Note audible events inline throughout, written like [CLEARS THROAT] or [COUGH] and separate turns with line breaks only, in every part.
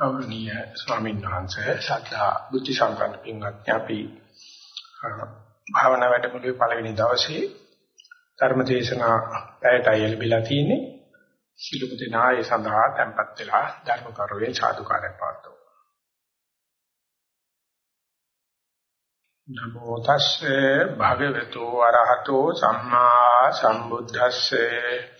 ගෞරවනීය ස්වාමීන් වහන්සේ සත්‍යා බුද්ධ සම්පන්න පින්වත්නි අපි භාවනා වැඩමුළුවේ පළවෙනි දවසේ ධර්ම දේශනා පැයටයි ලැබිලා තියෙන්නේ. සිළුමු දෙනා ඒ සඳහා tempත් වෙලා ධර්ම කරුවේ සාදුකාරය පාත්වෝ නමෝ තස්සේ භගවතු වරහතෝ සම්මා සම්බුද්දස්සේ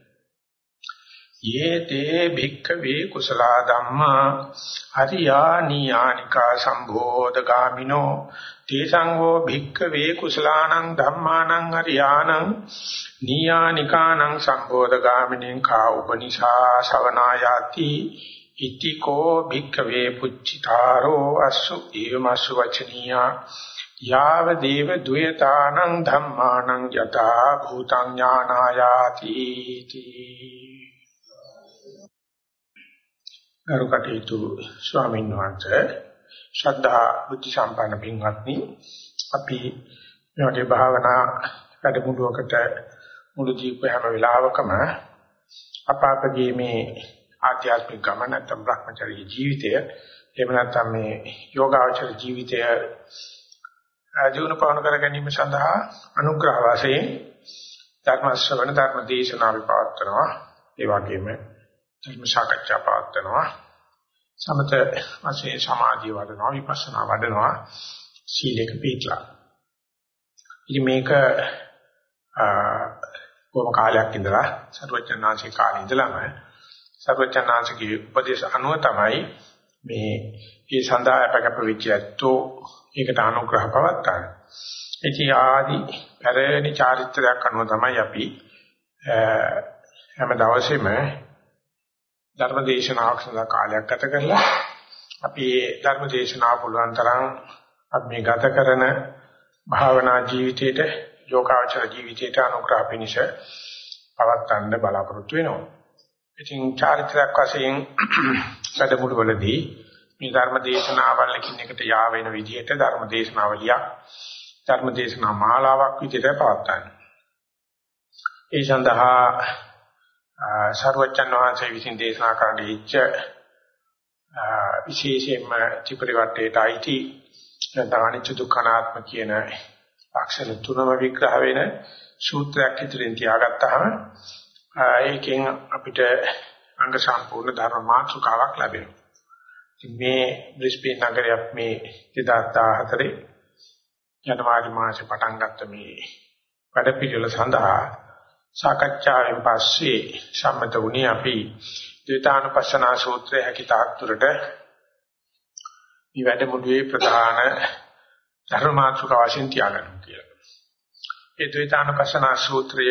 යේතේ භික්ඛවේ කුසල ධම්මා හරියානියානිකා සම්බෝධගාමිනෝ තේසංගෝ භික්ඛවේ කුසලානං ධම්මානං හරියානං නීයානිකානං සම්බෝධගාමිනීං කා උපනිෂා ශවනායාති ඉතිකෝ භික්ඛවේ පුච්චිතාරෝ අස්සු ඊවමස්සු වචනීයා යාව දේව ද්වයතානං ධම්මානං යතා භූතං ඥානායාති කරුකටේතු ස්වාමීන් වහන්සේ ශ්‍රද්ධා බුද්ධ සම්පන්න පින්වත්නි අපි මේ වගේ භාවනා වැඩමුළුවකට මුළු දීප හැම වෙලාවකම අපාපගේ මේ ආධ්‍යාත්මික ගමන නැත්නම් භ්‍රමචර්ය ජීවිතය එහෙම නැත්නම් මේ යෝගාචර ජීවිතය ආජීවන පවන කර ගැනීම සඳහා අනුග්‍රහ වශයෙන් ධර්ම ශ්‍රවණ ධර්ම දේශනා විපවත්වනවා. ඒ වගේම ධර්ම සාකච්ඡා පවත්වනවා සමත වශයෙන් සමාධිය වඩනවා විපස්සනා වඩනවා සීලක පිටලා ඉතින් මේක කොහොම කාලයක් ඉඳලා සර්වඥාන්සේ කාලේ ඉඳලාම සර්වඥාන්සේගේ උපදේශ අනුව තමයි මේ ඒ සඳහා අපකප වෙච්ච ඇත්තෝ ඒකට අනුග්‍රහ පවත්තාන. ඉතින් ආදි පෙරේණි චාරිත්‍රයක් අනුව තමයි අපි හැම දවසෙම ධර්ම දේශනාවක් සඳහා කාලයක් ගත කරලා අපි ධර්ම දේශනාව පුළුවන් තරම් අපි මේ ගත කරන භාවනා ජීවිතේට යෝගාචර ජීවිතයට අනුග්‍රහ පිණිස පවත්වන්න බලාපොරොත්තු වෙනවා. ඉතින් චාරිත්‍රාක් වශයෙන් [CLEARS THROAT] වැඩමුළු වලදී මේ ධර්ම දේශනාවල් එකින් එකට යා වෙන විදිහට ධර්ම දේශනාවලියක් ධර්ම දේශනා මාලාවක් විදිහට පවත්වන්න. ඒ සඳහා සර්වචන් වහන්සේ විසින් දේශනා කරන්න ඉච්ඡ විශේෂයෙන්ම ත්‍රිපරිවර්තයට අයිති දානිච්ච දුක්ඛනාත්ම කියන අක්ෂර තුනම විග්‍රහ වෙන සූත්‍රයක් ඉදිරියෙන් තියාගත්තාම ඒකෙන් අපිට අංග සම්පූර්ණ ධර්ම මාතෘකාවක් ලැබෙනවා. ඉතින් මේ බ්‍රිස්බේන් නගරයක් මේ 2014 ජනවාරි මාසේ පටන් ගත්ත මේ වැඩපිළිවෙල සඳහා සාකච්ඡාවෙන් පස්සේ සම්මත වුණේ අපි ද්විතානුපස්සනා සූත්‍රය හැකිතාක් තුරට මේ වැඩමුළුවේ ප්‍රධාන ධර්මාත්මක වශයෙන් තියාගන්න කියලා. ඒ ද්වේතානුපස්සනා සූත්‍රය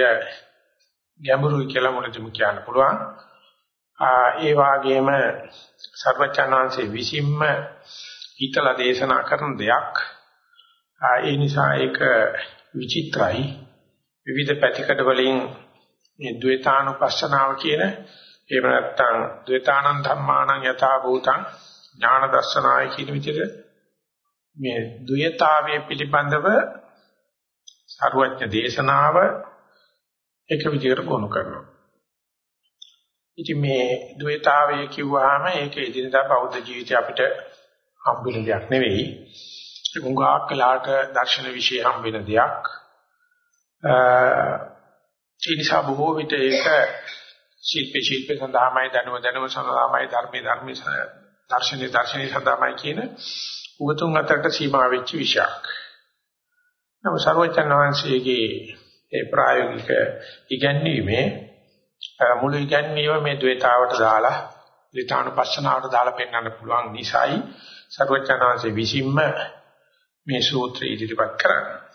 ගැඹුරුයි කියලා මුලදීම කියන්න පුළුවන්. ඒ වාගේම සර්වචනාංශේ විසින්ම හිතලා දේශනා කරන දෙයක්. ඒ නිසා ඒක විචිත්‍රයි. විවිධ පැතිකඩ වලින් මේ ද්වේතානුපස්සනාව කියන එහෙම නැත්නම් ද්වේතානං ධම්මානං යථා භූතං ඥාන දර්ශනාය කියන විදිහට මේ ද්වයතාවයේ පිළිබඳව සරුවච්ච දේශනාව එක විදිහකට ගොනු කරනවා. ඉතින් මේ ද්වයතාවය කිව්වහම ඒක එදිනදා බෞද්ධ ජීවිතය අපිට හම්බෙන දෙයක් නෙවෙයි. ඒක උගාක් කලාට දර්ශන વિશે හම්බෙන දෙයක්. ඒ නිසා බොහෝ විට ඒක ශිල්පේ ශිල්පේ සඳහාමයි දැනුම දැනුම සඳහාමයි ධර්මයේ ධර්මයේ දර්ශනේ දර්ශනේ සඳහාමයි කියන උගතුන් අතරට සීමා වෙච්ච විශයක්. නම සර්වචන් වහන්සේගේ ඒ ප්‍රායෝගික ඉගැන්වීමේ මුළු ඉගැන්වීම මේ ද්වේතාවට දාලා ද්වේතානුපස්සනාවට දාලා පෙන්වන්න පුළුවන් නිසායි සර්වචන් වහන්සේ විසින්ම මේ සූත්‍රය ඉදිරිපත් කරන්නේ.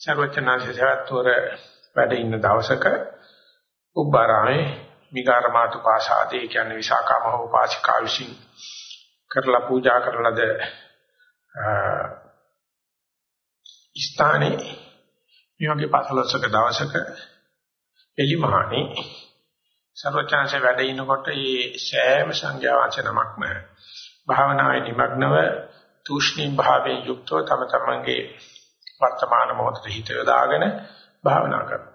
සර්වචන් වහන්සේ සවැත්වර වැඩ ඉන්න දවසක උබ්බාරාමේ මිගාරමාතු පාසාදේ කියන්නේ විසාකා මහ උපාසිකා විසින් කරලා පූජා කරලද ස්ථානේ මේ වගේ පසළොස්වක දවසක එලිමහානේ සර්වචනසේ වැඩ ඉනකොට මේ සෑම සංඝයා වහන්සේ නමක්ම භාවනාවේ නිමග්නව තුෂ්ණී භාවයෙන් යුක්තව තම තමන්ගේ වර්තමාන මොහොතේ හිත යොදාගෙන භාවනා කරනවා.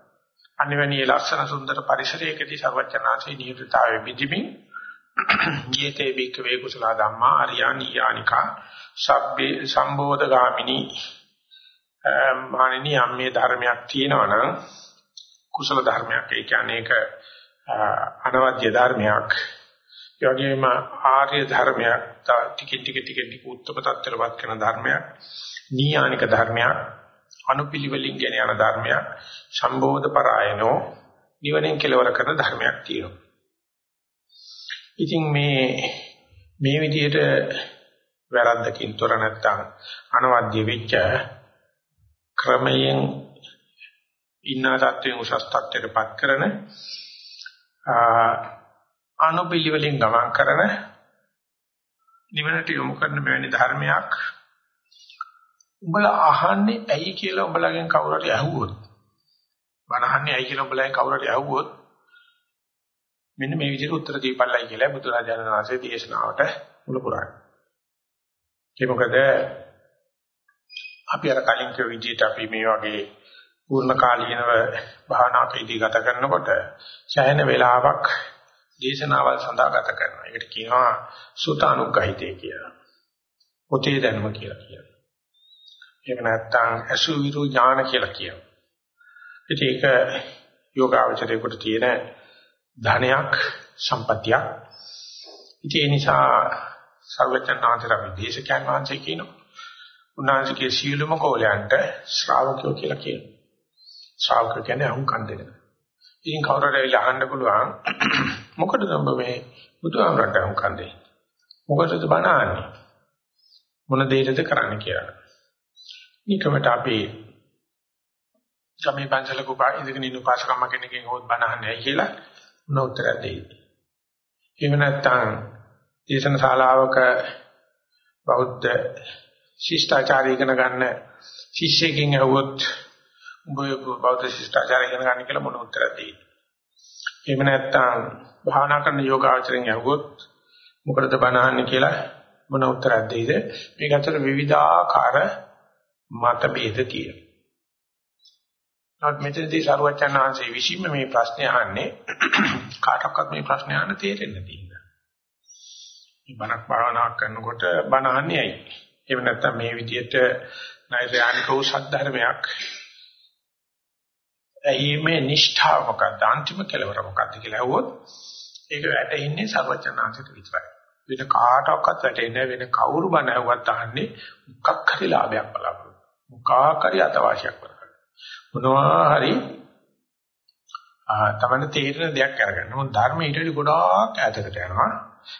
අනිවැනි ලක්ෂණ සුන්දර පරිසරයකදී සර්වඥාන්සේ නියුතතාවයේ මිදිමින් යේතේ බික වේ කුසල ධම්මා අරියානි යානිකා සබ්බේ සම්බෝධ ගාමිනී මානිනී අම්මේ ධර්මයක් තියෙනවා නම් කුසල ධර්මයක් ඒ කියන්නේ ඒක අනවද්‍ය ධර්මයක් ඒ වගේම ආර්ය ධර්මයක් ටික ටික ටික ටික උත්තර තත්ත්වයටපත් කරන ධර්මයක් නීයානික ධර්මයක් අනුපිළිවෙලින් ගෙන යන ධර්මයක් සම්බෝධ පරායනෝ නිවනෙන් කෙලවර කරන ධර්මයක් තියෙනවා. ඉතින් මේ මේ විදිහට වැරද්දකින් තොර නැත්තම් අනවද්‍ය වෙච්ච ක්‍රමයෙන් ඉන්න තත්වයෙන් උසස් තත්වයටපත් කරන අනුපිළිවෙලින් ගමන් කරන නිවනට යොමු කරන මෙවැනි ධර්මයක් උඹලා අහන්නේ ඇයි කියලා උඹලාගෙන් කවුරු හරි අහුවොත් බණ අහන්නේ ඇයි කියලා උඹලාගෙන් කවුරු හරි අහුවොත් මෙන්න මේ විදිහට උත්තර දීපල්ලයි කියලා බුදුරජාණන් වහන්සේ දේශනාවට මුල පුරන්නේ. ඒ මොකද අපි අර කලින් කිව්ව විදිහට අපි මේ වගේ පූර්ණ කාලීනව භාවනාකේදී ගත කරනකොට සෑහෙන වෙලාවක් දේශනාවල් සඳහා ගත කරනවා. ඒකට කියනවා සුතානුග්‍රහිතය කියලා. පොතේ දැනුම කියලා කියනවා. ඒක නැත්තම් අසුවිරු ඥාන කියලා කියනවා. ඉතින් ඒක යෝගාවචරයේකට තියෙන ධනයක් සම්පත්තියක්. ඉතින් ඒ නිසා සර්වඥාන්තර විදේශකයන් වහන්සේ කියනවා. උන්වහන්සේගේ සීලම කෝලයන්ට ශ්‍රාවකයෝ කියලා කියනවා. ශ්‍රාවක කියන්නේ අහුම්කම් දෙන. ඉතින් කවුරු හරි ඇවිල්ලා අහන්න පුළුවන් මොකටද ඔබ මේ බුදුහාමරට අහුම්කම් දෙන්නේ? මොකටද බණ අහන්නේ? මොන දෙයකද කරන්න කියලා. නිකමට අපි සමේ පන්සලක උපා ඉඳගෙන ඉන්න උපාසකම්ම කෙනකින් හොත් බණ අහන්නේ කියලා මොන උත්තරයක් දෙයිද? එහෙම නැත්නම් දේශන ශාලාවක බෞද්ධ ශිෂ්ටාචාරය ඉගෙන ගන්න ශිෂ්‍යකින් ඇහුවොත් උඹ බෞද්ධ ශිෂ්ටාචාරය ඉගෙන ගන්න කියලා මොන උත්තරයක් දෙයිද? එහෙම නැත්නම් භාවනා කරන යෝගාචරයෙන් ඇහුවොත් මොකටද බණ අහන්නේ කියලා මොන උත්තරයක් දෙයිද? මේක අතර විවිධාකාර මත ભેද තියෙනවා. නමුත් මෙතනදී සරුවචන් ආංශේ විසින්ම මේ ප්‍රශ්නේ අහන්නේ [CLEARS THROAT] කාටවත් මේ ප්‍රශ්නේ අහන්න තේරෙන්නේ නැති ඉඳලා. මේ බණක් භාවනා කරනකොට බණ අහන්නේ ඇයි? එහෙම නැත්නම් මේ විදිහට නෛර්යානික වූ සද්ධර්මයක් ඇහිීමේ නිෂ්ඨාව මොකක්ද? අන්තිම කෙලවර මොකක්ද කියලා අහුවොත් ඒක වැටෙන්නේ සර්වචනාංශයට විතරයි. වෙන කාටවත් වැටෙන්නේ වෙන කවුරු බණ ඇහුවත් අහන්නේ මොකක් හරි ලාභයක් බලාපොරොත්තු. මොකක් හරි අතවාසියක් කරගන්න. මොනවා හරි තමන්න තේරෙන දෙයක් අරගන්න. මොකද ධර්මයේ ඊට වඩා ගොඩාක් ඈතකට යනවා.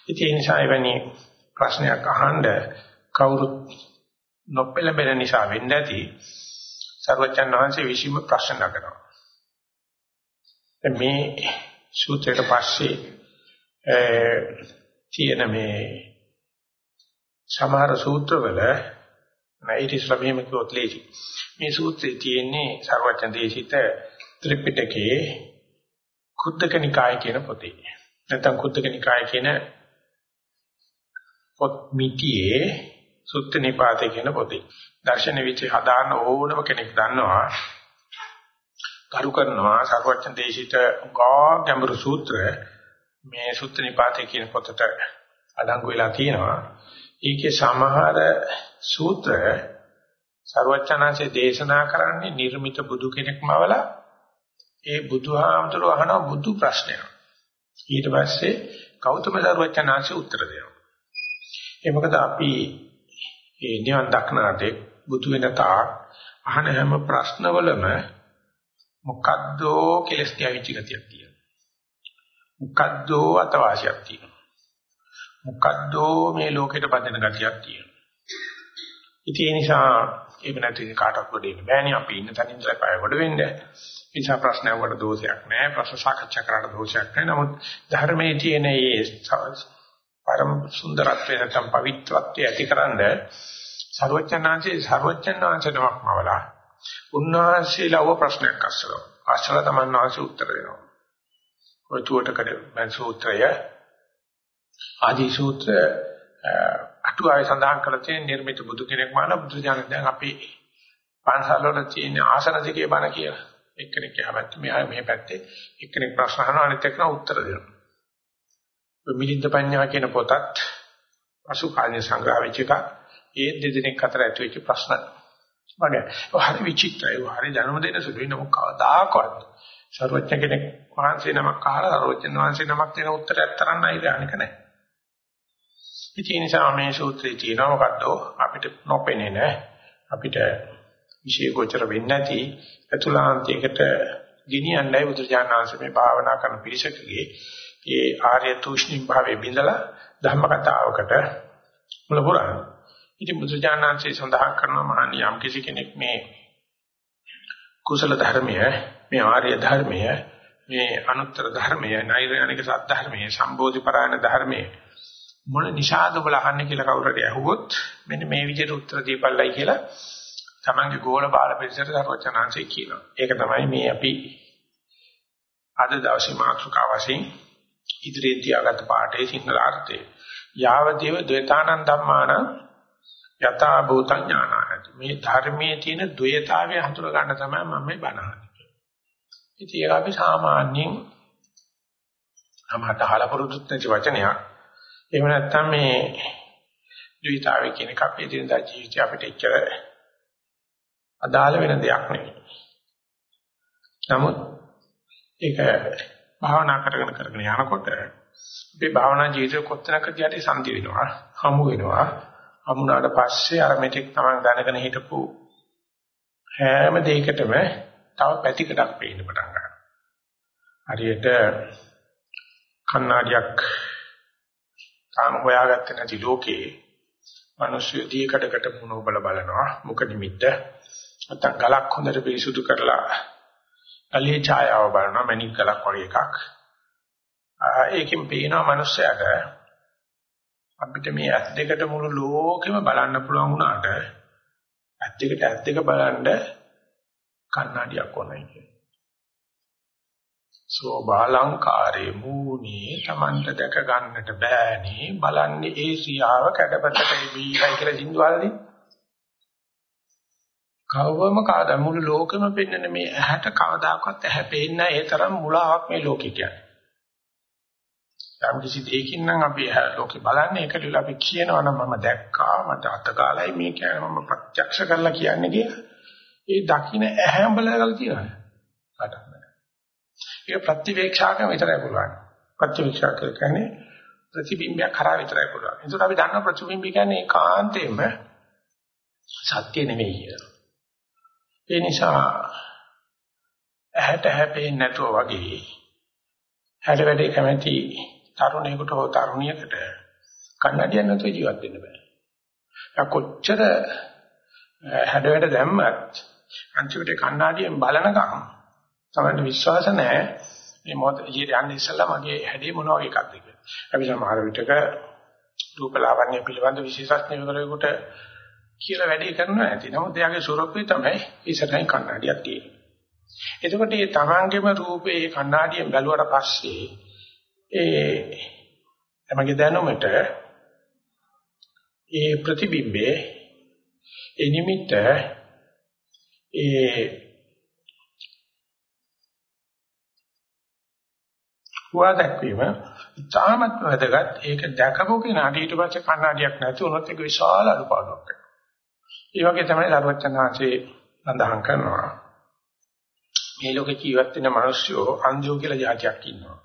ඉතින් ඒ නිසා එවැනි ප්‍රශ්නයක් අහන්න කවුරුත් නොපෙළඹෙන නිසා වෙන්න ඇති සර්වචන් වහන්සේ විසීම ප්‍රශ්න නගනවා. මේ සූත්‍රයට පස්සේ තියෙන මේ සමහර සූත්‍රවල නැයිටි ශ්‍රමීම කිව්වොත් ලේසි. මේ සූත්‍රයේ තියෙන්නේ සර්වචන් දේශිත ත්‍රිපිටකයේ කුද්දක නිකාය කියන පොතේ. නැත්නම් කුද්දක නිකාය කියන පොත් මිටියේ සුත්ත නිපාතේ කියන පොතේ. දර්ශන විචේ හදාන්න ඕනම කෙනෙක් දන්නවා. කරු කරනවා සර්වඥ දේශිත ගා ගැඹුරු සූත්‍ර මේ සුත්ත නිපාතේ කියන පොතට අඩංගු වෙලා තියෙනවා. ඒකේ සමහර සූත්‍ර සර්වඥාන්සේ දේශනා කරන්නේ නිර්මිත බුදු කෙනෙක්මවලා ඒ බුදුහාමතුරු අහන බුදු ප්‍රශ්නයක්. ඊට පස්සේ ගෞතම සර්වඥාන්සේ උත්තර දෙනවා. ඒ මොකද අපි මේ නිවන් දක්නාට බුදු වෙන තාක් අහන හැම ප්‍රශ්නවලම මොකද්ද කෙලස් කියවිච්ච ගතියක් තියෙනවා. මොකද්ද අතවාසියක් තියෙනවා. මොකද්ද මේ ලෝකෙට බඳින ගතියක් තියෙනවා. ඉතින් ඒ නිසා ඒක නැති කාටවත් වෙන්න බෑනේ අපි ඉන්න තැනින් ඉඳලා පය කොට වෙන්නේ. ඒ නිසා ප්‍රශ්නයක් වල දෝෂයක් නැහැ. ප්‍රශ්න සාකච්ඡා කරන්න දෝෂයක් නැහැ. නමුත් ධර්මයේ තියෙන මේ පරම සුන්දරත්වය නැත්නම් පවිත්‍රත්වය ඇතිකරනද සර්වඥාන්සේ සර්වඥාන්සේනමක් මවලා උන්වහන්සේලාව ප්‍රශ්නයක් අස්සලා අස්සලා තමන් වහන්සේ උත්තර දෙනවා. ඔය තුවට කඩ මන් සූත්‍රය ආදී සූත්‍ර අටුවාවේ සඳහන් කරලා තියෙන නිර්මිත බුදු කෙනෙක් මාන බුදු දාන දැන් අපි පන්සල් වල තියෙන ආසන දෙකේ බණ කියලා. එක්කෙනෙක් යහපැත්තේ මෙහා මේ පැත්තේ එක්කෙනෙක් ප්‍රශ්න අහනවා අනිත් එක්කන උත්තර දෙනවා. මිලින්ද පඤ්ඤා කියන පොතත් පසු කාලීන සංග්‍රහ වෙච්ච එක ඒ දෙදෙනෙක් අතර ඇති වෙච්ච ප්‍රශ්න. වගේ. හරි විචිත්‍රයි. හරි දැනුම දෙන සුළුයි නමුත් කවදාකවත් සර්වඥ කෙනෙක් වහන්සේ නමක් අහලා සර්වඥ වහන්සේ නමක් දෙන උත්තරයක් තරම් නයිද අනික නැහැ. ඉතින් ඒ නිසා මේ සූත්‍රයේ තියෙනවා මොකද්ද අපිට නොපෙනෙන අපිට විශේෂ ගෝචර වෙන්නේ නැති අතුලාන්තයකට ගෙනියන්නයි බුදුජානනාංශ මේ භාවනා කරන පිරිසකගේ ඒ ආර්ය තුෂ්ණිම් භාවයේ බිඳලා ධර්ම කතාවකට මුල පුරාණ. ඉතින් බුදුජානනාංශය සඳහන් කරන මහණිය යම් කිසි කෙනෙක් මේ කුසල ධර්මය මේ ආර්ය ධර්මය මේ අනුත්තර ධර්මය නෛර්යානික සත්‍ය ධර්මය සම්බෝධි පරායන ධර්මය මොන නිසාද ඔබ අහන්නේ කියලා කවුරුහරි අහුවොත් මෙන්න මේ විදිහට උත්තර දීපල්ලයි කියලා තමන්ගේ ගෝල බාල පිළිසර සර්වචනාංශය කියනවා. ඒක තමයි මේ අපි අද දවසේ මාතෘකාව වශයෙන් ඉදිරියෙන් තියාගත්ත පාඩේ සිංහල අර්ථය. යාවදේව ද්වේතානන් ධම්මාන යථා භූත ඥානහති. මේ ධර්මයේ තියෙන ද්වේතාවය හඳුන ගන්න තමයි මම මේ බණහන්නේ. ඉතින් ඒක අපි සාමාන්‍යයෙන් අපහට අහලා පුරුදුත් නැති වචනයක්. එහෙම නැත්නම් මේ ද්විතාවය කියන එක අපේ දිනදා ජීවිතය අපිට එච්චර අදාළ වෙන දෙයක් නෙවෙයි. නමුත් ඒක භාවනා කරගෙන කරගෙන යනකොට අපේ භාවනා ජීවිතය කොතනකදී හරි සම්දි වෙනවා, හමු වෙනවා. හමුනාට පස්සේ අර මෙතෙක් තමයි දැනගෙන හිටපු හැම දෙයකටම තව පැතිකඩක් පේන්න පටන් ගන්නවා. හරියට කණ්ණාඩියක් තාම හොයාගත්තේ නැති ලෝකේ මිනිස්සු දීකඩකට මුණ බල බලනවා. මුඛ නිමිත්ත. නැත්නම් ගලක් හොඳට පිරිසුදු කරලා අලිය ඡායාව බලනවා. මණික් ගලක් වගේ එකක්. ඒකෙන් පේනවා මිනිස්සයාට අපිට මේ ඇස් දෙකට මුළු ලෝකෙම බලන්න පුළුවන් වුණාට ඇස් දෙකට ඇස් දෙක බලන්න කන්නඩියක් ඕනයි කියන්නේ සෝබාලංකාරේ මූණේ Tamanට දැක ගන්නට බෑනේ. බලන්නේ ඒ සියාව කැඩපතට බීයි කියලා සින්දුවල්නේ. කවවම කාදා? මුළු ලෝකෙම පෙන්වන මේ ඇහැට කවදාකවත් ඇහැ පේන්නේ නැහැ. ඒ තරම් මුලාවක් මේ ලෝකෙ කියන්නේ. යම් කිසි දෙයකින් නම් අපි ලෝකෙ බලන්නේ ඒකට අපි කියනවා නම් මම දැක්කා මට අතකාලයි මේ කියන්නේ මම ප්‍රත්‍යක්ෂ කරලා කියන්නේ කියලා ඒ දකින්න ඇහැ බලලා තියෙනවා කාටද ඒක ප්‍රතිවේක්ෂාකම විතරයි පුළුවන්. ප්‍රතිවේක්ෂා කියන්නේ ප්‍රතිබිම්බයක් කරා විතරයි පුළුවන්. ඒකට අපි දන්න ප්‍රතිබිම්බය කියන්නේ ඒකාන්තයෙන්ම සත්‍ය නෙමෙයි කියලා. ඒ නිසා ඇහැට හැපෙන්නේ නැතුව වගේ හැඩ වැඩේ කැමැති තරුණයෙකුට හෝ තරුණියකට කන්නඩියක් නැතුව ජීවත් වෙන්න බෑ. කොච්චර හැඩ වැඩ දැම්මත් අන්තිමට කන්නඩියෙන් බලනකම් තමයි විශ්වාස නැහැ මේ මොහොත ඊට යන්නේ ඉස්සලා මගේ හැඩේ මොන වගේ එකක්ද කියලා. අපි සමහර විටක රූපලාවන්‍ය පිළිබඳ විශේෂඥයෙකුට කියලා වැඩේ කරනවා ඇති. නමුත් එයාගේ ස්වරූපේ තමයි ඉස්සරහින් කණ්ණාඩියක් තියෙන්නේ. එතකොට මේ තමන්ගේම රූපේ කණ්ණාඩියෙන් බැලුවට පස්සේ ඒ තමගේ දැනුමට ඒ ප්‍රතිබිම්බේ ඒ නිමිත්ත ඒ හුවා දැක්වීම ඉතාමත් වැදගත්. ඒක දැකපු කෙනාට ඊට පස්සේ කණ්ණාඩියක් නැති වුණොත් ඒක විශාල අඩුපාඩුවක් වෙනවා. ඒ වගේ තමයි දරුවචනාංශේ සඳහන් කරනවා. මේ ලෝකේ ජීවත් වෙන මිනිස්සු අන්ධයෝ කියලා જાතියක් ඉන්නවා.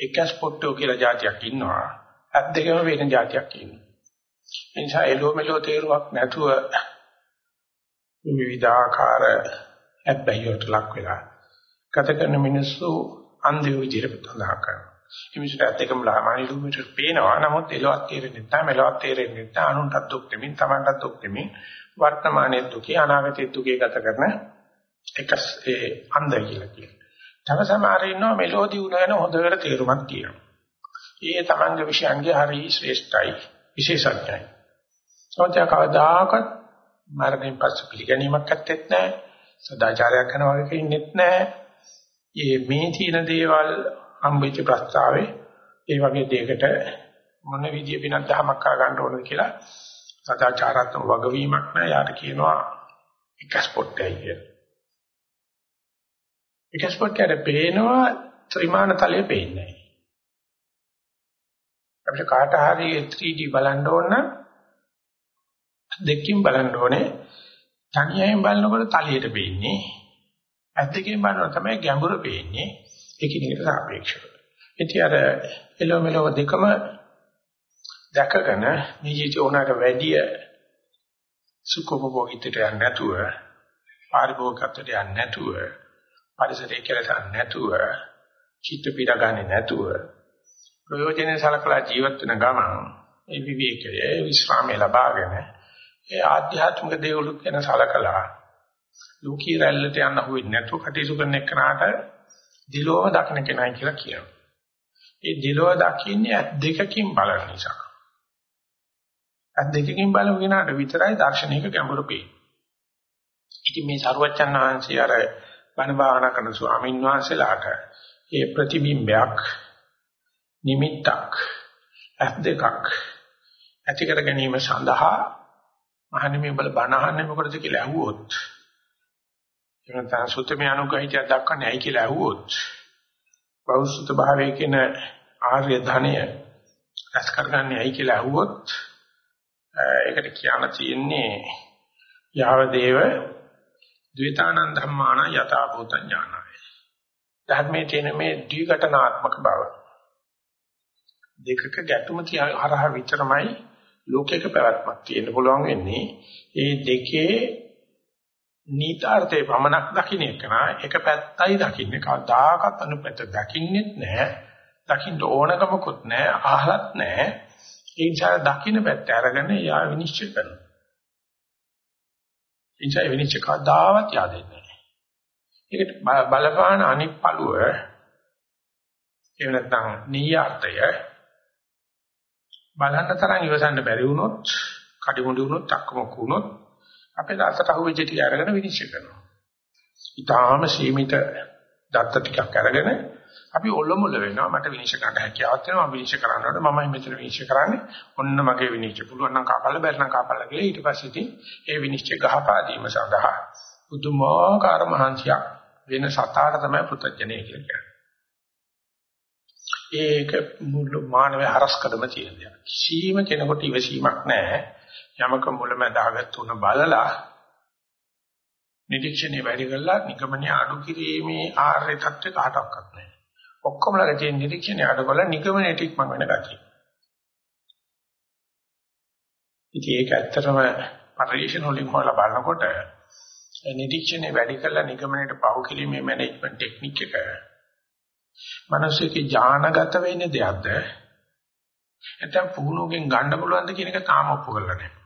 එකස් පොට්ටෝ කියලා જાතියක් ඉන්නවා. අත් දෙකම වෙන જાතියක් ඉන්නවා. එනිසා එළෝ මෙලෝ තේරුවක් නැතුව විවිධාකාර අබ්බැහියට ලක් වෙලා ගත කරන මිනිස්සු අන්ධය විදිහට සඳහන් කරනවා. එමිසට ඇත්තකම ලාමණී ලුමිට පේනවා. නමුත් එලොවත් තේරෙන්නේ නැහැ. මෙලොවත් තේරෙන්නේ නැහැ. අනුන්ටත් දුක් දෙමින්, Tamanටත් දුක් දෙමින් වර්තමානයේ දුකේ අනාගතයේ දුකේ ගත කරන එක ඒ අන්ධය කියලා කියනවා. තව සමහර ඉන්නවා මෙලෝදී උනන හොඳට තේරුමක් තියෙනවා. ඒ Tamanගේ විශ්යන්ගේ හරි ශ්‍රේෂ්ඨයි, විශේෂඥයි. සෝත්‍ය කවදාකවත් මරණයෙන් පස්සේ පිළිගැනීමක් ඇත්තෙත් නැහැ. සදාචාරයක් කරනවා වගේ ඉන්නෙත් නැහැ. මේ මේ තියෙන දේවල් හම්බෙච්ච ප්‍රස්තාවේ ඒ වගේ දෙයකට මොන විදිය වෙනත් දහමක් කරගන්න ඕනද කියලා සදාචාරාත්මක වගවීමක් නෑ යාට කියනවා එක ස්පොට් එකයි කියලා. එක ස්පොට් එකට පේනවා ත්‍රිමාන තලයේ පේන්නේ නැහැ. අපිට කාට හරි 3D බලන්න ඕන නම් දෙකකින් බලන්න ඕනේ. තනියෙන් බලනකොට තලියට පේන්නේ. ඇස් දෙකෙන් බලනකොට තමයි ගැඹුර පේන්නේ. එකිනෙකට සාපේක්ෂව. ඉතින් අර එළොමෙලව දෙකම දැකගෙන මේ ජීවිතේ උනාට වැඩිය සුඛෝපභෝගීත්වයට යන්නේ නැතුව පාරිභෝගිකත්වයට යන්නේ නැතුව පරිසරය කියලා ගන්න නැතුව චිත්ත පීඩ ගන්න නැතුව ප්‍රයෝජනෙ සලකලා ජීවත් වෙන ගමන් ඒ විවේකයේ විශ්‍රාමයේ ලබාගෙන ඒ ආධ්‍යාත්මික දේවලුත් ගැන සලකලා ලෝකී රැල්ලට යන්න හුවෙන්නේ නැතුව කටයුතු කරන එකනට දිලෝව දකින්න කෙනයි කියලා කියනවා. ඒ දිලෝව දකින්නේ ඇත් දෙකකින් බලන නිසා. ඇත් දෙකකින් බලන කෙනාට විතරයි දාර්ශනික ගැඹුරු පේන්නේ. ඉතින් මේ සරුවච්චන් වහන්සේ අර බණ භාවනා කරන ස්වාමීන් වහන්සේලාට ඒ ප්‍රතිබිම්බයක් නිමිත්තක් ඇස් දෙකක් ඇති කර ගැනීම සඳහා මහණෙනි බල බණ අහන්නේ මොකටද කියලා අහුවොත් එහෙනම් තන සුත්තමේ අනුගහිතය දක්වන්නේ ඇයි කියලා අහුවොත් බෞද්ධ භාවයේ කියන ආර්ය ධනය රැස් කරගන්නේ ඇයි කියලා අහුවොත් ඒකට කියන්න තියෙන්නේ යාව දේව ද්විතානන් ධම්මාන යථා භූත ඥානයි. ධර්මයේ තියෙන මේ ද්විඝටනාත්මක බව. දෙකක ගැටුම හරහා විතරමයි ලෝකයක පැවැත්මක් තියෙන්න පුළුවන් වෙන්නේ. ඒ දෙකේ නීතාර්ථේ පමණක් දකින්න එක නා එක පැත්තයි දකින්නේ කවදාකවත් අනුපැත්ත දකින්නෙත් නැහැ. දකින්න ඕනකමකුත් නැහැ, අහලත් නැහැ. ඒ නිසා දකින්න පැත්ත අරගෙන යා විනිශ්චය කරනවා. ඉන්සයි විනිශ්චය කවදාවත් yaadෙන්නේ නැහැ. ඒකට බලපාන අනිත් පළුව එහෙම නැත්නම් නීයාර්ථය බලන්න තරම් ඉවසන්න බැරි වුණොත්, කඩිමුඩි වුණොත්, අක්කමක වුණොත් අපේ දත්තට අහුවෙච්ච ටික අරගෙන විනිශ්චය කරනවා. ඊටාම සීමිත දත්ත ටිකක් අරගෙන අපි ඔලොමුල වෙනවා. මට විනිශ්චය කරන්න හැකියාවක් තියෙනවා. මම විනිශ්චය කරන්නකොට මමයි මෙතන විනිශ්චය කරන්නේ. ඔන්න මගේ විනිශ්චය. පුළුවන් නම් කාපල්ලා බැරි නම් කාපල්ලා කියලා ඊට පස්සේ ඉතින් ඒ විනිශ්චය ගහපා දීම සඳහා පුදුමාකාර මහන්සියක් වෙන සතාට තමයි පුතඥය කියලා කියන්නේ. ඒක මුළු මානව හරස්කඩම තියෙන දෙයක්. කිසිම කෙනෙකුට ඉවසීමක් නැහැ. යමක මුලමඳාගත් තුන බලලා නිරීක්ෂණය වැඩි කරලා නිගමනය අඩු කිරීමේ ආර්ය தත්ත්ව කාටවත් නැහැ. ඔක්කොම ළඟ තියෙන නිරීක්ෂණය අඩකොල නිගමනයට ඉක්මන් වෙන ගතිය. ඉතින් ඒක ඇත්තටම පරිශන වලින් හොයලා බලනකොට නිරීක්ෂණය වැඩි කරලා නිගමනයට පහු කිරීමේ මැනේජ්මන්ට් ටෙක්නික් එක මිනිස්සුකේ ඥානගත වෙන්නේ දෙයක්ද නැත්නම් පුහුණුවකින් ගන්න පුළුවන්ද කියන එක තාම ඔප්පු කරලා නැහැ.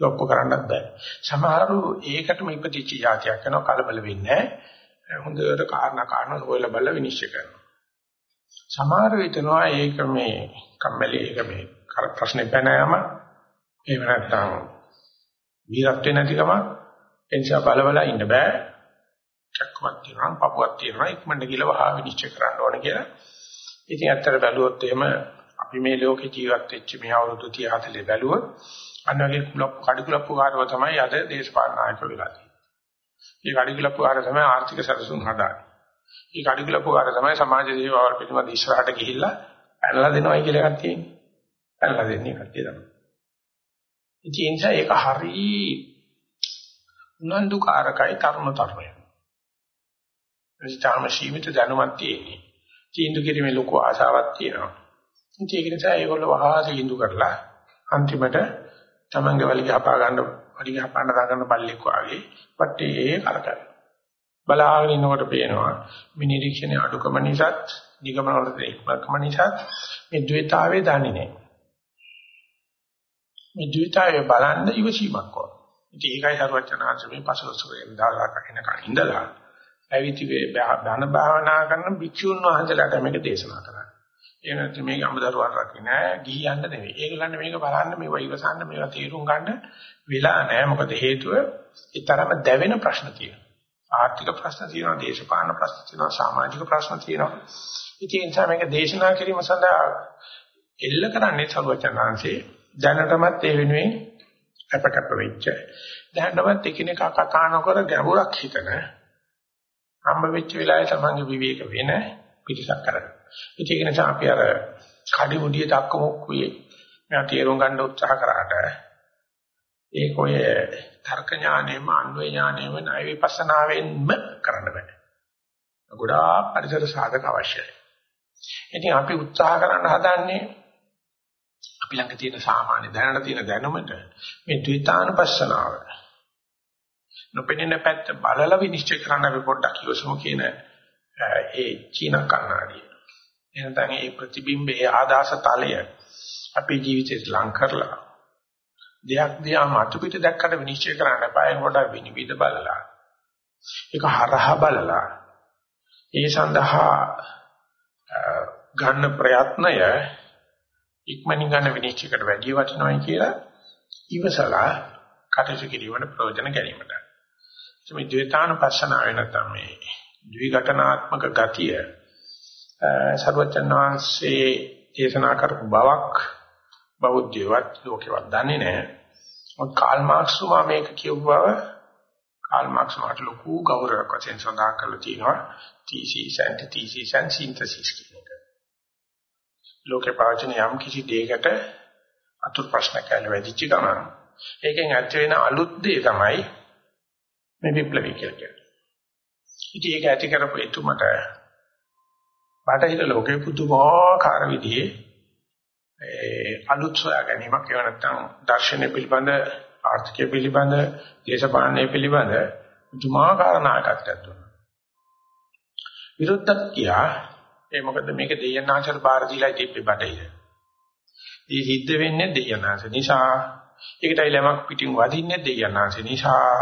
ඒක ඔප්පු කරන්නත් බෑ. සමහරු ඒකටම ඉපදිච්ච જાතියක් කරනවා කලබල වෙන්නේ නැහැ. හොඳට කාරණා කාරණා හොයලා බලලා විනිශ්චය කරනවා. සමහර විටනවා ඒක මේ කම්මැලි ඒක මේ කර ප්‍රශ්නේ පැන යාම එහෙම නැත්නම් වීරත්වේ නැතිකම එනිසා බලවලා ඉන්න බෑ චක්කවත් තියෙනවා පපුවක් තියෙනවා ඉක්මනට ගිල වහා විනිශ්චය කරන්න ඕන කියලා ඉතින් ඇත්තට බැලුවොත් එහෙම අපි මේ ලෝකේ ජීවත් වෙච්ච මේ අවුරුදු 30 40 බැලුවොත් අන්නගේ කුලප් කඩිකුලප්පු කාර්යව තමයි අද දේශපාලන නායකයෝ වෙලා තියෙන්නේ. මේ කඩිකුලප්පු කාර්ය තමයි ආර්ථික සැලසුම් හදාන්නේ. ඒ කඩිකුල පුවාර තමයි සමාජ සේවාවල් පිළිබඳ ඉස්සරහට ගිහිල්ලා පැනලා දෙනවයි කියලා එකක් තියෙන්නේ. පැනලා දෙන්නේ කට්ටිය තමයි. ඉතින් ඒ නිසා ඒක හරි උනන්දුකාරකයි තරුණ තරුණය. විස්තරම සීමිත දැනුමක් තියෙන්නේ. තීන්දුව කිරීමේ ලොකු ආශාවක් තියෙනවා. ඉතින් ඒක නිසා ඒගොල්ලෝ වහා තීන්දුව කරලා අන්තිමට තමන්ගේ වලිග හපා ගන්න වලිග හපාන්න දාගන්න බල්ලෙක් වාගේ පට්ටේ කරකවනවා. බලාගෙන ඉන්නකොට පේනවා මේ නිරීක්ෂණයේ අඩුකම නිසාත් නිගමන වල ඉක්මකම නිසාත් මේ ද්වේතාවේ දන්නේ නැහැ. මේ ද්වේතාවේ බලන්න ඉවසීමක් ඕන. ඉතින් ඒකයි සරුවචනාංශ මේ පසලසුරෙන් දාලා කකින කනින්දලා ඇවිති ධන භාවනා කරන භික්ෂුන් වහන්සේලාට මේක දේශනා කරන්නේ. ඒ නැත්නම් මේක අමුදරුවන් රකින්න ගිහියන්න නෙවෙයි. ඒගොල්ලන් මේක බලන්න මේවා ඉවසන්න මේවා තීරුම් ගන්න වෙලා නැහැ. මොකද හේතුව ඒ තරම දැවෙන ප්‍රශ්න තියෙනවා. ආර්ථික ප්‍රශ්න තියෙනවා, දේශපාලන ප්‍රශ්න තියෙනවා, සමාජික ප්‍රශ්න තියෙනවා. ඉතින් ඒ නිසා මේක දේශනා කිරීම සඳහා එල්ල කරන්නේ සරුවචනාංශේ දැනටමත් ඒ වෙනුවෙන් අපකප්ප වෙච්ච දැනටමත් එකිනෙකා කතා නොකර ගැඹුරක් හිතන හම්බ වෙච්ච වෙලාවේ තමන්ගේ විවේක වෙන පිටසක් කරගන්න. ඒක නිසා අපි අර කඩි මුඩිය දක්කමොක්කුවේ මම තේරුම් ගන්න උත්සාහ කරාට ඒක ඔය තර්ක ඥානෙම අන්වේ ඥානෙම ණය විපස්සනාවෙන්ම කරන්න බෑ. ගොඩාක් පරිසර සාධක අවශ්‍යයි. ඉතින් අපි උත්සාහ කරන්න හදන්නේ අපි ළඟ තියෙන සාමාන්‍ය දැනට තියෙන දැනුමට මේ ද්විතානුපස්සනාව නොපෙනෙන පැත්ත බලලා විනිශ්චය කරන්න අපි පොඩ්ඩක් ඉවසමු කියන ඒ චීන කන්නාඩිය. එහෙනම් මේ ප්‍රතිබිම්බයේ ආදාස තලය අපේ ජීවිතේට ලං කරලා දෙයක් දිහා මතු පිට දැක්කට විනිශ්චය කරන්න බෑ පොඩ්ඩක් විනිවිද බලලා. ඒක හරහා බලලා ඒ සඳහා ගන්න ප්‍රයත්නය ඉක්මනින් ගන්න විනිශ්චයකට වැඩි වටිනවයි කියලා ඉවසලා කටයුතු කිරීමට ප්‍රයෝජන ගැනීමට. මේ ද්වේතානුපස්සනාව නැත්නම් මේ ද්විඝටනාත්මක ගතිය සර්වචන් වහන්සේ දේශනා කරපු බවක් බෞද්ධයවත් ලෝකෙවත් දන්නේ නැහැ. මොකද කාල් මාක්ස් තුමා මේක කියුවා කාල් මාක්ස් මට ලොකු ගෞරවයක් වශයෙන් සඳහන් කරලා තියෙනවා thesis antithesis and synthesis කියන එක. ලෝකේ පවතින යම් කිසි දෙයකට අතුරු ප්‍රශ්න කැල වැඩිච්ච ගමන් ඒකෙන් ඇති වෙන අලුත් දේ තමයි මේ විප්ලවී කියලා කියන්නේ. ඉතින් ඒක ඇති කරපු එතුමට බටහිර ලෝකේ පුදුමාකාර විදිහේ ඒ අලුත් සොයා ගැනීමක් ඒව නැත්තම් දර්ශනය පිළිබඳ ආර්ථිකය පිළිබඳ දේශපාලනය පිළිබඳ පුදුමාකාර නායකත්වයක් දුන්නා. විරුද්ධක් කියා ඒ මොකද මේක දෙයනාචර බාර දීලා තිබ්බේ බටහිර. ඒ සිද්ධ වෙන්නේ දෙයනාච නිසා. ඒකටයි ළමක් පිටින් වදින්නේ දෙයනාච නිසා.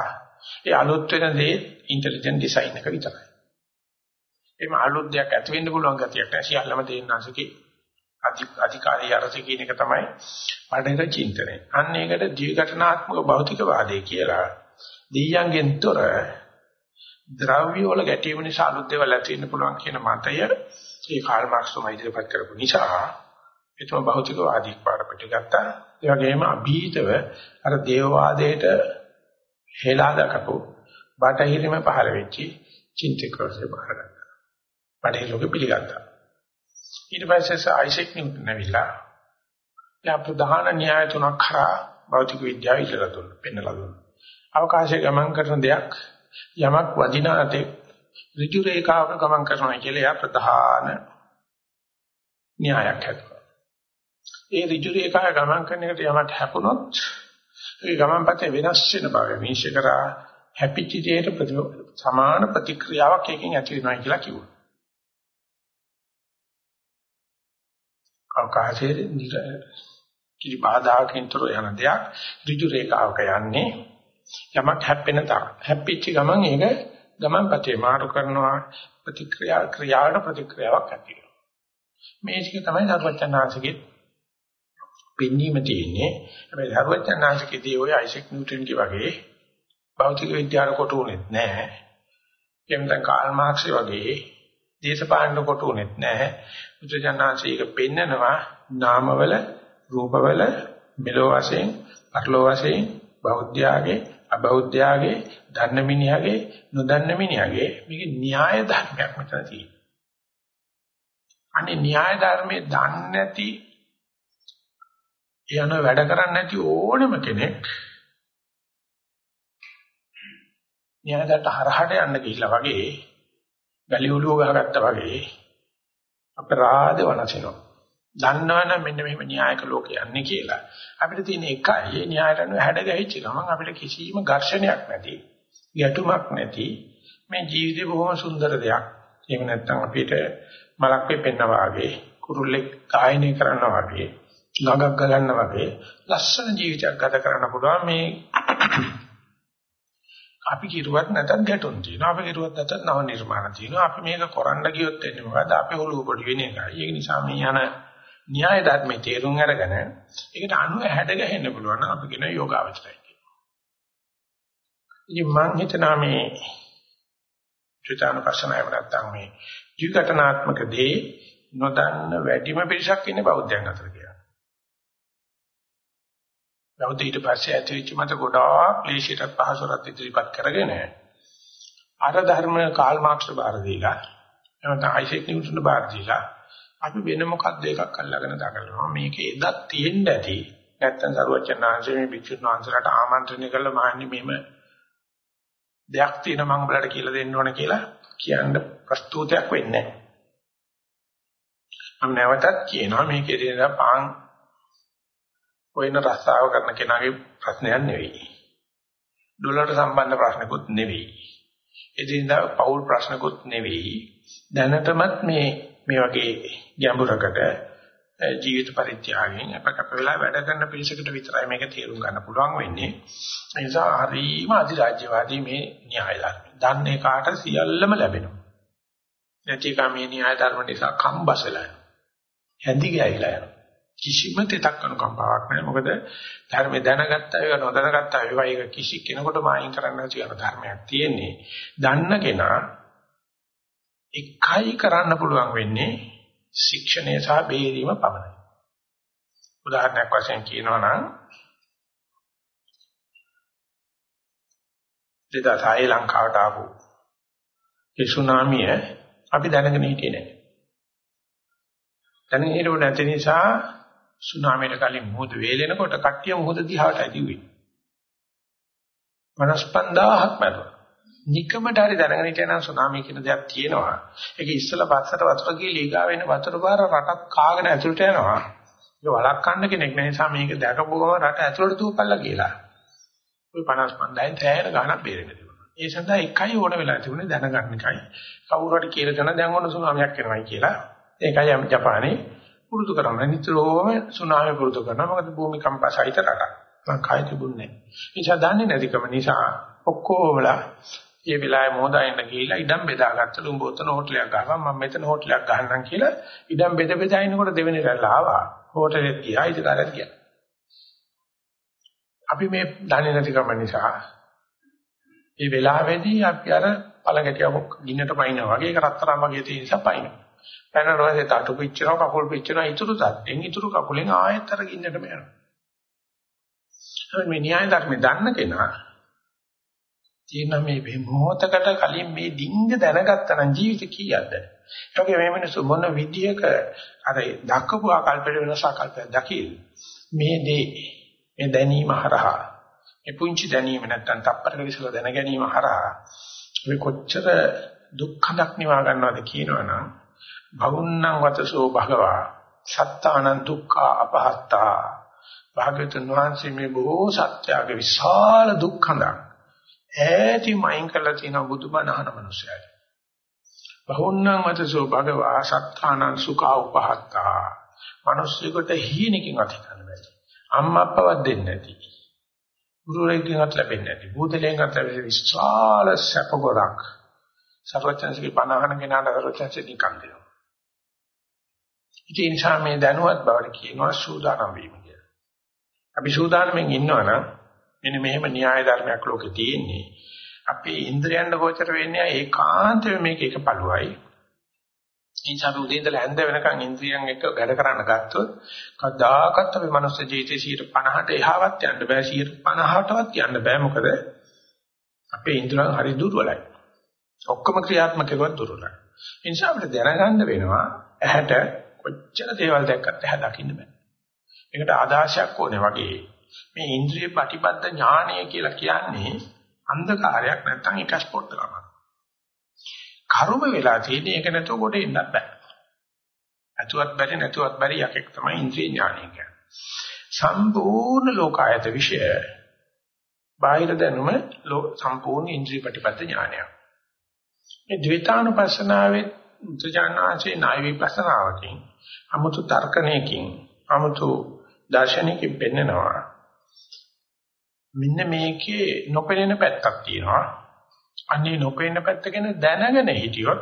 ඒ අලුත් වෙන දේ ඉන්ටෙලිජන්ට් ඩිසයින් එක විතරයි. එimhe අලුත් දෙයක් ඇති වෙන්න පුළුවන් ගතියක් නැහැ. සියල්ලම දෙයනාචකේ අධිකාරී අරස කියන එක තමයි බටහිර චින්තනය. අන්න ඒකට ද්විඝටනාත්මක භෞතිකවාදය කියලා දෙයියන්ගෙන් තොර ද්‍රව්‍ය වල ගැටීම නිසා අලුත් දේවල් ඇති වෙන්න පුළුවන් කියන මතය ඒ කාල් මාක්ස් තමයි ඉදිරිපත් කරපු නිසා ඒතම භෞතිකවාදී පාඩපට ගත්තා. ඒ වගේම අභීතව අර දේවවාදයට හෙලා දකපු බටහිරම පහළ වෙච්ච චින්තකරසේ බාරගත්තා. බටහිර ලෝකෙ පිළිගත්තා. ඊට පස්සේ අයිසෙක් නිව්ටන් ඇවිල්ලා යා ප්‍රධාන න්‍යාය තුනක් කරා භෞතික විද්‍යාව ඉස්සරහ දුන්නා. පෙන්නලා දුන්නා. අවකාශයේ ගමන් කරන දෙයක් යමක් වදිනාතේ ඍජු රේඛාවක ගමන් කරනවා කියලා එයා ප්‍රධාන න්‍යායක් හදුවා. ඒ ඍජු රේඛාව ගමන් කරන එකට යමක් හැපුණොත් ඒ ගමන් පතේ වෙනස් වෙන බව විශ්ය කරා හැපිච්ච දෙයට සමාන ප්‍රතික්‍රියාවක් එකකින් ඇති වෙනවා කියලා කිව්වා. අවකාශයේ කිසි බාධාකින් තොර යන දෙයක් ඍජු රේඛාවක යන්නේ යමක් හැප්පෙන තරම්. හැප්පිච්ච ගමන් ඒක ගමන් පතේ මාරු කරනවා ප්‍රතික්‍රියා ක්‍රියාවට ප්‍රතික්‍රියාවක් ඇති වෙනවා. මේ ටික තමයි සර්වඥාන්සේගේ පින්නීම තියෙන්නේ. හැබැයි සර්වඥාන්සේකේදී ওই අයිසෙක් නිව්ටන්ගේ වගේ භෞතික විද්‍යාවට කොට උනේත් නැහැ. එහෙම නැත්නම් කාල් මාක්ස් වගේ දේශපාලන කොට උනේත් නැහැ. බුදුජානනාංශයක පෙන්නනවා නාමවල රූපවල මෙලෝ වශයෙන් අටලෝ වශයෙන් බෞද්ධයාගේ අබෞද්ධයාගේ දන්න මිනිහාගේ නොදන්න මිනිහාගේ මේක න්‍යාය ධර්මයක් මෙතන තියෙනවා. අනේ න්‍යාය ධර්මයේ දන්නේ නැති යන වැඩ කරන්නේ නැති ඕනම කෙනෙක් න්‍යායයට හරහට යන්න ගිහිල්ලා වගේ ගලි ඔලුව ගහගත්තා වගේ අපරාධ වනසිනවා. දන්නවනම් මෙන්න මෙහෙම න්‍යායක ලෝකේ යන්නේ කියලා. අපිට තියෙන එකයි මේ න්‍යායට අනුව හැඩ ගැහිච්ච ගමන් අපිට කිසිම ඝර්ෂණයක් නැති, ගැටුමක් නැති මේ ජීවිතේ බොහොම සුන්දර දෙයක්. එහෙම නැත්නම් අපිට මලක් වෙපෙන්නා වගේ, කුරුල්ලෙක් කායනය කරනවා වගේ, ගඟක් ගලනවා වගේ ලස්සන ජීවිතයක් ගත කරන්න පුළුවන් මේ අපි කිරුවත් නැතත් ගැටුම් තියෙනවා. අපි කිරුවත් නැතත් නව නිර්මාණ තියෙනවා. අපි මේක කරන්න ගියොත් එන්නේ මොකද? අපේ ඔළුව පොඩි වෙන එකයි. ඒක නිසා මේ යන න්‍යාය ධර්මයේ තේරුම් අරගෙන ඒකට අනුව හැඩ ගැහෙන්න පුළුවන් නම් අපි කියන යෝගාවචරය කියනවා. ඉතින් මම හිතනවා මේ චිතාන ප්‍රශ්නායම නැත්තම් මේ ජීවිතනාත්මක දේ නොදන්න වැඩිම පිරිසක් ඉන්නේ බෞද්ධයන් අතර කියලා. බෞද්ධ ඊට පස්සේ ඇතිවෙච්ච මත ගොඩාක් ක්ලේශයට පහසුරත් ඉදිරිපත් කරගෙන අර ධර්ම කාල් මාක්ස්ට බාර දීලා එනත අයිසෙක් නිව්ටන් බාර දීලා අපි වෙන මොකක්ද එකක් අල්ලගෙන දඟලනවා මේක එදත් තියෙන්න ඇති නැත්තම් සරුවචනාංශයේ මේ භික්ෂුන් වහන්සේලාට ආමන්ත්‍රණය කළා මහන්නේ මෙහෙම දෙයක් තියෙන මම උඹලට කියලා දෙන්න ඕන කියලා කියන්න ප්‍රස්තුතයක් වෙන්නේ නැහැ. මම නැවතත් කියනවා මේකේ තියෙන පාන් කොයින රස්සාව කරන කෙනාගේ ප්‍රශ්නයක් නෙවෙයි. ඩොලරට සම්බන්ධ ප්‍රශ්නකුත් නෙවෙයි. එදිනදා පෞල් ප්‍රශ්නකුත් නෙවෙයි. දැනටමත් මේ මේ වගේ ගැඹුරකට ජීවිත පරිත්‍යාගයෙන් අපකට වෙලා වැඩ කරන පිළිසකට විතරයි මේක තේරුම් ගන්න පුළුවන් වෙන්නේ. ඒ නිසා හරිම අධිරාජ්‍යවාදී මේ න්‍යාය ධර්ම. දන්නේ කාට සියල්ලම ලැබෙනවා. නැති කමේ න්‍යාය ධර්ම නිසා කම්බසලා. හැඳි ගෑවිලා යනවා. කිසිම තෙතක් අනුකම්පාවක් නැහැ. මොකද ධර්මය දැනගත්තා ඒක නොදැනගත්තා ඒවා ඒක කිසි කෙනෙකුට මායින් කරන්න නැති යන ධර්මයක් තියෙන්නේ. දන්න කෙනා එකයි කරන්න පුළුවන් වෙන්නේ ශික්ෂණය සහ බේරීම පමණයි. උදාහරණයක් වශයෙන් කියනවා නම් දෙදසයි ලංකාවට ආපු ඒ සුනාමිය අපි දැනගෙන හිටියේ නැහැ. දැනගෙන හිටුව නැති නිසා සුනාමියට කලින් මුහුද වේලෙනකොට කට්ටිය මුහුද දිහාට ඇදිවි. 55000ක් මැරුණා. නිකමට හරි දැනගෙන හිටියනම් සුනාමි කියන දෙයක් තියෙනවා. ඒක ඉස්සලා පස්සට වතුර ගිහලා ඊගා වෙන වතුර පාර රටක් කාගෙන ඇතුළට යනවා. ඒක වළක්වන්න කෙනෙක් නැහැ නිසා මේක දැකපුවම රට ඇතුළට දුවපල්ලා කියලා. ওই 55000න් තෑර ගහනක් බේරෙන්න තිබුණා. ඒ සඳහා එකයි ඕන වෙලා තිබුණේ දැනගන්න එකයි. කවුරු හරි කියලා දෙන දැන් ඕන සුනාමියක් එනවායි කියලා. ඒකයි ජපානයේ පුරුදු කරනවා. නිතරම සුනාමි පුරුදු කරනවා. මොකද භූමිකම්ප සහිත රටක්. ලංකාවේ තිබුණේ නැහැ. ඒ නිසා දන්නේ නැතිකම නිසා ඔක්කොමලා ඒ වෙලාවේ මොහොතෙන් ගිහිලා ඉඩම් බෙදාගත්තලු උඹ උතන හෝටලයක් ගහපන් මම මෙතන හෝටලයක් ගහන්නම් කියලා ඉඩම් බෙද බෙදා ඉන්නකොට දෙවෙනි රැල්ල ආවා හෝටලෙත් ගියා ඉතිකාරත් ගියා අපි මේ දන්නේ නැතිකම නිසා මේ වෙලාවේදී අපි අර පළඟටියක් ගින්නට පයින්නවා වගේ ඒක රත්තරන් වගේ තියෙන නිසා පයින්නවා පැනනවාසේ තටු පිච්චෙනවා කකුල් පිච්චෙනවා ඉතුරු තට්ටෙන් ඉතුරු කකුලෙන් ආයෙත් අර ගින්නටම යනවා මේ න්‍යාය ධර්ම දන්න කෙනා තියෙන මේ මොහොතකට කලින් මේ ඩිංග දැනගත්තා නම් ජීවිත කීයක්ද? ඒ වගේ මේ මිනිස්සු මොන විදියක අර දක්කපු ආකල්පවල වෙනස ආකල්පයක් දකිල් මේ දේ මේ දැනීම හරහා මේ පුංචි දැනීම නැත්තම් තප්පරක විසල දැන ගැනීම හරහා මේ කොච්චර දුක්ඛයක් නිවා ගන්නවද කියනවනම් භවුන්නං වතසෝ භගවා සත්තානං දුක්ඛ අපහත්තා භාග්‍යතුන් වහන්සේ මේ බොහෝ සත්‍යයක විශාල දුක්ඛඳක් ඈතින් මයින් කරලා තියෙන බුදුබණ අහන මනුස්සයයි. බහුන්නං මතසෝ භගවා සත්තානං සුඛා උපහත්තා. මිනිස්සුෙකුට හීනකින් අධිකරණ බැරි. අම්මා අප්පවත් දෙන්නේ නැති. ගුරුවරයෙක්ගෙන්වත් ලැබෙන්නේ නැති. භූතලයෙන්වත් ලැබෙන්නේ විශාල සැප ගොඩක්. සර්වචන්සේගේ පණහන කෙනාට සර්වචන්සේ නිකන් දෙනවා. ඉතින් ඒ නිසා මේ දැනුවත් බවට කියනවා සූදානම් වීම කියලා. අපි සූදානම්ෙන් ඉන්නවනම් මෙන්න මෙහෙම න්‍යාය ධර්මයක් ලෝකේ තියෙන්නේ. අපේ ඉන්ද්‍රයන්ට ගෝචර වෙන්නේ ඒකාන්තයෙන් මේක එක පළුවයි. එනිසා අපි උදේ ඉඳලා හැන්ද වෙනකන් ඉන්ද්‍රියන් එක වැඩ කරන්න ගත්තොත් කවදාකවත් අපේ මනුස්ස ජීවිතේ 50ට එහාවත් යන්න බෑ 50ටවත් යන්න බෑ මොකද අපේ ඉන්ද්‍රයන් හරි දුර්වලයි. ඔක්කොම ක්‍රියාත්මක කරවත් දුර්වලයි. ඒ නිසා අපිට දැනගන්න වෙනවා ඇහැට කොච්චර දේවල් දැක්කත් ඇහැ දකින්න බෑ. ඒකට ආදාශයක් ඕනේ වගේ මේ ඉන්ද්‍රිය ප්‍රතිබද්ධ ඥානය කියලා කියන්නේ අන්ධකාරයක් නැත්තම් එක ස්පොට් එකක්. කර්ම වෙලා තියෙන එක නැතුව කොට එන්නත් බෑ. ඇතුවත් බැරි නැතුවත් බැරි යකෙක් තමයි ඉන්ද්‍රිය ඥානය කියන්නේ. සම්පූර්ණ ලෝකායත විෂය බාහිර දැනුම සම්පූර්ණ ඉන්ද්‍රිය ප්‍රතිපද ඥානයක්. මේ ද්විතානුපස්සනාවේ සුජානාචේ ණය විපස්සනාවකින් 아무තු තර්කණයකින් 아무තු දර්ශනයකින් පෙන්නනවා. මෙන්න මේකේ නොපෙනෙන පැත්තක් තියෙනවා. අන්නේ නොපෙනෙන පැත්ත ගැන දැනගෙන හිටියොත්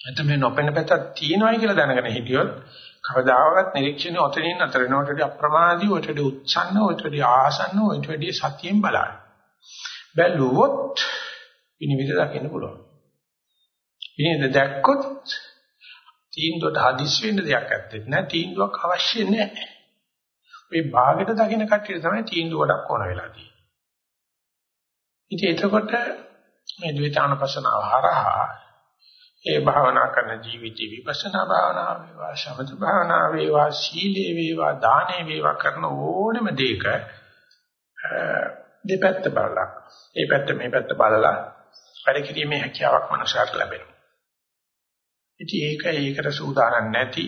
නැත්නම් මේ නොපෙනෙන පැත්තක් තියෙනවායි කියලා දැනගෙන හිටියොත් කවදාවත් නිරීක්ෂණය ඔතනින් අතර වෙනවට වඩා අප්‍රමාදී ඔයට වඩා උච්චන්න ඔයට වඩා ආසන්න ඔයට වඩා සතියෙන් බලන්න. බැලුවොත් විනිවිද දකින්න පුළුවන්. විනිවිද දැක්කොත් තීන්දුවට හදිස් වෙන්න දෙයක් ඇත්තේ නැහැ. තීන්දුවක් අවශ්‍ය නැහැ. මේ භාගයට දකින්න කට්ටිය තමයි තීන්දුව ගොඩක් ඕන වෙලා තියෙන්නේ. ඉතින් එතකොට මේ ද්විතානපසනාව හරහා ඒ භාවනා කරන ජීවිතේ විපස්සනා භාවනාව වේවා සමථ භාවනාව වේවා සීලේ වේවා දානේ වේවා කරන ඕනෙම දෙයක දෙපැත්ත බලලා ඒ පැත්ත මේ පැත්ත බලලා වැඩ කිරීමේ හැකියාවක් මනසට ලැබෙනවා. ඉතින් ඒක ඒකට සූදානම් නැති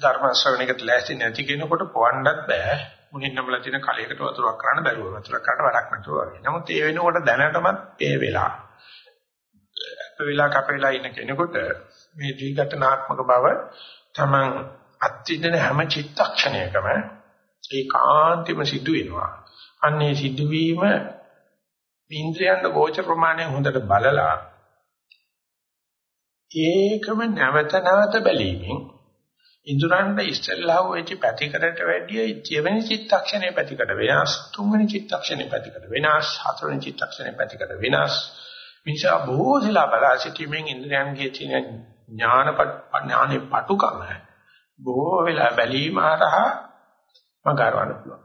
ධර්ම ශ්‍රවණයකට ලෑස්ති නැති කෙනෙකුට පොවන්නත් බෑ. මුලින් නම්ලා තියෙන කලයකට වතුරක් කරන්න බැරුව වතුරක් කරන්න වැඩක් නැතුව වගේ. නමුත් ඒ වෙනකොට දැනටමත් ඒ වෙලා අප වෙලා කප වෙලා ඉන්න කෙනෙකුට මේ ද්විගතනාත්මක බව තමන් අත්විඳින හැම චිත්තක්ෂණයකම ඒකාන්තෙම සිදු වෙනවා. අන්නේ සිදුවීම ඉන්ද්‍රයන්ගේ ගෝචර ප්‍රමාණය හොඳට බලලා ඒකම නැවත නැවත බැලීමෙන් ඉන්ද්‍රයන්ට ඉස්සෙල්ලා වෙච්ච පැතිකඩට වැඩිය ජීවන චිත්තක්ෂණේ පැතිකඩ වෙනස් තුන්වෙනි චිත්තක්ෂණේ පැතිකඩ වෙනස් හතරවෙනි චිත්තක්ෂණේ පැතිකඩ වෙනස් මිනිසා බොහෝ දලා බලා සිටීමෙන් ඉන්ද්‍රයන්ගේ තියෙන ඥාන ඥානේ පටුකම බොහෝ වෙලා බැලීම හරහා මගහරවන්න පුළුවන්.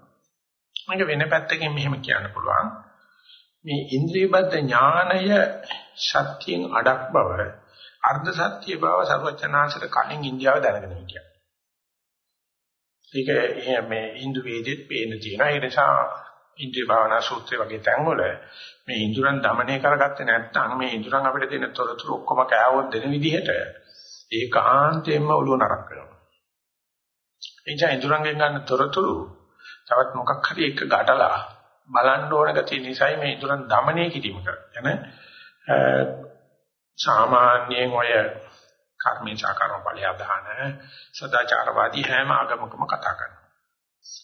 මේක වෙන පැත්තකින් මෙහෙම කියන්න පුළුවන්. මේ ඉන්ද්‍රියබද්ධ ඥානය සත්‍යයෙන් අඩක් බව අර්ධ සත්‍ය බව සර්වචනාංශර කලින් ඉන්දියාව දැනගෙන හිටියා. ඒක මේ Hindu වේදෙත් පේන තියෙනවා. ඒ නිසා ඉන්ද්‍රිය භාවනා සූත්‍රය වගේ තැන්වල මේ ඉඳුරන් দমনය කරගත්තේ නැත්නම් මේ ඉඳුරන් අපිට දෙන තොරතුරු ඔක්කොම කෑවොත් දෙන විදිහට ඒකාන්තයෙන්ම ඔළුව නරක් වෙනවා. එනිසා ඉඳුරන්ගෙන් ගන්න තොරතුරු තවත් මොකක් හරි එක ගැටලා බලන්න ඕන ගැතිය නිසායි මේ ඉදරන් দমনය කිරීම කරන්නේ. සාමාන්‍යයෙන් ඔය කර්මේචා කර්මඵලය දාන සදාචාරවාදී හැම ආගමකම කතා කරනවා.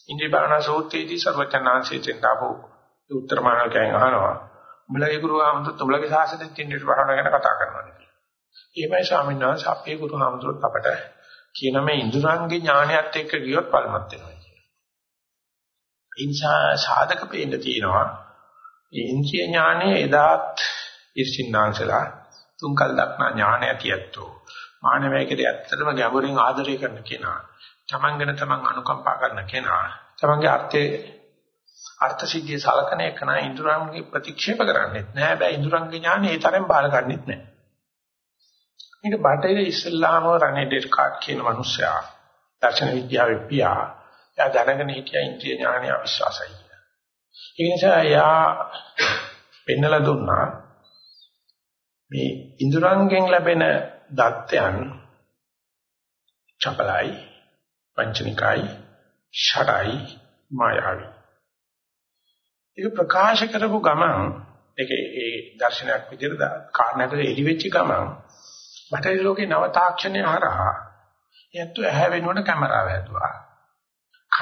ඉන්දිය භාවනා සූත්‍රයේදී සර්වඥාන්සේ දෙන්නාපෝ උත්තර මාර්ගයෙන් අහනවා. උඹලගේ ගුරු ආමතුත් උඹලගේ ශාසනයෙන් දෙන්නේ භාවනා ගැන කතා කරනවා කියලා. එහෙමයි ස්වාමීන් වහන්සේ අපේ ගුරු ආමතුත් අපට කියන මේ ඉඳුරංගේ ඥානයත් එක්ක ගියොත් පල්මත් වෙනවා. ඒ නිසා සාධක පේන්න තියෙනවා. මේ ඉන්ද්‍රිය ඥානය එදාත් ඉර්ෂින්නාංශලා තුන්කල් දක්නා ඥානය ඇතියැත්තෝ. මානවයකට ඇත්තටම ගැඹුරින් ආදරය කරන කෙනා. තමන් ගැන තමන් අනුකම්පා කරන කෙනා. තමන්ගේ අර්ථයේ අර්ථ සිද්ධිය සලකන එක නා ඉන්ද්‍රයන්ගේ ප්‍රතික්ෂේප කරන්නේත් නෑ. හැබැයි ඉන්ද්‍රයන්ගේ ඥානය ඒ තරම් බාර ගන්නෙත් නෑ. මේක බටහිර ඉස්ලාම රනේ ඩෙස්කාට් කියන මිනිසයා දර්ශන විද්‍යාවේ පියා එයා දැනගෙන හිටියා ඉන්ද්‍රිය ඥානය අවිශ්වාසයි කියලා. ඒ නිසා එයා පෙන්නලා දුන්නා මේ ඉන්ද්‍රයන්ගෙන් ලැබෙන දත්තයන් චපලයි, පංචනිකයි, ෂඩයි, මායාවි. ඒක ප්‍රකාශ කරපු ගමන් ඒක ඒ දර්ශනයක් විදිහට කාරණාට එලි වෙච්ච ගමන් බටහිර ලෝකේ නව තාක්ෂණය හරහා යැත්තු ඇහැ වෙනුවට කැමරාව හැදුවා.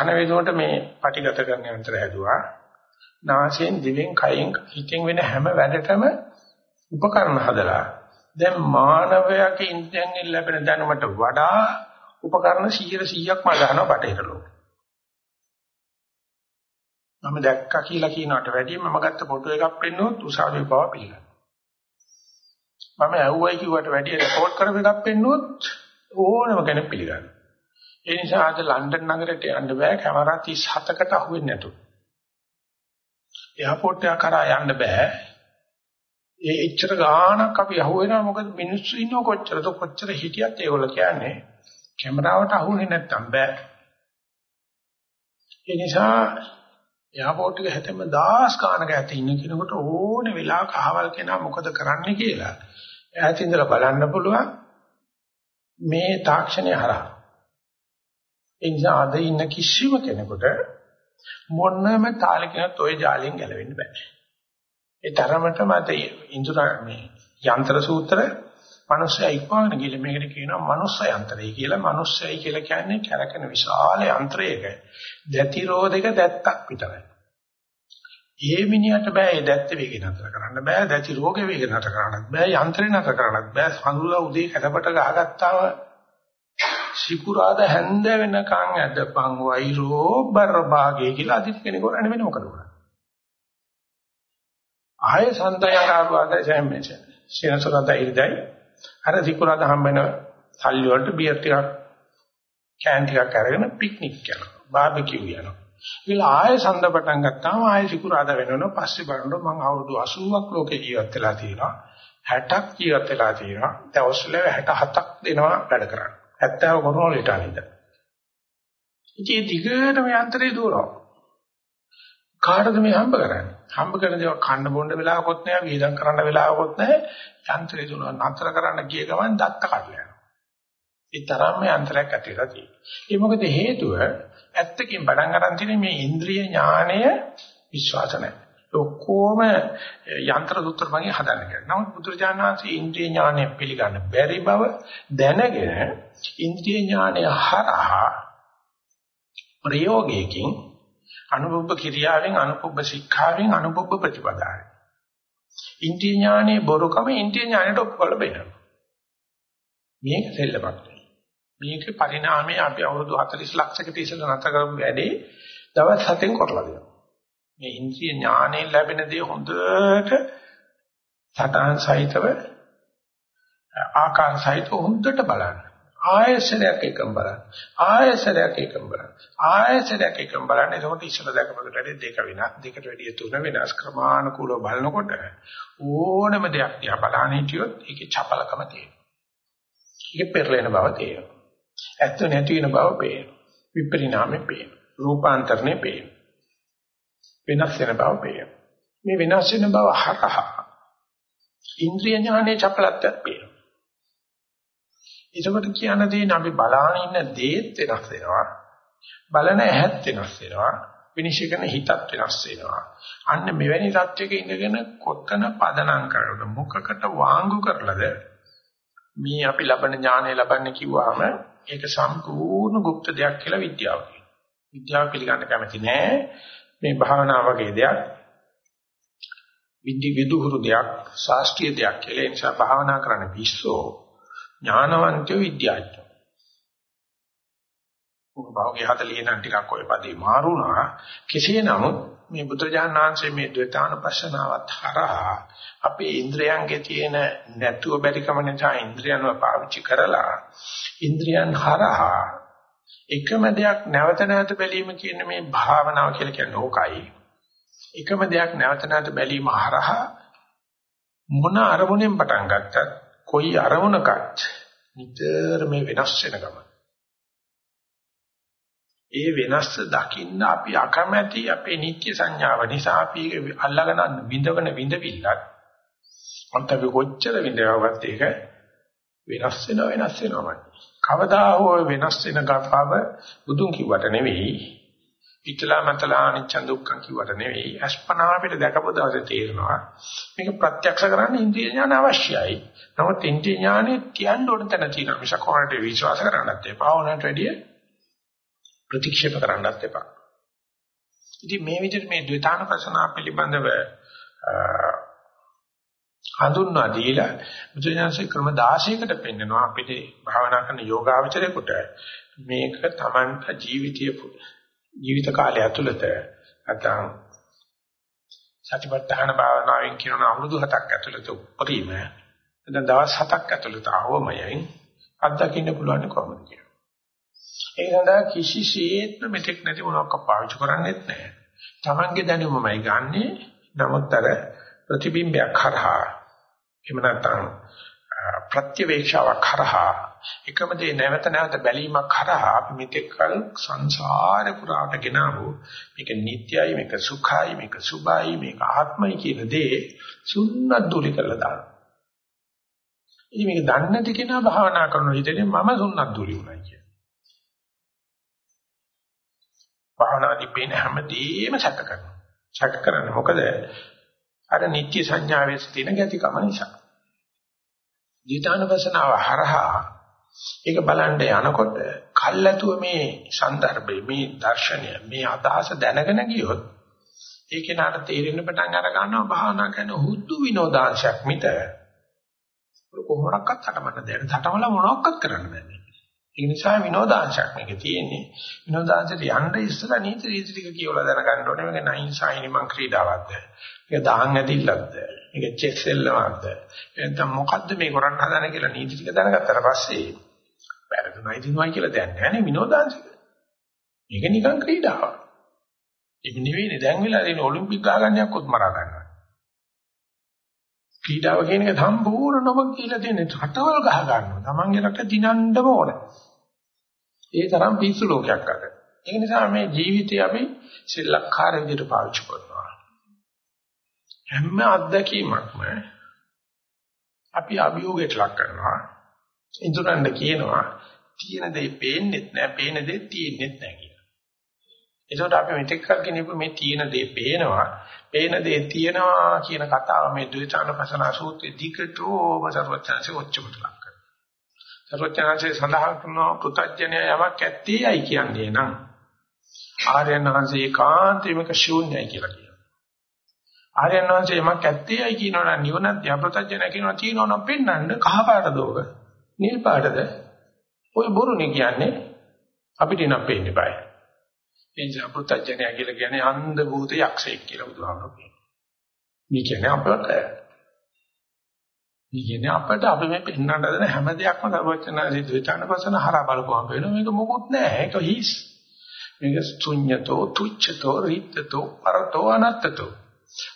කන වේදුවට මේ පටිගත කරන යන්ත්‍ර හැදුවා. නාසයෙන් දිවෙන් කයෙන් හිතෙන් වෙන හැම වැඩටම උපකරණ හදලා දැන් මානවයාගේ ඉන්ද්‍රයන්ගෙන් ලැබෙන දැනුමට වඩා උපකරණ 100%ක්ම ගන්නවා බටහිර ලෝකෙ. මම දැක්කා කියලා කියනකට වැඩිය මම ගත්ත ෆොටෝ එකක් පෙන්නුවොත් උසාවියේ බව පිළිගන්නවා. මම ඇහුවයි කිව්වට වැඩිය රෙකෝඩ් කරපු එකක් පෙන්නුවොත් ඕනම කෙනෙක් පිළිගන්නවා. ඒ නිසා අද ලන්ඩන් නගරයට යන්න බෑ කැමරා 37කට අහු වෙන්නේ නැතු. එයාපෝට් එක කරා යන්න බෑ. ඒ එච්චර ගාණක් අපි අහු වෙනවා මොකද මිනිස්සු ඉන්නව කොච්චරද කොච්චර හිටියත් ඒගොල්ලෝ කියන්නේ කැමරාවට අහුනේ නැත්තම් බෑ. ඒ නිසා එයාපෝට් එක හැතැම්ම දහස් ගානක ඇත ඉන්න කෙනෙකුට ඕනේ වෙලාවක අහවල් කෙනා මොකද කරන්නේ කියලා. ඈත ඉඳලා බලන්න පුළුවන් මේ තාක්ෂණය හරහා. ඒ නිසා අද ඉන්න කිසිම කෙනෙකුට මොනම තාලකිනත් ওই ජාලයෙන් ගැලවෙන්න බෑ. ඒ තරමටම අද ඉන්ද්‍ර මේ යන්ත්‍ර සූත්‍ර මනුස්සය ඉක්මවගෙන ගිහලා මේකට කියනවා මනුස්ස යන්ත්‍රය කියලා. මනුස්සයයි කියලා කියන්නේ කැරකෙන විශාල යන්ත්‍රයක දැතිරෝධක දැත්තක් විතරයි. ඒ මිනිහට බෑ ඒ දැත්ත වේගය නතර කරන්න බෑ දැති රෝග වේගය නතර කරන්නත් බෑ යන්ත්‍රේ නතර කරන්නත් බෑ හඳුලා උදේ කැඩපට ගහගත්තාම සිකුරාද හැන්ද වෙනකන් ඇදපන් වෛරෝ බරභාගේ කියලා අදිට කෙනෙක් කරන්නේ වෙන මොකද කරන්නේ ආය සන්තය ආරවාද සෑමෙස සිනසරත ඉදයි අර සිකුරාද හම්බෙන සල්ලි වලට බියර් ටිකක් කෑන් ටිකක් අරගෙන පික්නික් යනවා. බාබිකියු යනවා. ඊළ ආයෙ සඳ පටන් ගත්තාම ආයෙ සිකුරාද වෙනවනේ පස්සේ බලනකොට මම අවුරුදු 80ක් ලෝකේ ජීවත් වෙලා තියෙනවා. 60ක් ජීවත් වෙලා තියෙනවා. දැන් ඕස්ට්‍රේලියාවේ 67ක් දෙනවා වැඩ කරන්න. 70 කොරෝලේට අනිද. ඉතින් දිගටම යන්ත්‍රේ දුවනවා. කාටද මේ හම්බ කරන්නේ? හම්බ කරන දේවල් කන්න බොන්න වෙලාවකොත් නැහැ, වේදම් කරන්න වෙලාවකොත් නැහැ. යන්ත්‍රේ දුවනවා. නතර කරන්න ගිය ගමන් දත්ත කඩලා යනවා. ඒ තරම්ම යන්ත්‍රයක් ඇතිලා තියෙනවා. ඒ මොකද හේතුව ඇත්තකින් පටන් ගන්න තියෙන්නේ මේ ඉන්ද්‍රිය ඥාණය විශ්වාස නැහැ. ඔක්කොම යන්ත්‍ර සූත්‍ර භාගයේ හදන්න කියලා. නමුත් බුදුරජාණන් වහන්සේ ඉන්ද්‍රිය ඥාණය පිළිගන්න බැරි බව දැනගෙන ඉන්ද්‍රිය ඥාණය හරහා ප්‍රයෝගයකින් අනුභව ක්‍රියාවෙන් අනුභව ශික්ෂාවෙන් අනුභව ප්‍රතිපදාවෙන් ඉන්ද්‍රිය ඥානයේ බොරුකම ඉන්ද්‍රිය ඥානයට ඔප්පවල බෙනවා. මේක දෙල්ලපත්. මේක පරිණාමය අපි අවුරුදු 40 ලක්ෂයකට ඉස්සෙල්ලා නැතර කරපු වැඩේ දවස් 7න් කරලා දෙනවා. මේ ඉන්ද්‍රිය ඥාණයෙන් ලැබෙන දේ හොඳට සටහන් සහිතව ආකාර සහිතව හොඳට බලන්න. ආයසරයක් එකම බලන්න. ආයසරයක් එකම බලන්න. ආයසරයක් එකම බලන්න. එතකොට ඉස්සර දැකපකට වැඩි දෙක වෙනස්. දෙකට වැඩි තුන වෙනස් ක්‍රමානුකූලව බලනකොට ඕනම දෙයක් දිහා බලන හිටියොත් ඒකේ චපලකම තියෙනවා. ඒකේ පෙරලෙන බව තියෙනවා. ඇත්ත නැති වෙන බව පේනවා. විපරිණාමය පේනවා. රූපාන්තරණය පේනවා. වෙනස් වෙන බව පේනවා. මේ වෙනස් වෙන බව හරහා ඉන්ද්‍රිය ඥානයේ චපලත්වයක් පේනවා. ඒකට කියන දේන අපි බලාන ඉන්න දේත් වෙනස් වෙනවා. බලන ඇහත් වෙනස් වෙනවා. විනිශ්චය කරන හිතත් වෙනස් වෙනවා. අන්න මෙවැනි தත්වයක ඉඳගෙන කොතන පදනම් කරනවද මොකකට වාංගු කරලාද මේ අපි ලබන ඥානය ලබන්න කිව්වහම ඒක සම්පූර්ණ গুপ্ত දෙයක් කියලා විද්‍යාව කියනවා. විද්‍යාව පිළිගන්න කැමති නෑ. මේ භාවනා වගේ දෙයක් විදි විදුහුරු දෙයක් ශාස්ත්‍රීය දෙයක් කියලා. ඒ නිසා භාවනා කරන්න පිස්සෝ ඥානවන්තයෝ විද්‍යාඥයෝ. උභවගේ 40 නම් ටිකක් ඔය පදේ මාරුණා. කෙසේ නමුත් මේ බුදුරජාණන් වහන්සේ මේ ද්වේතානුපස්සනාවත් හරහා අපේ ඉන්ද්‍රයන්ගේ තියෙන නැතුව බැරිකම නිසා ඉන්ද්‍රයන්ව පාවිච්චි කරලා ඉන්ද්‍රයන් හරහා එකම දෙයක් නැවත නැවත බැලීම කියන මේ භාවනාව කියලා කියන්නේ ඕකයි. එකම දෙයක් නැවත නැවත බැලීම හරහා මොන අරමුණෙන් පටන් ගත්තත් කොයි අරමුණකත් නිතර මේ වෙනස් වෙන ගම. ඒ වෙනස් දකින්න අපි අකමැති අපේ නිත්‍ය සංඥාව නිසා අපි අල්ලගෙන විඳවන විඳවිල්ලක් අන්ත අපි කොච්චර විඳවවත් ඒක වෙනස් වෙනව වෙනස් වෙනවමයි. කවදා හෝ වෙනස් වෙන ගාපාව බුදුන් කිව්වට නෙවෙයි. පිටලා මතලා අනිච්ච දුක්ඛ කිව්වට නෙවෙයි. අස්පනා අපිට දැකපු දවසේ තේරෙනවා. මේක ප්‍රත්‍යක්ෂ කරන්න ඉන්ද්‍රිය ඥාන අවශ්‍යයි. නමුත් ඉන්ද්‍රිය ඥානෙ කියන්න ඕන තැන තියෙනවා. මිසක් කොහොමද විශ්වාස කරන්නත් එපා. ඕනට වැඩිය ප්‍රතික්ෂේප කරන්නත් එපා. ඉතින් මේ විදිහට මේ ද්විතානපසනා පිළිබඳව හඳුන්වා දීලා බුදුසසුනේ ක්‍රම 16කට පෙන්නනවා අපිට භාවනා කරන යෝගාවචරයකට මේක Tamanta ජීවිතයේ ජීවිත කාලය ඇතුළත නැත්නම් සතිපට්ඨාන භාවනාවෙන් කියන අවුරුදු 7ක් ඇතුළත උපරිම නැත්නම් දවස් 7ක් ඇතුළත ආවමයෙන් අත්දකින්න පුළුවන් කොහොමද කියලා. ඒ සඳහා කිසිසේත්ම මෙතෙක් නැති මොනවාක් පාවිච්චි කරන්නේත් නැහැ. Tamange දැනුමමයි ගන්නෙ. නමුත් අර ප්‍රතිබිම්බයක් කරහා එහෙම නැත්නම් ප්‍රත්‍යවේක්ෂාවක් කරහා එකම දේ නැවත නැවත බැලීමක් කරහා අපි මෙතෙක්කල් සංසාරේ පුරාට ගෙනාවු මේක නිට්ටයයි මේක සුඛයි මේක සුභයි මේක ආත්මයි කියන දේ සුන්නත් දුලි කරලා දානවා. ඉතින් මේක දන්නේ නැති කෙනා භාවනා කරන හිතේ මම සුන්නත් දුලි උනායි කියන. භාවනාදී පේන හැමදේම සැක කරනවා. සැක කරන්නේ මොකද? අර නිත්‍ය සංඥාවේ තියෙන ගැතිකම නිසා. ජීතානවසනාව හරහා ඒක බලන්න යනකොට කල්ැතුව මේ સંદર્ભේ මේ දර්ශනය මේ අදහස දැනගෙන ගියොත් ඒ කෙනාට තේරෙන්න පටන් අර ගන්නවා භාවනා කරන හුදු විනෝදාංශයක් මිත කොහොමඩක්වත් හටමන්න දෙන්න හටමල මොනවක්වත් කරන්න බෑ ඒ නිසා විනෝදාංශයක් මේක තියෙන්නේ විනෝදාංශයට යන්න ඉස්සලා නීති රීති ටික කියවලා දැනගන්න ඕනේ මේක නයින් සයින් මං ක්‍රීඩාවක්ද ඒක දහන් ඇදිල්ලක්ද? මේක චෙස් සෙල්ලමක්ද? එහෙනම් මොකද්ද මේ කරන්න හදන කියලා නීති ටික දැනගත්තට පස්සේ වැරදුනයි දිනුවයි කියලා දැන් නැහැ නේ විනෝදාංශික. මේක නිකන් ක්‍රීඩාවක්. ඒක නෙවෙයිනේ දැන් වෙලා තියෙන ඔලිම්පික් ගහගන්නයක්වත් මරා ගන්නවා. ක්‍රීඩාව කියන එක සම්පූර්ණම කියලා තියෙන රටවල් ගහ ගන්නවා. Tamange රට දිනන්නම ඕන. ඒ තරම් පිස්සු ලෝකයක් අද. ඒ නිසා මේ ජීවිතය අපි සෙල්ලක්කාර විදිහට පාවිච්චි කරනවා. හැම අත්දැකීමක්ම අපි අභියෝගයට ලක් කරනවා. ඉදuranda කියනවා තියෙන දේ පේන්නේ නැහැ, පේන දේ තියෙන්නේ නැහැ කියලා. ඒකට අපි මෙතෙක් කල් කියනපු මේ තියෙන දේ පේනවා, පේන දේ තියෙනවා කියන කතාව මේ ද්විචානපසන සූත්‍රයේ දිගටම සර්වචන්සේ ඔච්චමට ලක් කරනවා. සර්වචන්සේ සඳහන් කරනවා පෘථජ්ජනය යමක් ඇත්තේයි කියන්නේ නම් ආර්යයන් වහන්සේ ඒකාන්තයෙන්ම ශූන්‍යයි කියලා කියනවා. ආර්යයන් වහන්සේ යමක් ඇත්තේයි කියනවා නම් නිවනත් යප්‍රතජ්ජන කියනවා තියෙනවා නම් පෙන්වන්න කහ පාටද ඕක නිල් පාටද ඔය බොරුනේ කියන්නේ අපිට නම් පේන්නේ බෑ. ඒ නිසා පෘථජ්ජනය කියලා කියන්නේ අන්ධ භූත යක්ෂයෙක් කියලා බුදුහාමුදුරුවෝ කියනවා. මේ කියන්නේ අපට මේ කියන්නේ අපට අපි මේ පෙන්වන්න හදන හැම දෙයක්ම සර්වචනාදී ද්විචානපසන හරහා බලපුවම වෙනවා මේක මොකුත් නෑ ඒක හිස්. මේක ශුන්‍යතෝ තුච්ඡතෝ රිත්තතෝ පරතෝ අනත්තතෝ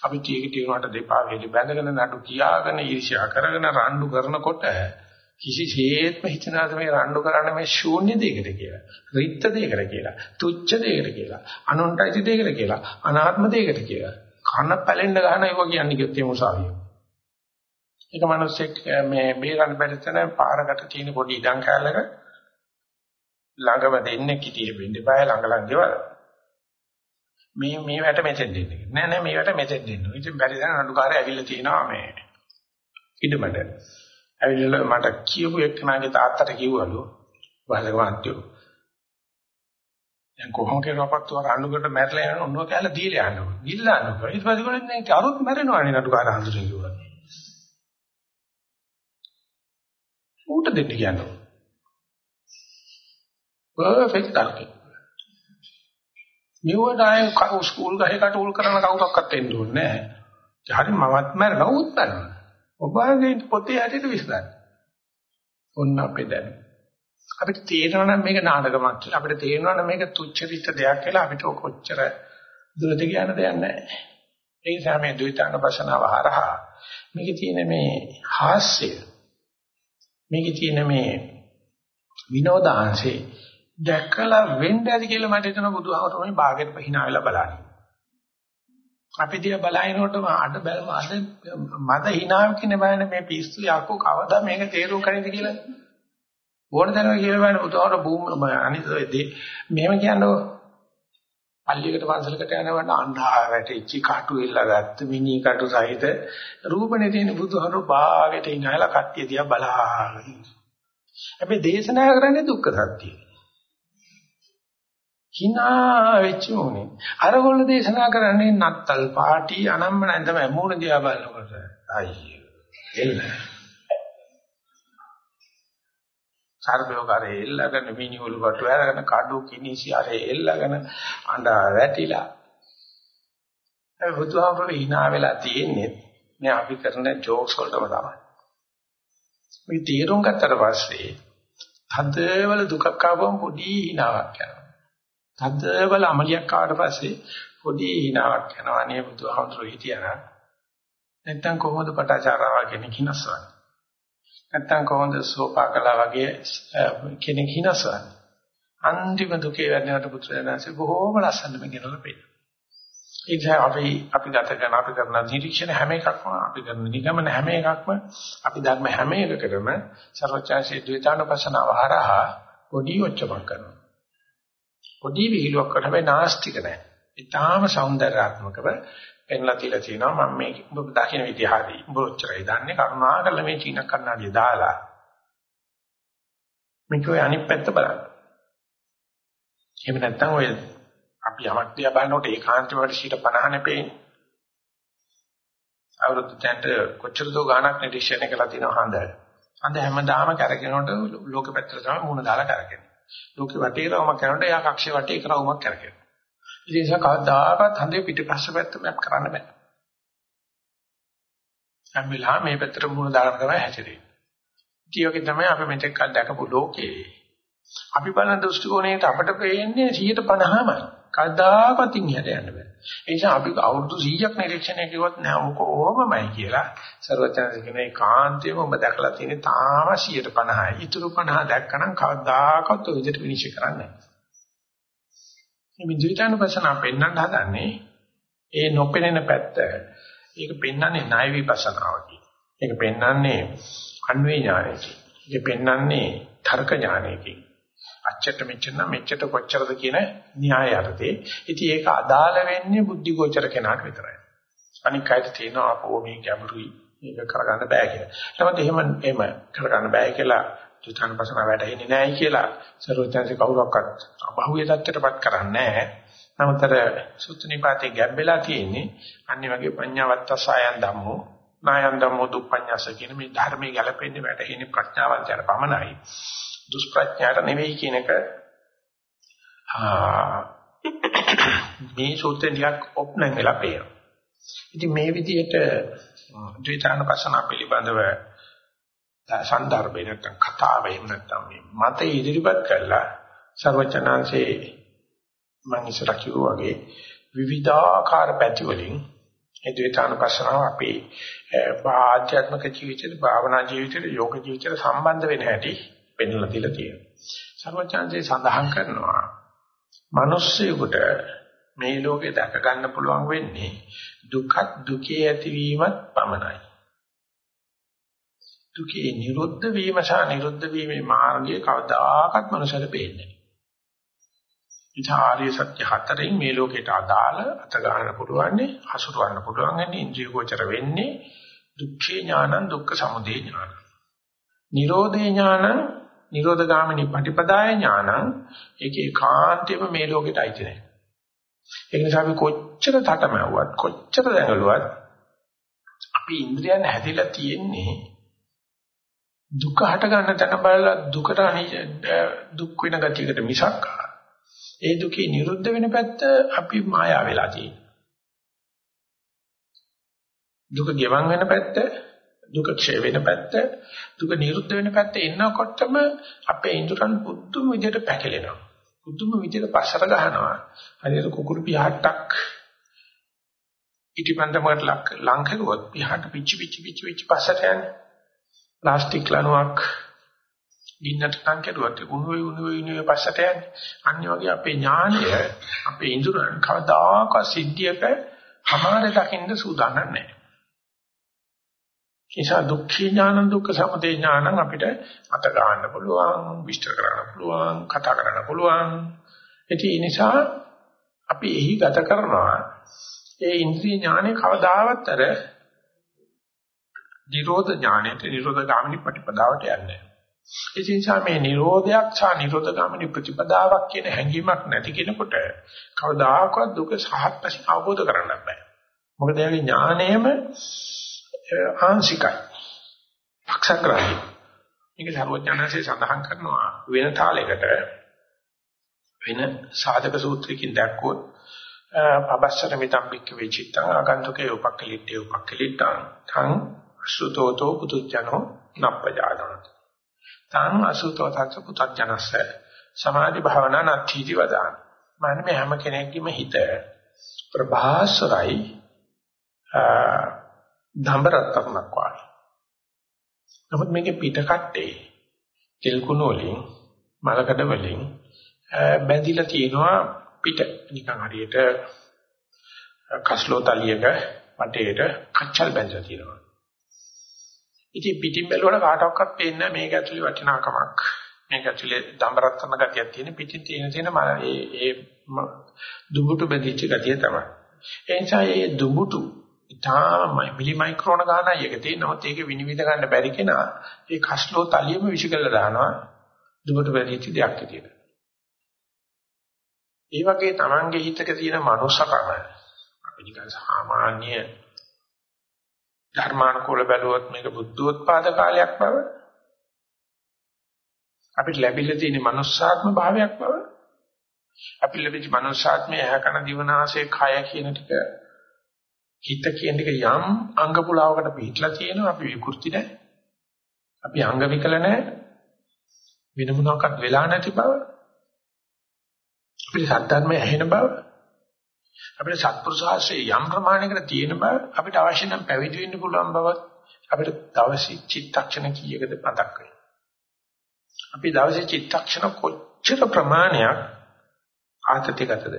අපි ටික ටික වලට දෙපා වේලි බැඳගෙන නඩු කියාගෙන ඊර්ෂ්‍යා කරගෙන රණ්ඩු කරනකොට කිසිසේත්ම හිතනාද මේ රණ්ඩු කරන්නේ මේ ශූන්‍ය දෙයකට කියලා. රිත්ත දෙයකට කියලා. තුච්ඡ දෙයකට කියලා. අනුන්ටයි දෙයකට කියලා. අනාත්ම දෙයකට කියලා. කන පැලෙන්න ගහන ඒවා කියන්නේ කිව්වොත් ඒ මොසාවිය. ඒක මිනිස්සෙක් මේ බේරන්න බැරි තැන පාරකට තියෙන පොඩි ඉඩම් කැලලක ළඟම දෙන්නේ කිටියෙ වෙන්න බෑ ළඟ ළඟ ගෙවල. මේ මේ වැට මෙතෙන් දෙන්න කියලා. නෑ නෑ මේ වැට මෙතෙන් දෙන්න. ඉතින් බැරි දැන නඩුකාරය ඇවිල්ලා තිනවා මේ ඉඩමඩ. ඇවිල්ලා මට කියපු එක්කනාගේ තාත්තට කිව්වලු වාසකවන්තයෝ. දැන් කොහොම කෙරුවපත් උර අඬුකට මැරලා යන ඔන්නෝ කැල දීලා යනවා. දීලා යනවා. ඊට පස්සේ ගොල්ලෝ දැන් අරුත් මැරෙනවානේ නඩුකාර හඳුරින් කිව්වා. ඌට දෙන්න කියනවා. පර්ෆෙක්ට් තරකේ. මෙවට ආයේ ස්කූල් ගහේ කට උල් කරන කවුරක්වත් එන්න ඕනේ නැහැ. හරි මමත් මරනවා උත් මරනවා. ඔබගේ පොතේ හැටියට විශ්දාන්න. ඔන්න අපේ දැන. අපිට තේරෙනවා නම් මේක නාටකමක් කියලා. අපිට තේරෙනවා නම් මේක තුච්චරිත දෙයක් කියලා අපිට කොච්චර දුරට කියන දෙයක් නැහැ. ඒ නිසා මේ ද්විතාන වසනාව හරහා මේකේ තියෙන මේ හාස්‍ය මේකේ තියෙන මේ විනෝදාංශේ දැකලා වෙන්න ඇති කියලා මට හිතෙන බුදුහාමර මේ ਬਾගෙට හිනා වෙලා බලන්නේ. අපි දිහා බලනකොටම අඩ බැලම අද මද හිනාව කියන බයනේ මේ පිස්සු යකෝ කවදා මේක තේරුම් ගන්නද කියලා. ඕන දැනව කියලා බලන්න බුදුහාමර බූම අනිත් දේ මෙහෙම කියනකො පල්ලියකට පන්සලකට යනකොට අන්ධා වැටිච්ච කටු එල්ලා ගත්ත මිනි කටු සහිත රූපනේ තියෙන බුදුහාමර ਬਾගෙට හිනාලා කට්ටිය දිහා බලාගෙන. අපි දේශනා කරන්නේ දුක්ඛ සත්‍යය. Hina වෙච්ච මොනේ. අරගොල්ල දේශනා කරන්නේ නත්තල් පාටි අනම්මනන් තමයි මූණ දිහා බලනකොට. අයියෝ. එල්ල. සර්බයෝ කරේ එල්ලගෙන මිනිවලු කොට අරගෙන කඩු කිනිසි අරේ එල්ලගෙන අඬා වැටිලා. ඒ බුදුහාමරේ hina වෙලා තියෙන්නේ මේ අපි කරන ජෝක්ස් වලටම තමයි. මේ තීරුම් ගත්තට පස්සේ හදවල දුකක් ආවම පොඩි hinaවක් යනවා. තද්දවල අමලියක් ආවට පස්සේ පොඩි hinaවක් යනවා. නේ බුදුහාමුදුරුවෝ හිටියනම් නැත්තම් කොහොමද පටාචාරාව කෙනෙක් හිනස්සවන්නේ නැත්තම් කොහොමද සෝපාකලා වගේ කෙනෙක් හිනස්සවන්නේ අන්තිම දුකේ වැදෙනට පුත්‍රයන්න්සේ බොහෝම ලස්සනම කියනවා පේනවා ඒ නිසා අපි අපි ගත කරන අපි කරන නිරීක්ෂණ හැම එකක්ම අපි කරන නිගමන හැම එකක්ම අපි ධර්ම හැම එකකටම සර්වචාන්සේ ද්විතානුපසනාව හරහා පොඩි ඔච්චමක් කරනවා. පොඩි විහිළුවක් කට හැබැයි නාස්තික නැහැ. ඊටාම సౌందర్యාත්මකව පෙන්ලා තියලා තිනවා මම මේ ඔබ දකින්න විදිහ හරි. ඔබ ඔච්චරයි දන්නේ කරුණාකරලා මේ චීන කන්නාඩිය දාලා. මේක ඔය අනිත් පැත්ත බලන්න. එහෙම නැත්නම් ඔය අපි යමක් දිහා බලනකොට ඒකාන්තව වැඩ සීට 50 නෙපෙන්නේ. අවුරුදු 10ට කොච්චර දෝ ගාණක් නිරීක්ෂණය කළා තියෙනවා හඳ. හඳ හැමදාම කරකිනකොට ලෝක පැත්තට තමයි මුණ දාලා කරකිනවා. ලෝකෙ වටේ රවුමක් කරනකොට එයා කක්ෂේ වටේ එක රවුමක් කරගෙන. ඉතින් ඒක කවදාකවත් හඳේ පිටිපස්ස පැත්ත මැප් කරන්න බෑ. හැම වෙලාවෙම මේ පැත්තට මුණ දාගෙන තමයි හැසිරෙන්නේ. ඉතින් ඔකේ තමයි අපි මෙතෙක් කල් දැකපු ලෝකේ. අපි බලන දෘෂ්ටි කෝණයට අපට පේන්නේ 150මයි. කවදාකවත් ඉන්නට යන්න බෑ. ඒ නිසා අපි අවුරුදු 100ක් නිරීක්ෂණය කරුවොත් නෑ ඔක ඕමමයි කියලා සර්වචනද කියන ඒ කාන්තියම ඔබ දැකලා තියෙන්නේ තාම 150යි. ඊටු 50 දැක්කනම් කවදාකවත් ඔය විදිහට විනිශ්චය කරන්නේ නෑ. මේ ද්විතානුපසන පෙන්වන්න හදන්නේ ඒ නොපෙනෙන පැත්ත. ඒක පෙන්වන්නේ ණය විපස්සනාවකි. ඒක පෙන්වන්නේ අන්වේ ඥානයකි. ඒක පෙන්වන්නේ තර්ක ඥානයකි. අච්චට මෙච්චර මෙච්චට කොච්චරද කියන න්‍යාය යටතේ. ඉතින් ඒක අදාළ වෙන්නේ බුද්ධි ගෝචර කෙනාට විතරයි. අනික අයට තියෙනවා අපෝ මේ ගැඹුරුයි මේක කරගන්න බෑ කියලා. නමුත් එහෙම එහෙම කරගන්න බෑ කියලා චුතනපසන වැඩෙන්නේ නැහැ කියලා සරුවචන්සේ කවුරක්වත් අභෞවිය தත්ත්වයටපත් කරන්නේ නැහැ. නමුත් අර සුත්නිපාතේ ගැඹෙලා තියෙන්නේ අනිත් වගේ පඤ්ඤාවත්ත සායන් ධම්මෝ නායන් ධම්මෝ දුප්පඤ්ඤස කියන මේ ධර්මයේ ගැලපෙන්නේ වැටෙන්නේ ප්‍රඥාවන්තයට පමණයි. දුෂ්ප්‍රඥාට නෙවෙයි කියන එක මේ සූත්‍රයෙන් ටිකක් ඔප්නන් වෙලා පේනවා. ඉතින් මේ විදිහට ද්විතානපසන පිළිබඳව සන්දර්භේ නැත්නම් කතාව එහෙම නැත්නම් මේ මත ඉදිරිපත් කළා සර්වචනාංශේ මම ඉස්සර කිව්වා වගේ විවිධාකාර පැති වලින් ඒ ද්වේතානුපස්සනාව අපේ ආධ්‍යාත්මික ජීවිතේ භාවනා ජීවිතේ යෝග ජීවිතේ සම්බන්ධ වෙන හැටි පෙන්වලා තියලා තියෙනවා. සර්වචාන්සේ සඳහන් කරනවා මිනිස්සුෙකුට මේ ලෝකේ දැක ගන්න පුළුවන් වෙන්නේ දුක දුකේ ඇතිවීමත් පමණයි. දුකේ නිරුද්ධ වීම සහ නිරුද්ධ වීමේ මාර්ගය කවදාකවත් මනුෂ්‍යයට පේන්නේ නැහැ. ඉතාලිය සත්‍ය හතරෙන් මේ ලෝකයට අදාළ අත ගන්න පුළුවන්, හසුරවන්න පුළුවන් ඉන්ද්‍රිය ගෝචර වෙන්නේ දුක්ඛේ ඥානං දුක්ඛ සමුදය ඥානං. නිරෝධේ ඥානං නිරෝධගාමිනී පටිපදාය ඥානං ඒකේ කාන්තේම මේ ලෝකෙට අයිති නැහැ. ඒ නිසා අපි කොච්චර තටමැව්වත් කොච්චර දැඟලුවත් අපි ඉන්ද්‍රියන් හැදිලා තියෙන්නේ දුක හට ගන්න තැන බලලා දුකට දුක් වෙන ගතියකට මිසක් ඒ දුකේ නිරුද්ධ වෙන පැත්ත අපි මායා වෙලා තියෙනවා. දුක ගෙවන් වෙන පැත්ත දුක ක්ෂය වෙන පැත්ත දුක නිරුද්ධ වෙන පැත්ත එනකොටම අපේ ඉන්ද්‍රයන් පුදුම විදිහට පැකිලෙනවා. පුදුම විදිහට පස්සට ගහනවා. හරියට කුකුරු පියාට්ටක් ඉටිපන්දමකට ලං කරුවොත් පියාට පිච්චි පිච්චි පිච්චි පිච්චි පස්සට යන්නේ. ප්ලාස්ටික් ලණුවක් ගින්නට ලං කරුවොත් උණුවේ උණුවේ උණුවේ පස්සට යන්නේ. අනිත් වගේ අපේ ඥානය අපේ ඉන්ද්‍රයන් කවදාකවත් සිද්ධියක හමාර දකින්න සූදානම් නැහැ. නිසා දුක්ඛී ඥාන දුක්ඛ සමුදය ඥාන අපිට අත ගන්න පුළුවන් විස්තර කරන්න පුළුවන් කතා කරන්න පුළුවන්. ඒ නිසා අපි එහි ගත කරනවා ඒ ඉන්ද්‍රිය ඥානෙ කවදාවත් අර නිරෝධ ඥානෙට නිරෝධ ගාමිනී ප්‍රතිපදාවට යන්නේ ඒ නිසා මේ නිරෝධයක් සහ නිරෝධ ගාමිනී ප්‍රතිපදාවක් කියන හැඟීමක් නැති කෙනෙකුට කවදාකවත් දුක සහත් අවබෝධ කරගන්න බෑ. මොකද එයාගේ ඥානයම ආංශිකයි. පක්ෂග්‍රාහී. මේක සර්වඥාන්සේ සඳහන් කරනවා වෙන තාලයකට වෙන සාධක සූත්‍රයකින් දැක්කොත් පබස්සර මිතම් බික්ක වෙචිත්තං ආගන්තුකේ උපක්කලිට්ඨේ උපක්කලිට්ඨං තං අසුතෝතෝ පුතුජනෝ නප්පජානති. තං අසුතෝතං පුතුජනස්ස සමාධි භාවනා නත්ථීති වදාන. මන්නේ හැම කෙනෙක්ගේම හිත ප්‍රභාසරයි දඹරත්තක් වගේ. නමුත් මේකේ පිට කට්ටේ තෙල් කුණු වලින් මලකඩ වලින් බැඳිලා තියෙනවා පිට නිකන් හරියට කස්ලෝ තලියක වටේට කච්චල් බැඳලා තියෙනවා. ඉතින් පිටින් බැලුවම කාටවත් පේන්නේ මේක ඇතුලේ වටිනාකමක්. මේක ඇතුලේ දඹරත්තන ගතියක් තියෙන පිටින් තියෙන තියෙන මල ඒ ඒ දුඹුටු බැඳිච්ච ගතිය තමයි. ඒ නිසා මේ දුඹුටු ඉතාලමයි මිලි මයික්‍රෝන ගානයි එක තියෙනවා. ඒක විනිවිද ගන්න බැරි කෙනා ඒ කස්ලෝ තලියම විශ්කල්ලා දානවා දුකට වැඩිච්ච දෙයක් විදියට. ඒ වගේ Tamange හිතක තියෙන මනුස්සකම අපි නිකන් සාමාන්‍ය ධර්මානුකූල බැලුවොත් මේක බුද්ධෝත්පාද කාලයක් බව අපිට ලැබිලා තියෙන මනුස්සාත්ම භාවයක් බව අපි ලැබිච්ච මනුස්සාත්මය ඇහැ කන දිවනාසය කය කියන ටික හිත කියන එක යම් අංග පුලාවකට පිටලා තියෙනවා අපි විකෘති නැහැ. අපි අංග විකල නැහැ. වෙන මොනවාක්වත් වෙලා නැති බව. අපිට සත්‍යර්මය ඇහෙන බව. අපිට සත්පුරුෂාශ්‍රයේ යම් ප්‍රමාණයකට තියෙන බව අපිට අවශ්‍ය නම් පැවිදි වෙන්න පුළුවන් බව අපිට දවසේ චිත්තක්ෂණ කීයකද මතක් වෙයි. අපි දවසේ චිත්තක්ෂණ කොච්චර ප්‍රමාණයක් ආතතිගතද?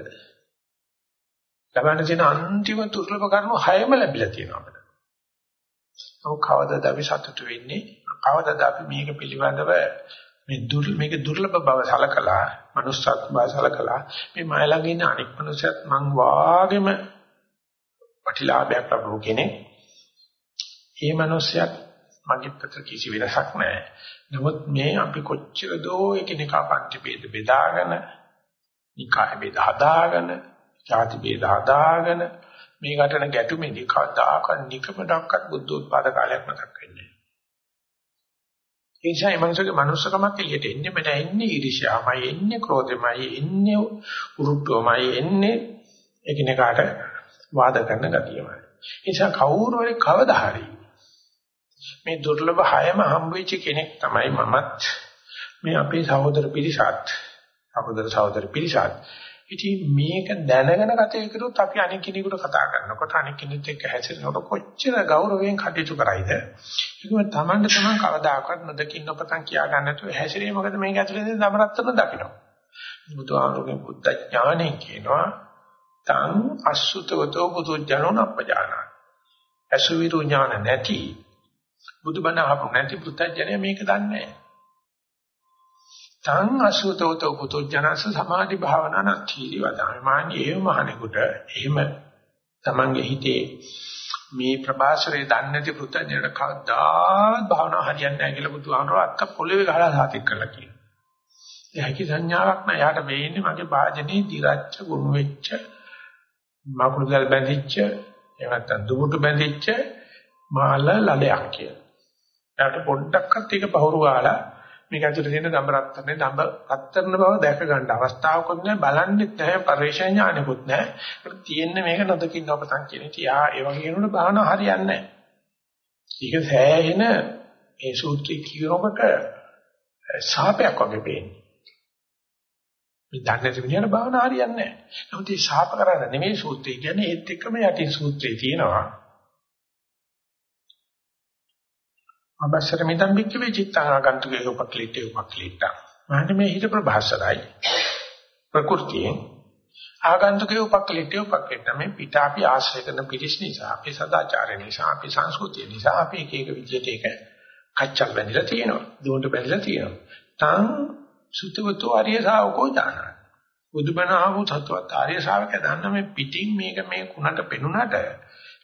ලබන්න තියෙන අන්තිම දුර්ලභ කරුණු හයම ලැබිලා තියෙනවා අපිට. ඔව් කවදාද අපි සතුටු වෙන්නේ? කවදාද අපි මේක පිළිබඳව මේ දුර් මේක දුර්ලභ බව සලකලා, manussත් බව සලකලා මේ මය ළඟ ඉන්න අනික් මනුස්සයත් මං වාගෙම ප්‍රතිලාභයක් ලැබුණු කෙනෙක්. ඒ මනුස්සයත් මගේ පැත්තට කිසි වෙනසක් නැහැ. නමුත් මේ අපි කොච්චර දෝ එකිනෙකා පන්ති ભેද බෙදාගෙන, නිකාය ભેද හදාගෙන, ಜಾති ભેද හදාගෙන මේ ගැටන ගැටුමේදී කවදාකවත් නිකමඩක්වත් බුද්ධ උත්පාද කාලයක් මතක් වෙන්නේ නැහැ. ඒ නිසා මේ මනුස්සගේ මනුස්සකමක් එළියට එන්නේ මට එන්නේ ඊර්ෂ්‍යාවමයි එන්නේ ක්‍රෝධෙමයි එන්නේ උරුප්පවමයි එන්නේ එකිනෙකාට වාද කරන ගතියමයි. ඒ නිසා කවුරු හරි කවදා හරි මේ දුර්ලභ හයම හම්බ වෙච්ච කෙනෙක් තමයි මමත් මේ අපේ සහෝදර පිරිසත් සහෝදර සහෝදර පිරිසත් ඉතින් මේක දැනගෙන කටයුතු කරොත් අපි අනෙක් කෙනෙකුට කතා කරනකොට අනෙක් කෙනෙක් එක්ක හැසිරෙනකොට කොච්චර ගෞරවයෙන් කටයුතු කරයිද? ඒකම Tamanne Taman කවදාකවත් නොදකින් නොපතන් කියා ගන්න නැතුව හැසිරෙන්නේ මොකද මේක ඇතුලේ දමරත්තන දකින්න බුදුහාමුදුරගේ බුද්ධ ඥානෙ කියනවා තං අසුතවතෝ බුදුජනෝ අපජානා අසුවිරු ඥාන නැති බුදුබණ අහපු නැති පුත්තජනය මේක දන්නේ නැහැ. තං අසුතෝතෝ පුතුජනස සමාධි භාවනා නැතිරි වදාමි. මාන්නේ ඒ මහණෙකුට එහෙම තමන්ගේ හිතේ මේ ප්‍රභාසරේ දන්නේ නැති පුත්තජනට කවදාවත් භාවනා හරියන්නේ නැහැ කියලා බුදුහාමරව අත්ත පොළවේ ගහලා සාතික් කරලා කියනවා. ඒ හැකි සංඥාවක් නෑ. යාට වෙන්නේ මගේ වාජනේ දිරච්ච ගුණ වෙච්ච මකුළු ගල් බැඳිච්ච එහෙම නැත්නම් දුමුටු බැඳිච්ච මාල ලලයක් කියලා. එයාට පොඩ්ඩක්වත් ඒක පහුරු ගාලා මේක ඇතුලේ තියෙන දඹ රත්තරනේ දඹ රත්තරන බව දැක ගන්න අවස්ථාවකුත් නැහැ බලන්නෙත් නැහැ පරිශන ඥානෙකුත් නැහැ. ඒක තියෙන්නේ මේක නොදකින්න ඔබතන් කියන ඉතින් ආ ඒ වගේ කෙනෙකුට භාවනා හරියන්නේ නැහැ. ඒක සෑහෙන මේ සූත්‍රය කියනකොට සාපයක් වගේ පේන්නේ. මේ දන්නේ නැති මිනිහට භාවනා හරියන්නේ නැහැ. නමුත් මේ ශාප කරන්න නෙමෙයි සූත්‍රය කියන්නේ. ඒත් එක්කම යටින් සූත්‍රය තියෙනවා. අබස්සර මිදම් බික්කවේ චිත්තං ආගන්තුකේ උපක්ලීටේ උපක්ලීට්ටා. මහන්නේ මේ හිත ප්‍රභාසරයි. ප්‍රകൃතියෙන් ආගන්තුකේ උපක්ලීටේ උපක්ලීට්ටා මේ පිට අපි ආශ්‍රය කරන පිටිස් නිසා, අපේ සදාචාරය නිසා, අපේ සංස්කෘතිය නිසා අපි එක එක විදිහට ඒක කච්චල් බැඳලා තියෙනවා. දුවන්ට බැඳලා තියෙනවා. තං සුතවතු ආර්ය ශාවකෝ ඥාන. බුදුබණ ආවු සත්වත් ආර්ය ශාවකයා දන්න මේ පිටින් මේක මේ කුණට පෙනුනට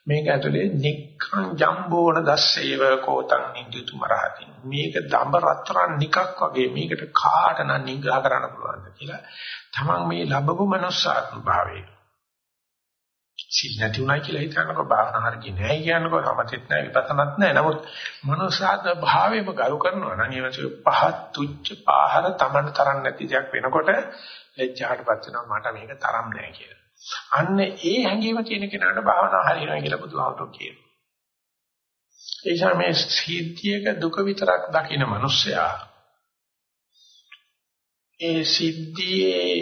මේක ඇතුලේ නික්ඛං ජම්බෝන දස්සේව කෝතං නිදුතු මරහති මේක දඹ රත්තරන් නිකක් වගේ මේකට කාටනම් නිග්‍රහ කරන්න පුළුවන්ද කියලා තමන් මේ ලැබපු මනුස්සාත්ම භාවයේ සිල් නැති උනායි කියලා හිතනකො භාවනා හරිය නෑ කියනකො සමතෙත් නෑ විපස්සනාත් නෑ නමුත් මනුස්සාත්ම භාවයේම ගරු කරනවා නම් ඒ වගේ පහත් තුච්ච පාහර තමන් තරම් නැති දෙයක් වෙනකොට ලැජ්ජාටපත් වෙනවා. මට මේක තරම් නෑ කියලා. අන්න ඒ හැඟීම තියෙන කෙනාට භාවනා හරියනවා කියලා බුදුහාමුදුරුවෝ කියනවා. ඒ නිසා මේ සිද්ධියක දුක විතරක් දකින මිනිස්සයා ඒ සිද්ධියේ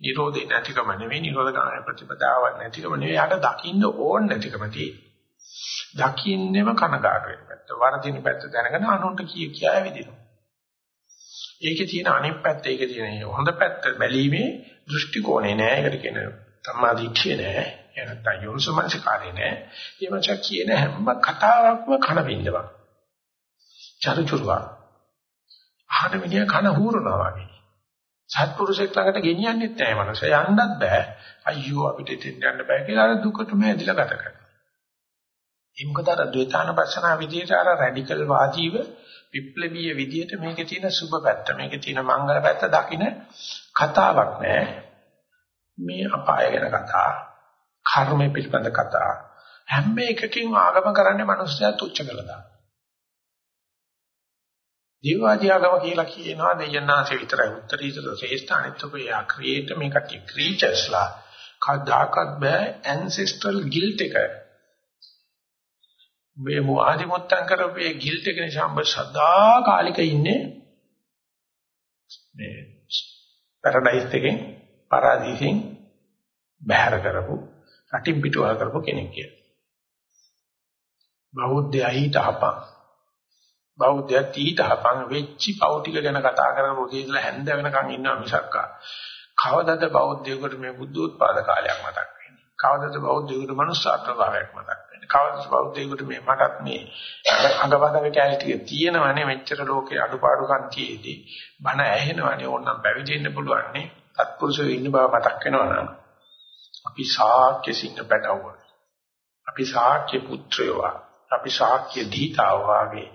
නිරෝධේ නැතිකම නෙවෙයි නිරෝධ ගාන ප්‍රතිපදාව නැතිකම නෙවෙයි යාට දකින්න ඕන නැතිකම තියෙන්නේ. දකින්නෙම කනගාට වෙන පැත්ත. වරදින පැත්ත දැනගෙන අනුන්ට කිය කියා විදිනවා. ඒකේ තියෙන අනිත් පැත්ත ඒකේ තියෙන හොඳ පැත්ත බැලීමේ දෘෂ්ටි කෝණේ නෑ. ඒකට කියනවා සම්මාදිට්ඨිය නෑ. එහෙ නැත්නම් යෝනිසමංසකාරේ නෑ. ඒ මච කියන හැම කතාවක්ම කන බින්දවක්. චරුචුරුවා. අහන මිනිහා කන හූරනවා වගේ. සත්පුරුෂෙක් ළඟට ගෙනියන්නෙත් නෑ මනස. යන්නත් බෑ. අයියෝ අපිට දෙන්න යන්න බෑ කියලා අර දුකටම ඇදිලා ගත කරනවා. ඒ මොකද අර ද්වේතානපස්සනා විදියට අර රැඩිකල් වාදීව විප්ලවීය විදියට මේකේ තියෙන සුබ පැත්ත මේකේ තියෙන මංගල පැත්ත දකින්න කතාවක් නෑ. මේ අපාය ගැන කතා, කර්මය පිළිබඳ කතා හැම එකකින් ආගම කරන්නේ මිනිස්සයා තුච්ච කළා. දාන. ජීවාදියාගම කියලා කියනවා දෙයන්නාසේ විතරයි. උත්තරීතර ශ්‍රේෂ්ඨ අනිත්කෝ යා ක්‍රියේටර් මේ කටි ක්‍රීචර්ස්ලා කවදාකවත් බෑ ඇන්සෙස්ට්‍රල් ගිල්ට් එක. මේ මොආදි මුත්තන් කරපේ ගිල්ට් එක නිසා ඔබ සදා කාලික ඉන්නේ මේ පැරඩයිස් එකෙන්. පාරාදීසෙන් බැහැර කරපු රටින් පිටුවහ කරපු කෙනෙක් කියලා. බෞද්ධයයි තහපන්. බෞද්ධය තීතහපන් වෙච්චි පව් ටික ගැන කතා කරන රොකේ ඉඳලා හැන්ද වෙනකන් ඉන්නවා මිසක් කවදද බෞද්ධයෙකුට මේ බුද්ධ උත්පාද කාලයක් මතක් වෙන්නේ. කවදද බෞද්ධයෙකුට මනුස්සාත්ම භාවයක් මතක් වෙන්නේ. කවදද බෞද්ධයෙකුට මේ මටත් මේ අඟවදක කැලිටිය තියෙනවනේ මෙච්චර ලෝකේ අඩුපාඩුකම් තියේදී බණ ඇහෙනවනේ ඕනනම් පැවිදි වෙන්න පුළුවන් නේ. සත්පුරුෂයෝ ඉන්න බව මතක් වෙනවනම් අපි ශාක්‍ය සිංහ පැටවුව. අපි ශාක්‍ය පුත්‍රයෝ. අපි ශාක්‍ය දීතාව වාගේ.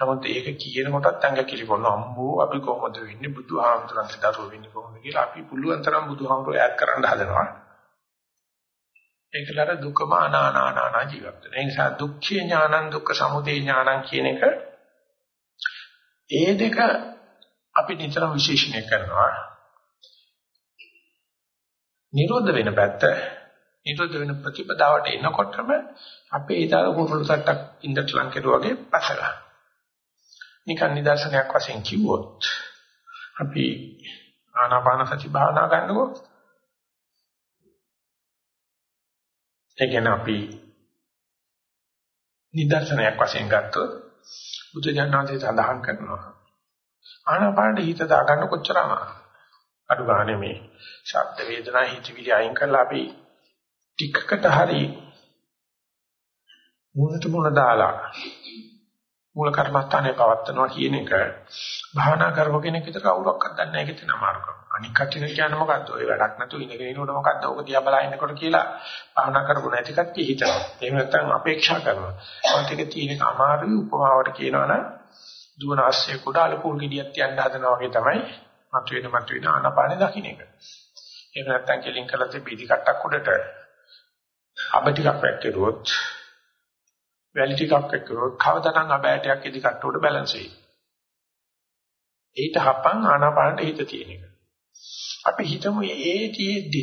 නමුත් ඒක කියන කොටත් අංග කිලිපොන්න අම්බෝ අපි කොහොමද වෙන්නේ බුදුහාමුදුරන්ට දරුවෝ වෙන්නේ කොහොමද කියලා අපි පුළුවන් තරම් බුදුහාමුදුරෝ ඈඩ් කරන්න හදනවා. ඒකලර දුකම අනානානානා ජීවත් වෙන. ඒ නිසා දුක්ඛේ ඥානං දුක්ඛ සමුදය ඥානං කියන එක ඒ දෙක අපි නිතරම විශේෂණය කරනවා. නිරෝධ වෙන පැත්ත නිරෝධ වෙන ප්‍රතිපදාවට එනකොටම අපේ ඊතර කුරුළු සට්ටක් ඉන්දට ලං කෙරුවා වගේ පසලා. නිකන් නිදර්ශනයක් වශයෙන් කිව්වොත් අපි ආනාපාන සති භාවනා කරනකොට ඒ කියන්නේ අපි නිදර්ශනයක් වශයෙන් ගත්තොත් බුදු දඥාන්සේ සඳහන් කරනවා ආනාපානෙ හිත දාගන්න කොච්චර අමාරුද අඩු ගානේ මේ ශබ්ද වේදනා හිතවිලි අයින් කරලා අපි ටිකකට හරි මුලට මුල දාලා මූල කර්මස්ථානයේ පවත්නවා කියන එක භාවනා කරව කෙනෙක් විතර කවුරක්වත් දන්නේ නැහැ කියන අමාරුකම. අනික් කටින කියන්නේ මොකද්ද? ඔය වැඩක් නැතුව ඉඳගෙන ඉනකොට මොකද්ද? ඕක දිහා බලා ඉන්නකොට කියලා භාවනා කරපො නැති කට්ටිය හිතනවා. එහෙම නැත්නම් අපේක්ෂා කරනවා. ඔය ටික තියෙන අමාරුයි උපමාවට කියනවනම් දුවන ආශ්‍රය කුඩ අලපුල් ගෙඩියක් තියන්න හදනවා වගේ තමයි මතුවෙන මතුවෙන ආනපානෙ දකින්න එක. එහෙම නැත්නම් කෙලින් කළා තිබීදි කට්ටක් උඩට අබ ටිකක් වැක්කිරුවොත් වැලි ටිකක් එක්කරොත් කවදානම් අබෑටයක් ඉදි කට්ටුවට බැලන්ස් වෙයි. ඊට හපන් ආනාපානට හිත තියෙන එක. අපි හිතමු ඒතිෙදි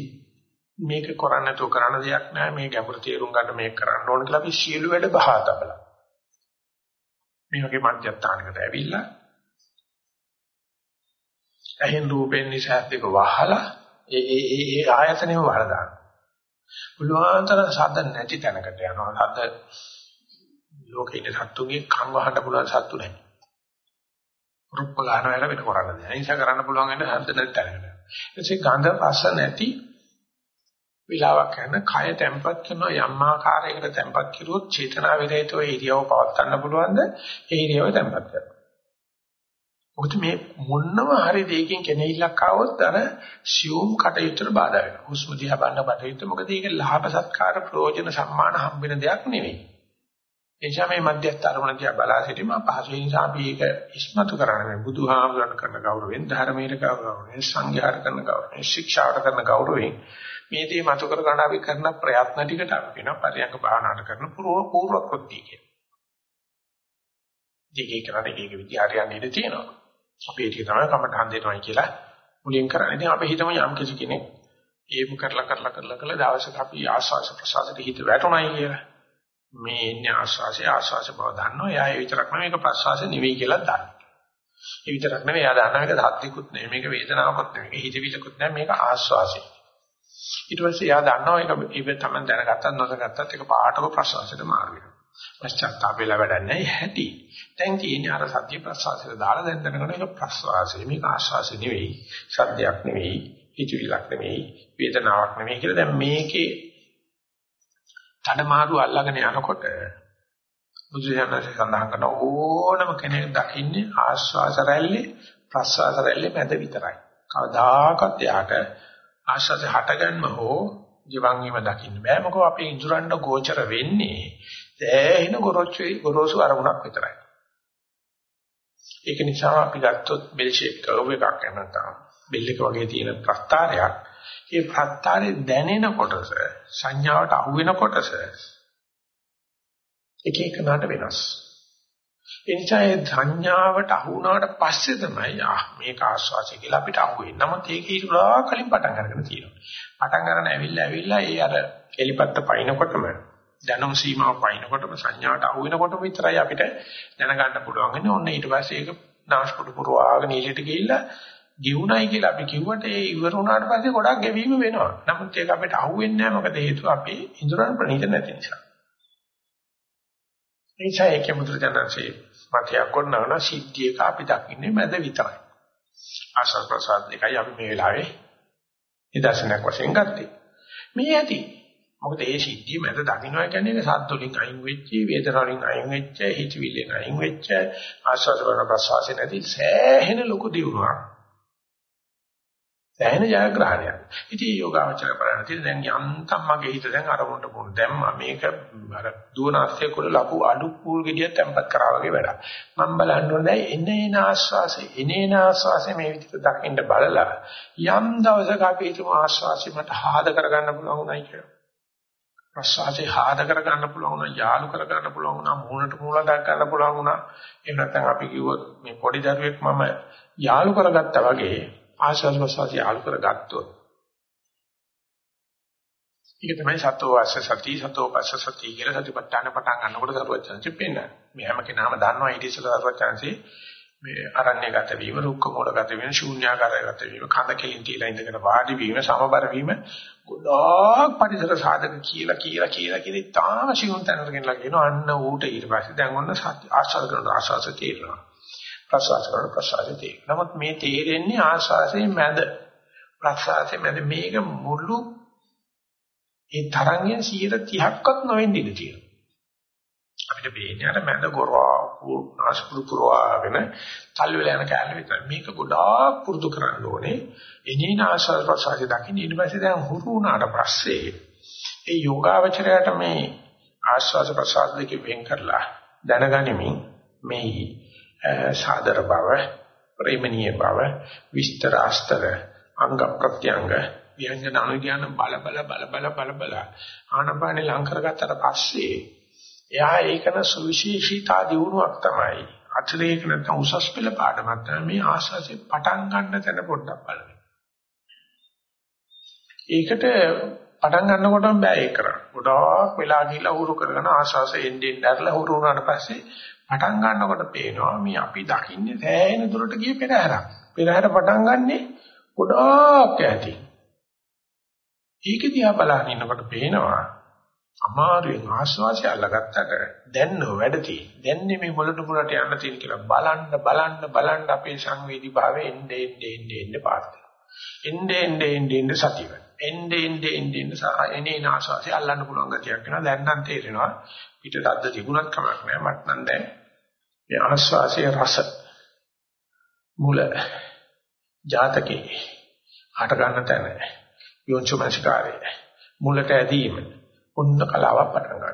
මේක කරන්න නැතුව කරන්න දෙයක් නැහැ මේ ගැඹුරු තේරුම් ගන්න මේක කරන්න ඕන කියලා අපි සියලු වැඩ බහා තබලා. මේ වගේ මධ්‍යස්ථානකට ඇවිල්ලා ඇහෙන් රූපෙන් නිසා දෙක වහලා ඒ ඒ ඒ ආයතනෙම වහලා දාන්න. පුළුවන් තරම් සද්ද නැති තැනකට යනවා. සද්ද ලෝකේ ඉන්න සත්තුන්ගේ කන් වහන්න පුළුවන් සත්තු නැහැ. රුප්ප ගන්න වෙලා වෙන කරන්න දෙයක්. ඒ නිසා කරන්න පුළුවන් වෙන හද්ද නැති තැනකට. එසේ ගඳ රස නැති විලාවක් කරන කය තැම්පත් කරන යම් ආකාරයකට තැම්පත් කිරුවොත් චේතනා විරහිතව ඉරියව පවත් ගන්න පුළුවන්ද? ඒ ඉරියව තැම්පත් කරනවා. මොකද මේ මොන්නම හරි දෙයකින් කෙනෙහිලක් ආවොත් අර සියුම් කටයුත්තට බාධා වෙනවා. හුස්ම දිහා බලන කටයුත්ත මොකද ඒක ලාභ සත්කාර ප්‍රයෝජන සම්මාන හම්බෙන දෙයක් නෙවෙයි. එනිසා මේ මධ්‍යස්ථ අරමුණ දිහා බලා සිටීම අපහසු නිසා අපි ඒක ඉස්මතු කරන්නේ බුදුහාමුදුරන් කරන ගෞරවයෙන් ධර්මයට ගෞරවයෙන් සංඝයාට කරන ගෞරවයෙන් ශික්ෂාවට කරන ගෞරවයෙන් මේ දේ මතු කර ගන්න අපි කරන ප්‍රයත්න ටිකට අපි කියනවා පරියංග භාවනාවට කරන පූර්ව පූර්ව කෘත්‍ය කියලා. දෙකේ කරන්නේ ඒක විදිහට හරියන්නේ ඉඳී තියෙනවා. අපි ඒක තමයි කමටහන් දෙනවයි කියලා මුලින් කරන්නේ. ඉතින් අපි හිතමු යම් කිසි කෙනෙක් ඒම කරලා කරලා කරලා කරලා දවසක අපි ආස්වාස ප්‍රසආසයට හිත වැටුණයි කියලා. මේ ඉන්නේ ආස්වාසේ ආස්වාස බව දන්නවා. එයා ඒ විතරක් නෙවෙයි මේක ප්‍රසආස නෙවෙයි කියලා දන්නවා. ඒ විතරක් නෙවෙයි එයා දන්නවා මේක ධාත්‍යිකුත් නෙවෙයි මේක වේදනාවකුත් නෙවෙයි මේක හිතවිලකුත් නෙවෙයි මේක ආස්වාසේ. ඊට පස්සේ එයා දන්නවා ඒක ඉබේ තමයි දැනගත්තත් නොදැනගත්තත් ඒක පාටක ප්‍රසආසයට මාරු වෙනවා. පශ්චාත්තාපෙලා වැඩක් නැහැ හැටි. දැන් තියෙන්නේ අර සත්‍ය ප්‍රසආසයට දාලා දැන් දැනගන්න ඒක ප්‍රසආසය මේක ආස්වාසය නෙවෙයි. සද්දයක් නෙවෙයි. හිතවිලක් නෙවෙයි. වේදනාවක් නෙවෙයි කියලා දැන් මේකේ තඩමාරු අල්ලගෙන යනකොට බුදුසසුනේ සඳහන් කරන ඕනම කෙනෙක් දකින්නේ ආස්වාස රැල්ලේ ප්‍රස්වාස රැල්ලේ මැද විතරයි. කවදාකවත් යාට ආස්වාස හටගන්න හෝ ජීවන් වීම දකින්න බෑ. මොකද අපේ ඉඳුරන්ට ගෝචර වෙන්නේ දැහින ගොරොච්චුයි ගොරෝසු අරමුණක් විතරයි. ඒක නිසා අපි ගත්තොත් බෙල් ෂේප් කර්ව් එකක් නැත්නම් බෙල් එක වගේ තියෙන ප්‍රස්තාරයක් ඒ ප්‍රත්‍යාරේ දැනෙන කොටස සංඥාවට අහු වෙන කොටස එක එක නට වෙනස්. ඒ නිසා ඒ සංඥාවට අහු වුණාට පස්සේ තමයි ආ මේක ආස්වාසිය කියලා අපිට අහු වෙන්නේ. නමුත් ඒක ඊටලා කලින් පටන් අරගෙන තියෙනවා. පටන් ගන්න ඇවිල්ලා ඇවිල්ලා ඒ අර එලිපත්ත පයින්නකොටම දැනුම් සීමාව පයින්නකොටම සංඥාවට අහු වෙනකොටම විතරයි අපිට දැනගන්න පුළුවන් වෙන්නේ. ඔන්න ඊට පස්සේ ඒක නාස්පුඩු පුරවාගෙන ඊළඟට ගිහිල්ලා ගිවුණයි කියලා අපි කිව්වට ඒ ඉවර වුණාට පස්සේ ගොඩක් ගෙවීම වෙනවා. නමුත් ඒක අපිට අහුවෙන්නේ නැහැ මොකද හේතුව අපි ඉන්ද්‍රයන් ප්‍රණීත නැති නිසා. ඒ නිසා ඒකේ මුද්‍රජනන්සේ මතයක් කරනවා සිද්ධියක අපි දකින්නේ මැද විතරයි. ආශා ප්‍රසාද දෙකයි අපි මේ වෙලාවේ නිදර්ශනයක් වශයෙන් ගත්තේ. මේ ඇති. මොකද ඒ සිද්ධිය මැද දකින්නවා කියන්නේ ඒක සද්ද වලින් අයින් වෙච්ච, වේදනා වලින් අයින් වෙච්ච, හිතවිල්ලෙන් අයින් වෙච්ච ආශාස කරන ප්‍රසවාසය නැති සෑහෙන ලොකු දියුණුවක්. දැනෙන ජයග්‍රහණයක්. ඉතින් යෝගාවචර කරණ තියෙන දැන් යන්තම් මගේ හිත දැන් අරමුණට පොන දැම්මා මේක අර දුවනාස්සේ කුල ලපු අඩු කූල් ගෙඩිය තැම්පත් කරා වගේ වැඩක්. මම බලන්න ඕනේ එන එන ආස්වාසේ එන එන ආස්වාසේ මේ විදිහට දකින්න බලලා යම් දවසක අපි හිතමු ආස්වාසේ මට හාද කරගන්න පුළුවන් උනායි කියලා. ප්‍රසවාසයේ හාද කරගන්න පුළුවන් උනා යාලු කරගන්න පුළුවන් උනා මූණට මූල දාග ගන්න පුළුවන් උනා එහෙම නැත්නම් අපි කිව්වොත් මේ පොඩි දරුවෙක් මම යාලු කරගත්තා වගේ ආශාස ප්‍රසවාසය ආලු කරගත්තොත් ඒක තමයි සතෝ වාස සති සතෝ පස්ස සති කියලා සතිපට්ඨාන පටන් ගන්නකොට සරුවචනසි පෙන්න. මේ හැම කෙනාම දන්නවා ඊට ඉස්සෙල්ලා සරුවචනසි මේ අරණ්‍යගත වීම, රුක්ක මූලගත වීම, ශූන්‍යාකාරයගත වීම, කඳ කෙලින් තියලා ඉඳගෙන වාඩි වීම, සමබර වීම ගොඩාක් පරිසර සාධක කියලා කියලා කියලා කියලා තාම සිවුන් තැනකට ගෙනලා කියනවා අන්න ඌට ඊට පස්සේ දැන් ඔන්න සත්‍ය ආශාස කරන ආශාස තේරෙනවා. ප්‍රසවාස කරන ප්‍රසවාසයේ තියෙන. නමුත් මේ තේරෙන්නේ ආශ්වාසයේ මැද. ප්‍රසවාසයේ මැද මේක මුළු ඒ තරංගෙන් 130ක්වත් නොවෙන්න ඉඩ තියෙනවා. අපිට පේන්නේ අර මැද ගොරවා ආශ්පුරු පුරවාගෙන තල් වෙලා යන කැලේ විතරයි. මේක ගොඩාක් පුරුදු කරන්න ඕනේ. එනින ආශ්වාස ප්‍රසවාසය දකින්න ඊට පස්සේ දැන් හුරු වුණාට පස්සේ ඒ යෝගාවචරයට මේ ආශ්වාස ප්‍රසවාස දෙක වෙන් කරලා දැනගනිමින් මේ සාදර බව, ප්‍රේමණීය බව, විස්තර අස්තර, අංග ප්‍රත්‍යංග, ව්‍යංජන අනුඥාන බල බල බල බල බල බල ආනපානේ ලං කරගත්තට පස්සේ එයා ඒකන සුවිශේෂීතා දියුණුවක් තමයි. අතිරේක නැත්නම් උසස් පෙළ පාඩමක් තමයි මේ ආශාසෙ පටන් ගන්න තැන පොඩ්ඩක් බලන්න. ඒකට පටන් ගන්නකොටම බෑ ඒක කරන්න. ගොඩාක් වෙලා ගිහිල්ලා උරු කරගෙන ආශාසෙ එන්නේ ඉඳලා උරු වුණාට පස්සේ පටන් ගන්නකොට පේනවා මේ අපි දකින්නේ සෑහෙන දුරට ගිය පෙරහැරක්. පෙරහැර පටන් ගන්නෙ ගොඩාක් ඇති. ඒක දිහා බලන ඉන්නකොට පේනවා අමාරුවෙන් ආශ්වාසය අල්ලගත්තට දැන් නෝ වැඩ තියෙන්නේ. දැන් මේ මොළට මුලට යන්න තියෙන කියලා බලන්න බලන්න බලන්න අපේ සංවේදී භාවය එන්නේ එන්නේ එන්නේ එන්නේ පාත්. එන්නේ එන්නේ එන්නේ එන්නේ සතිය. එන්නේ එන්නේ එන්නේ එන්නේ සහ එනේ ආශ්වාසය අල්ලන්න පුළුවන් ගතියක් වෙනවා. දැන් නම් තේරෙනවා පිටට අද්ද තිබුණත් කමක් නැහැ. මට නම් දැන් මේ ආස්වාසයේ රස මුල ජාතකේ හට ගන්න තැන යොන්චමස්කාරය මුලට ඇදීම උන්න කලාවක් පටන් ගන්නවා.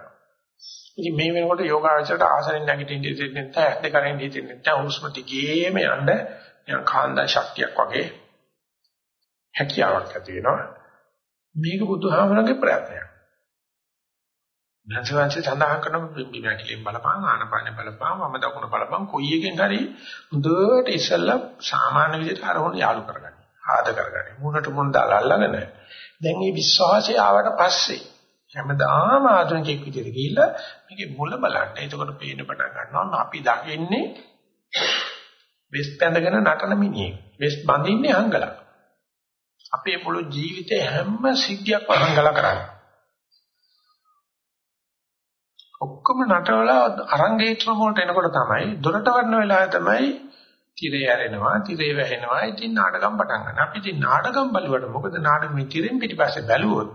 ඉතින් මේ වෙනකොට යෝගාචරයට ආසනෙන් නැගිටින්න දෙන්නේ නැහැ, ඇස් දෙක අරින්න දෙන්නේ නැහැ, හුස්ම දිගේම යන්න නිකන් කාන්දා ශක්තියක් වගේ හැකියාවක් ඇති වෙනවා. මේක බුදුහාමරගේ ප්‍රයත්නයක්. නැසවංශය සඳහන් කරන බිම්බි මැකිලෙන් බලපං ආනපාන බලපං වම දකුණ බලපං කොයි එකෙන් හරි හොඳට ඉස්සෙල්ලා සාමාන්‍ය විදිහට අරමුණ යාලු කරගන්න. ආද කරගන්න. මුණට මුණ දාලා අල්ලගෙන දැන් මේ විශ්වාසය ආවට පස්සේ හැමදාම ආධුනිකෙක් විදිහට ගිහිල්ලා මේකේ මුල බලන්න. එතකොට පේන්න පටන් ගන්නවා අපි දකින්නේ වෙස් පැඳගෙන නටන මිනිහෙක්. වෙස් බඳින්නේ අංගලක්. අපේ මුළු ජීවිතේ හැම සිද්ධියක්ම අංගල කරන්නේ. ඔක්කොම නටවලා අරංගේත්‍ර වලට එනකොට තමයි දොරට වඩන වෙලාවේ තමයි තිරේ ඇරෙනවා තිරේ වැහෙනවා ඉතින් නාටකම් පටන් ගන්නවා අපි ඉතින් නාටකම් බලුවට මොකද නාටකෙ මේ තිරෙන් පිටිපස්සේ බැලුවොත්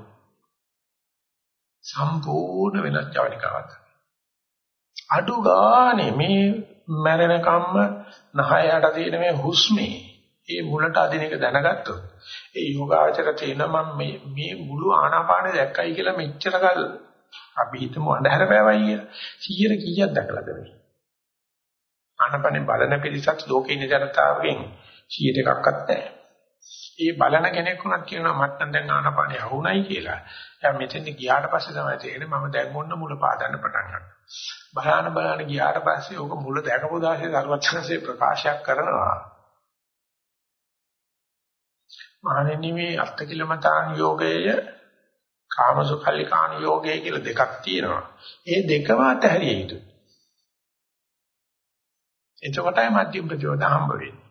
සම්පූර්ණ වෙනස් ජවනිකාවක්. අඩු ගානේ මේ මැරෙන කම්ම නහයට තියෙන මේ හුස්මේ ඒ මුලට අදින එක දැනගත්තොත් ඒ යෝගාචර තේන මම මේ මේ මුළු ආනාපානෙ දැක්කයි කියලා මෙච්චර කල් අපි හිතමු අඳුර පෑවයි කියලා. 100 කීයක් දැකලාද මේ? ආනපනේ බලන පිරිසක් ලෝකේ ඉන්න ජනතාවගෙන් 100 එකක්වත් නැහැ. ඒ බලන කෙනෙක් උනත් කියනවා මට නම් දැන් ආනපනේ අහුණයි කියලා දැන් මෙතෙන්ද ගියාට පස්සේ තමයි තේරෙන්නේ මම දැන් මොන්න මුල පාදන්න පටන් ගන්නවා බලාන බලාන ගියාට පස්සේ ඕක මුල දැකපු දාසේ සර්වඥාන්සේ ප්‍රකාශයක් කරනවා මහණෙනි මේ අත්කිලමතාන් යෝගයේ කාමසුඛල්ලිකාන යෝගය කියලා දෙකක් තියෙනවා. ඒ දෙකම අතහැරිය යුතුයි. එතකොටයි මධ්‍යම ප්‍රතිපද හම්බ වෙන්නේ.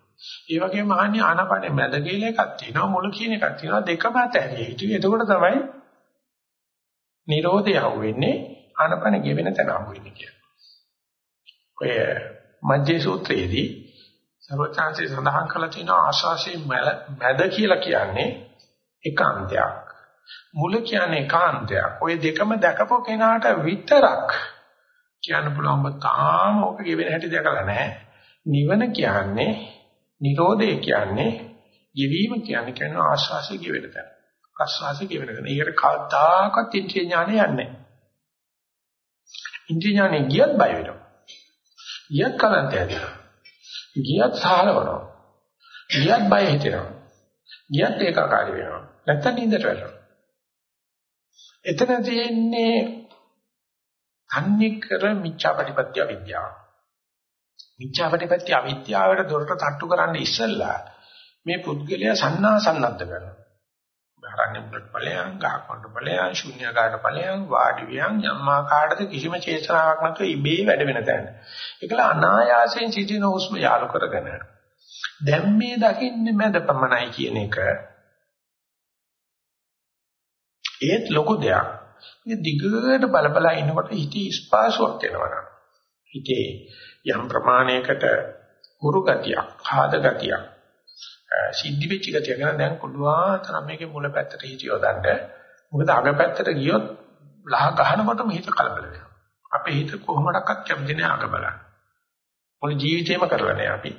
ඒ වගේම මහන්නේ ආනපනේ මැද කියලා එකක් තියෙනවා මුල කියන එකක් තියෙනවා දෙකම අතහැරිය යුතුයි. එතකොට තමයි Nirodha යවෙන්නේ ආනපන ගෙවෙන තැන හම්බ වෙන්නේ කියලා. ඔය මජ්ජේ සූත්‍රයේදී සර්වචාන්සේ සඳහන් කළා තියෙනවා ආශාසයේ මැද කියලා කියන්නේ ඒකාන්තයක්. මුල කියන්නේ ඒකාන්තයක්. ওই දෙකම දැකපො කෙනාට විතරක් කියන්න පුළුවන් ඔබ තාම ඕක ගෙවෙන හැටි දැකලා නැහැ. නිවන කියන්නේ Nirodhe කියන්නේ ජීවීම කියන්නේ කියන ආශාසය ගෙවෙන තැන. ආශාසය ගෙවෙන තැන. ඒකට කවදාකවත් ඉන්ද්‍රිය ඥානය යන්නේ නැහැ. ඉන්ද්‍රිය ඥානය ගියත් බය වෙනවා. ගියත් කලන්තය ඇතිවෙනවා. ගියත් සාහලවනවා. ගියත් බය හිතෙනවා. ගියත් ඒකාකාරී වෙනවා. නැත්තම් නින්දට වැටෙනවා. එතන තියෙන්නේ අන්නේ කර මිච්ඡාපටිපත්‍ය විද්‍යාව. මිච්ඡාපටිපත්‍ය අවිද්‍යාවට දොරට තට්ටු කරන්න ඉස්සෙල්ලා මේ පුද්ගලයා සන්නාසන්නද්ද කරනවා. ආරණ්‍ය මුලට ඵලයන්, ගහකොණ්ඩ ඵලයන්, ශුන්‍යකාට ඵලයන්, වාඩි වියන් යම්මාකාටද කිසිම චේතනාවක් නැතුව ඉබේ වැඩ වෙන තැන. ඒකල අනායාසයෙන් සිටින හුස්ම යාලු කරගෙන දැන් මේ දකින්නේ මැද පමණයි කියන එක ඒත් ලොකු දෙයක්. මේ දිගට බලබලා ඉනකොට හිතේ ස්පාසුවක් එනවා. හිතේ යම් ප්‍රමාණයකට හුරු ගතියක්, ආද ගතියක්, සිද්ධි වෙච්ච ගතිය ගැන දැන් පුළුවන් තරම් මේකේ මුල පැත්තට හිත යොදන්න. මොකද අග පැත්තට ගියොත් ලහ ගහනකොටම හිත කලබල වෙනවා. අපේ හිත කොහොමඩක්වත් කැමති නෑ අග බලන්න. මොන ජීවිතේම කරලා නෑ අපි.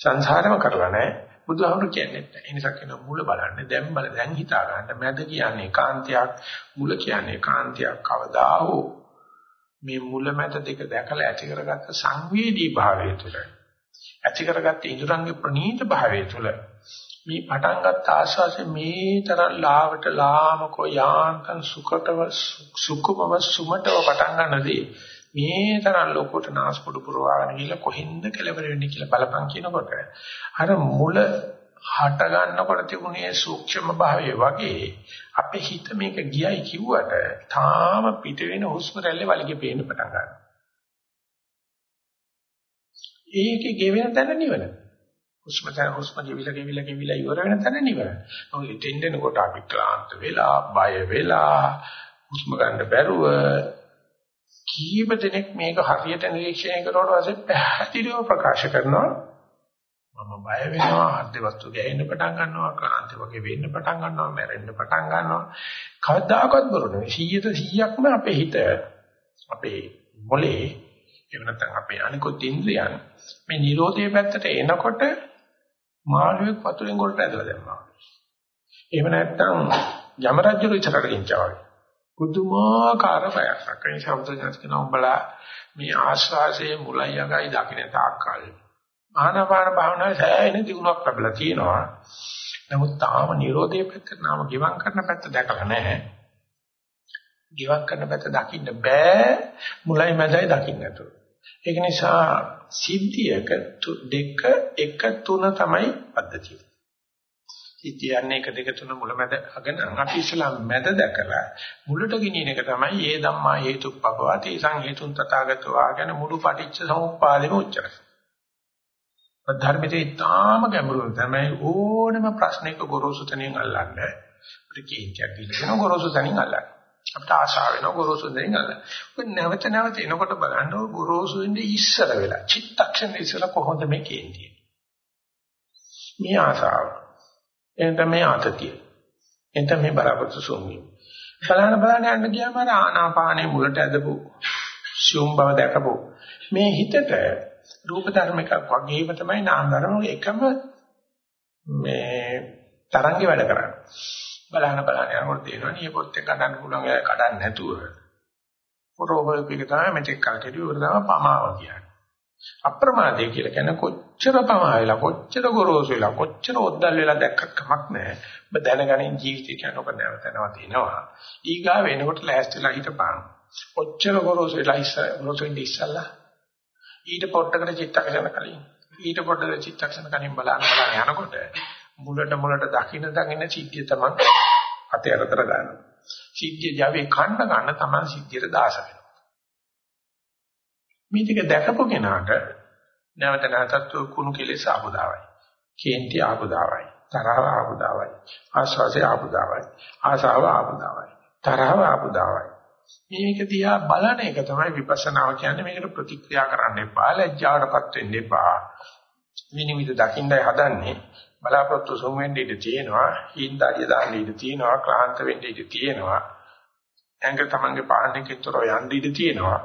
සංසාරෙම කරලා නෑ. බුදුහාමුදුරු කියන්නේ නැහැ. ඒ නිසා කියන මුල බලන්න දැන් බල දැන් හිතා ගන්න මැද කියන්නේ කාන්තියක් මුල කියන්නේ කාන්තියක් කවදා හෝ මේ මුල මැද දෙක දැකලා ඇති කරගත්ත සංවේදී භාවය තුළ ඇති කරගත්ත ඉඳුරංගේ ප්‍රනීත භාවය තුළ මේ පටන් ගත්ත ආශාසෙ මේ තරම් ලාවට ලාමකෝ යාන්තම් සුඛතව සුඛමව සුමතව පටන් ගන්නදී මේ තරම් ලොකුට නාස්පුඩු පුරවාගෙන ගිහලා කොහෙන්ද කෙලවර වෙන්නේ කියලා බලපං කියනකොට අර මුල හට ගන්නකොට තිබුණේ සූක්ෂම භාවය වගේ අපේ හිත මේක ගියයි කිව්වට තාම පිට වෙන හුස්ම රැල්ලේ වලිගේ පේන්න පටන් ගන්නවා. ඒකේ ගෙවෙන තැන නිවන. හුස්ම තැන හුස්ම ගෙවිලා ගෙවිලා ගෙවිලා ඉවර වෙන තැන නිවන. මොකද ඉතින් දෙනකොට අපි ක්ලාන්ත වෙලා, බය වෙලා, හුස්ම ගන්න බැරුව කීප දෙනෙක් මේක හරියට නිරීක්ෂණය කරුවාට පස්සේ පැහැදිලිව ප්‍රකාශ කරනවා මම බය වෙනවා අද්ද වස්තු ගැහෙන්න පටන් ගන්නවා ක්ලාන්ති වගේ වෙන්න පටන් ගන්නවා මැරෙන්න පටන් ගන්නවා කවදාකවත් බොරු නෙවෙයි 100%ක්ම අපේ හිත අපේ මොලේ එහෙම නැත්නම් අපේ අනිකුත් ඉන්ද්‍රියන් මේ නිරෝධයේ පැත්තට එනකොට මාළුවෙක් වතුරෙන් ගොඩට ඇදලා දැම්මා. එහෙම නැත්නම් යම රජු ඉස්සරහට ගෙනිච්චා වගේ. පුදුමාකාර බයක්. අකේ ශබ්දජනක කියන උඹලා මේ ආශ්වාසයේ මුලයි යගයි දකින්න තාක්කල්. ආනාපාන භාවනාවේ සෑහෙන දියුණුවක් ලැබලා තියෙනවා. නමුත් තාම Nirodhe පැත්තට නාම ගිවං කරන පැත්ත දැකලා නැහැ. ගිවං කරන පැත්ත දකින්න බෑ මුලයි මැදයි දකින්න නැතුව. ඒක නිසා සිද්ධියක දෙක එක තුන තමයි පද්ධතිය. ඉතියන්නේ 1 2 3 මුලමැද අගන අපි ඉස්ලාම් මැද දැකලා මුලට ගෙනියන එක තමයි ඒ ධම්මා හේතුප්පවති සං හේතුන් තථාගතෝ ආගෙන මුළු පටිච්ච සමුප්පාදෙම උච්චරයි. ධර්මයේ තාම ගැඹුරු තමයි ඕනම ප්‍රශ්නයක ගොරෝසු තනින් අල්ලන්නේ. අපිට කීකියක් දීලා ගොරෝසු තනින් අල්ලන්නේ. අපිට ආශාව වෙන ගොරෝසු තනින් අල්ලන්නේ. ඔය නැවත නැවත එනකොට බලන්න ගොරෝසු වෙන්නේ ඉස්සර වෙලා. චිත්තක්ෂණ ඉස්සර කොහොමද මේ කියන්නේ? මේ ආශාව එතන මේ ආතතිය. එතන මේ බලාපොරොත්තු සොම්මි. බලන්න බලන්න යන්න ගියාම අර ආනාපානේ මුලට ඇදපු සියුම් බව දැකපු මේ හිතට රූප ධර්ම එකක් වගේම තමයි නාම ධර්ම එකම මේ තරංගේ වැඩ කරන්නේ. බලන්න බලන්න යනකොට තේරෙනවා නියපොත් එක කඩන්න පුළුවන් ඒ කඩන්න නැතුව. පොරොබල් පිට තමයි මෙතෙක් කල් කෙරුවේ උර තමයි පමාව කියන්නේ. අප්‍රමාදය කියලා කියන කොච්චර පමා වෙලා කොච්චර ගොරෝසු වෙලා කොච්චර ඔද්දල් වෙලා දැක්කත් කමක් නැහැ. ඔබ දැනගනින් ජීවිතය කියන ඔබ නැවත නැවත එනවා. ඊගා වෙනකොට ලෑස්තිලා හිටපන්. කොච්චර ගොරෝසු වෙලා ඉස්සර ගොරෝසු වෙන්නේ ඉස්සල්ලා. ඊට පොඩ්ඩකට චිත්තක්ෂණ කලින් ඊට පොඩ්ඩකට චිත්තක්ෂණ කලින් බලන්න බලන්න යනකොට මුලට මුලට දකින්න දකින්න සිද්ධිය තමයි අතේ අතර ගන්නවා. සිද්ධිය Java කන්න ගන්න තමයි සිද්ධියට දාස වෙනවා. මේ ටික දැකපු කෙනාට නැවත නැවතත් කුණු කෙලෙස ආපදාවයි. කේන්ති ආපදාවයි. තරහව ආපදාවයි. ආශාසය ආපදාවයි. ආසාව ආපදාවයි. තරහව ආපදාවයි. මේක දිහා බලන එක තමයි විපස්සනාව කියන්නේ. මේකට ප්‍රතික්‍රියා කරන්න එපා ලැජ්ජාවටපත් වෙන්න එපා. විනිවිද දකින්නයි හදන්නේ. බලාපොරොත්තු සුන් වෙන්න ඉඩ තියෙනවා හිඳාරිය දාන්න ඉඩ තියෙනවා ක්ලාන්ත වෙන්න ඉඩ තියෙනවා. ඇඟ තමන්ගේ පාණකෙතරව යන්න ඉඩ තියෙනවා.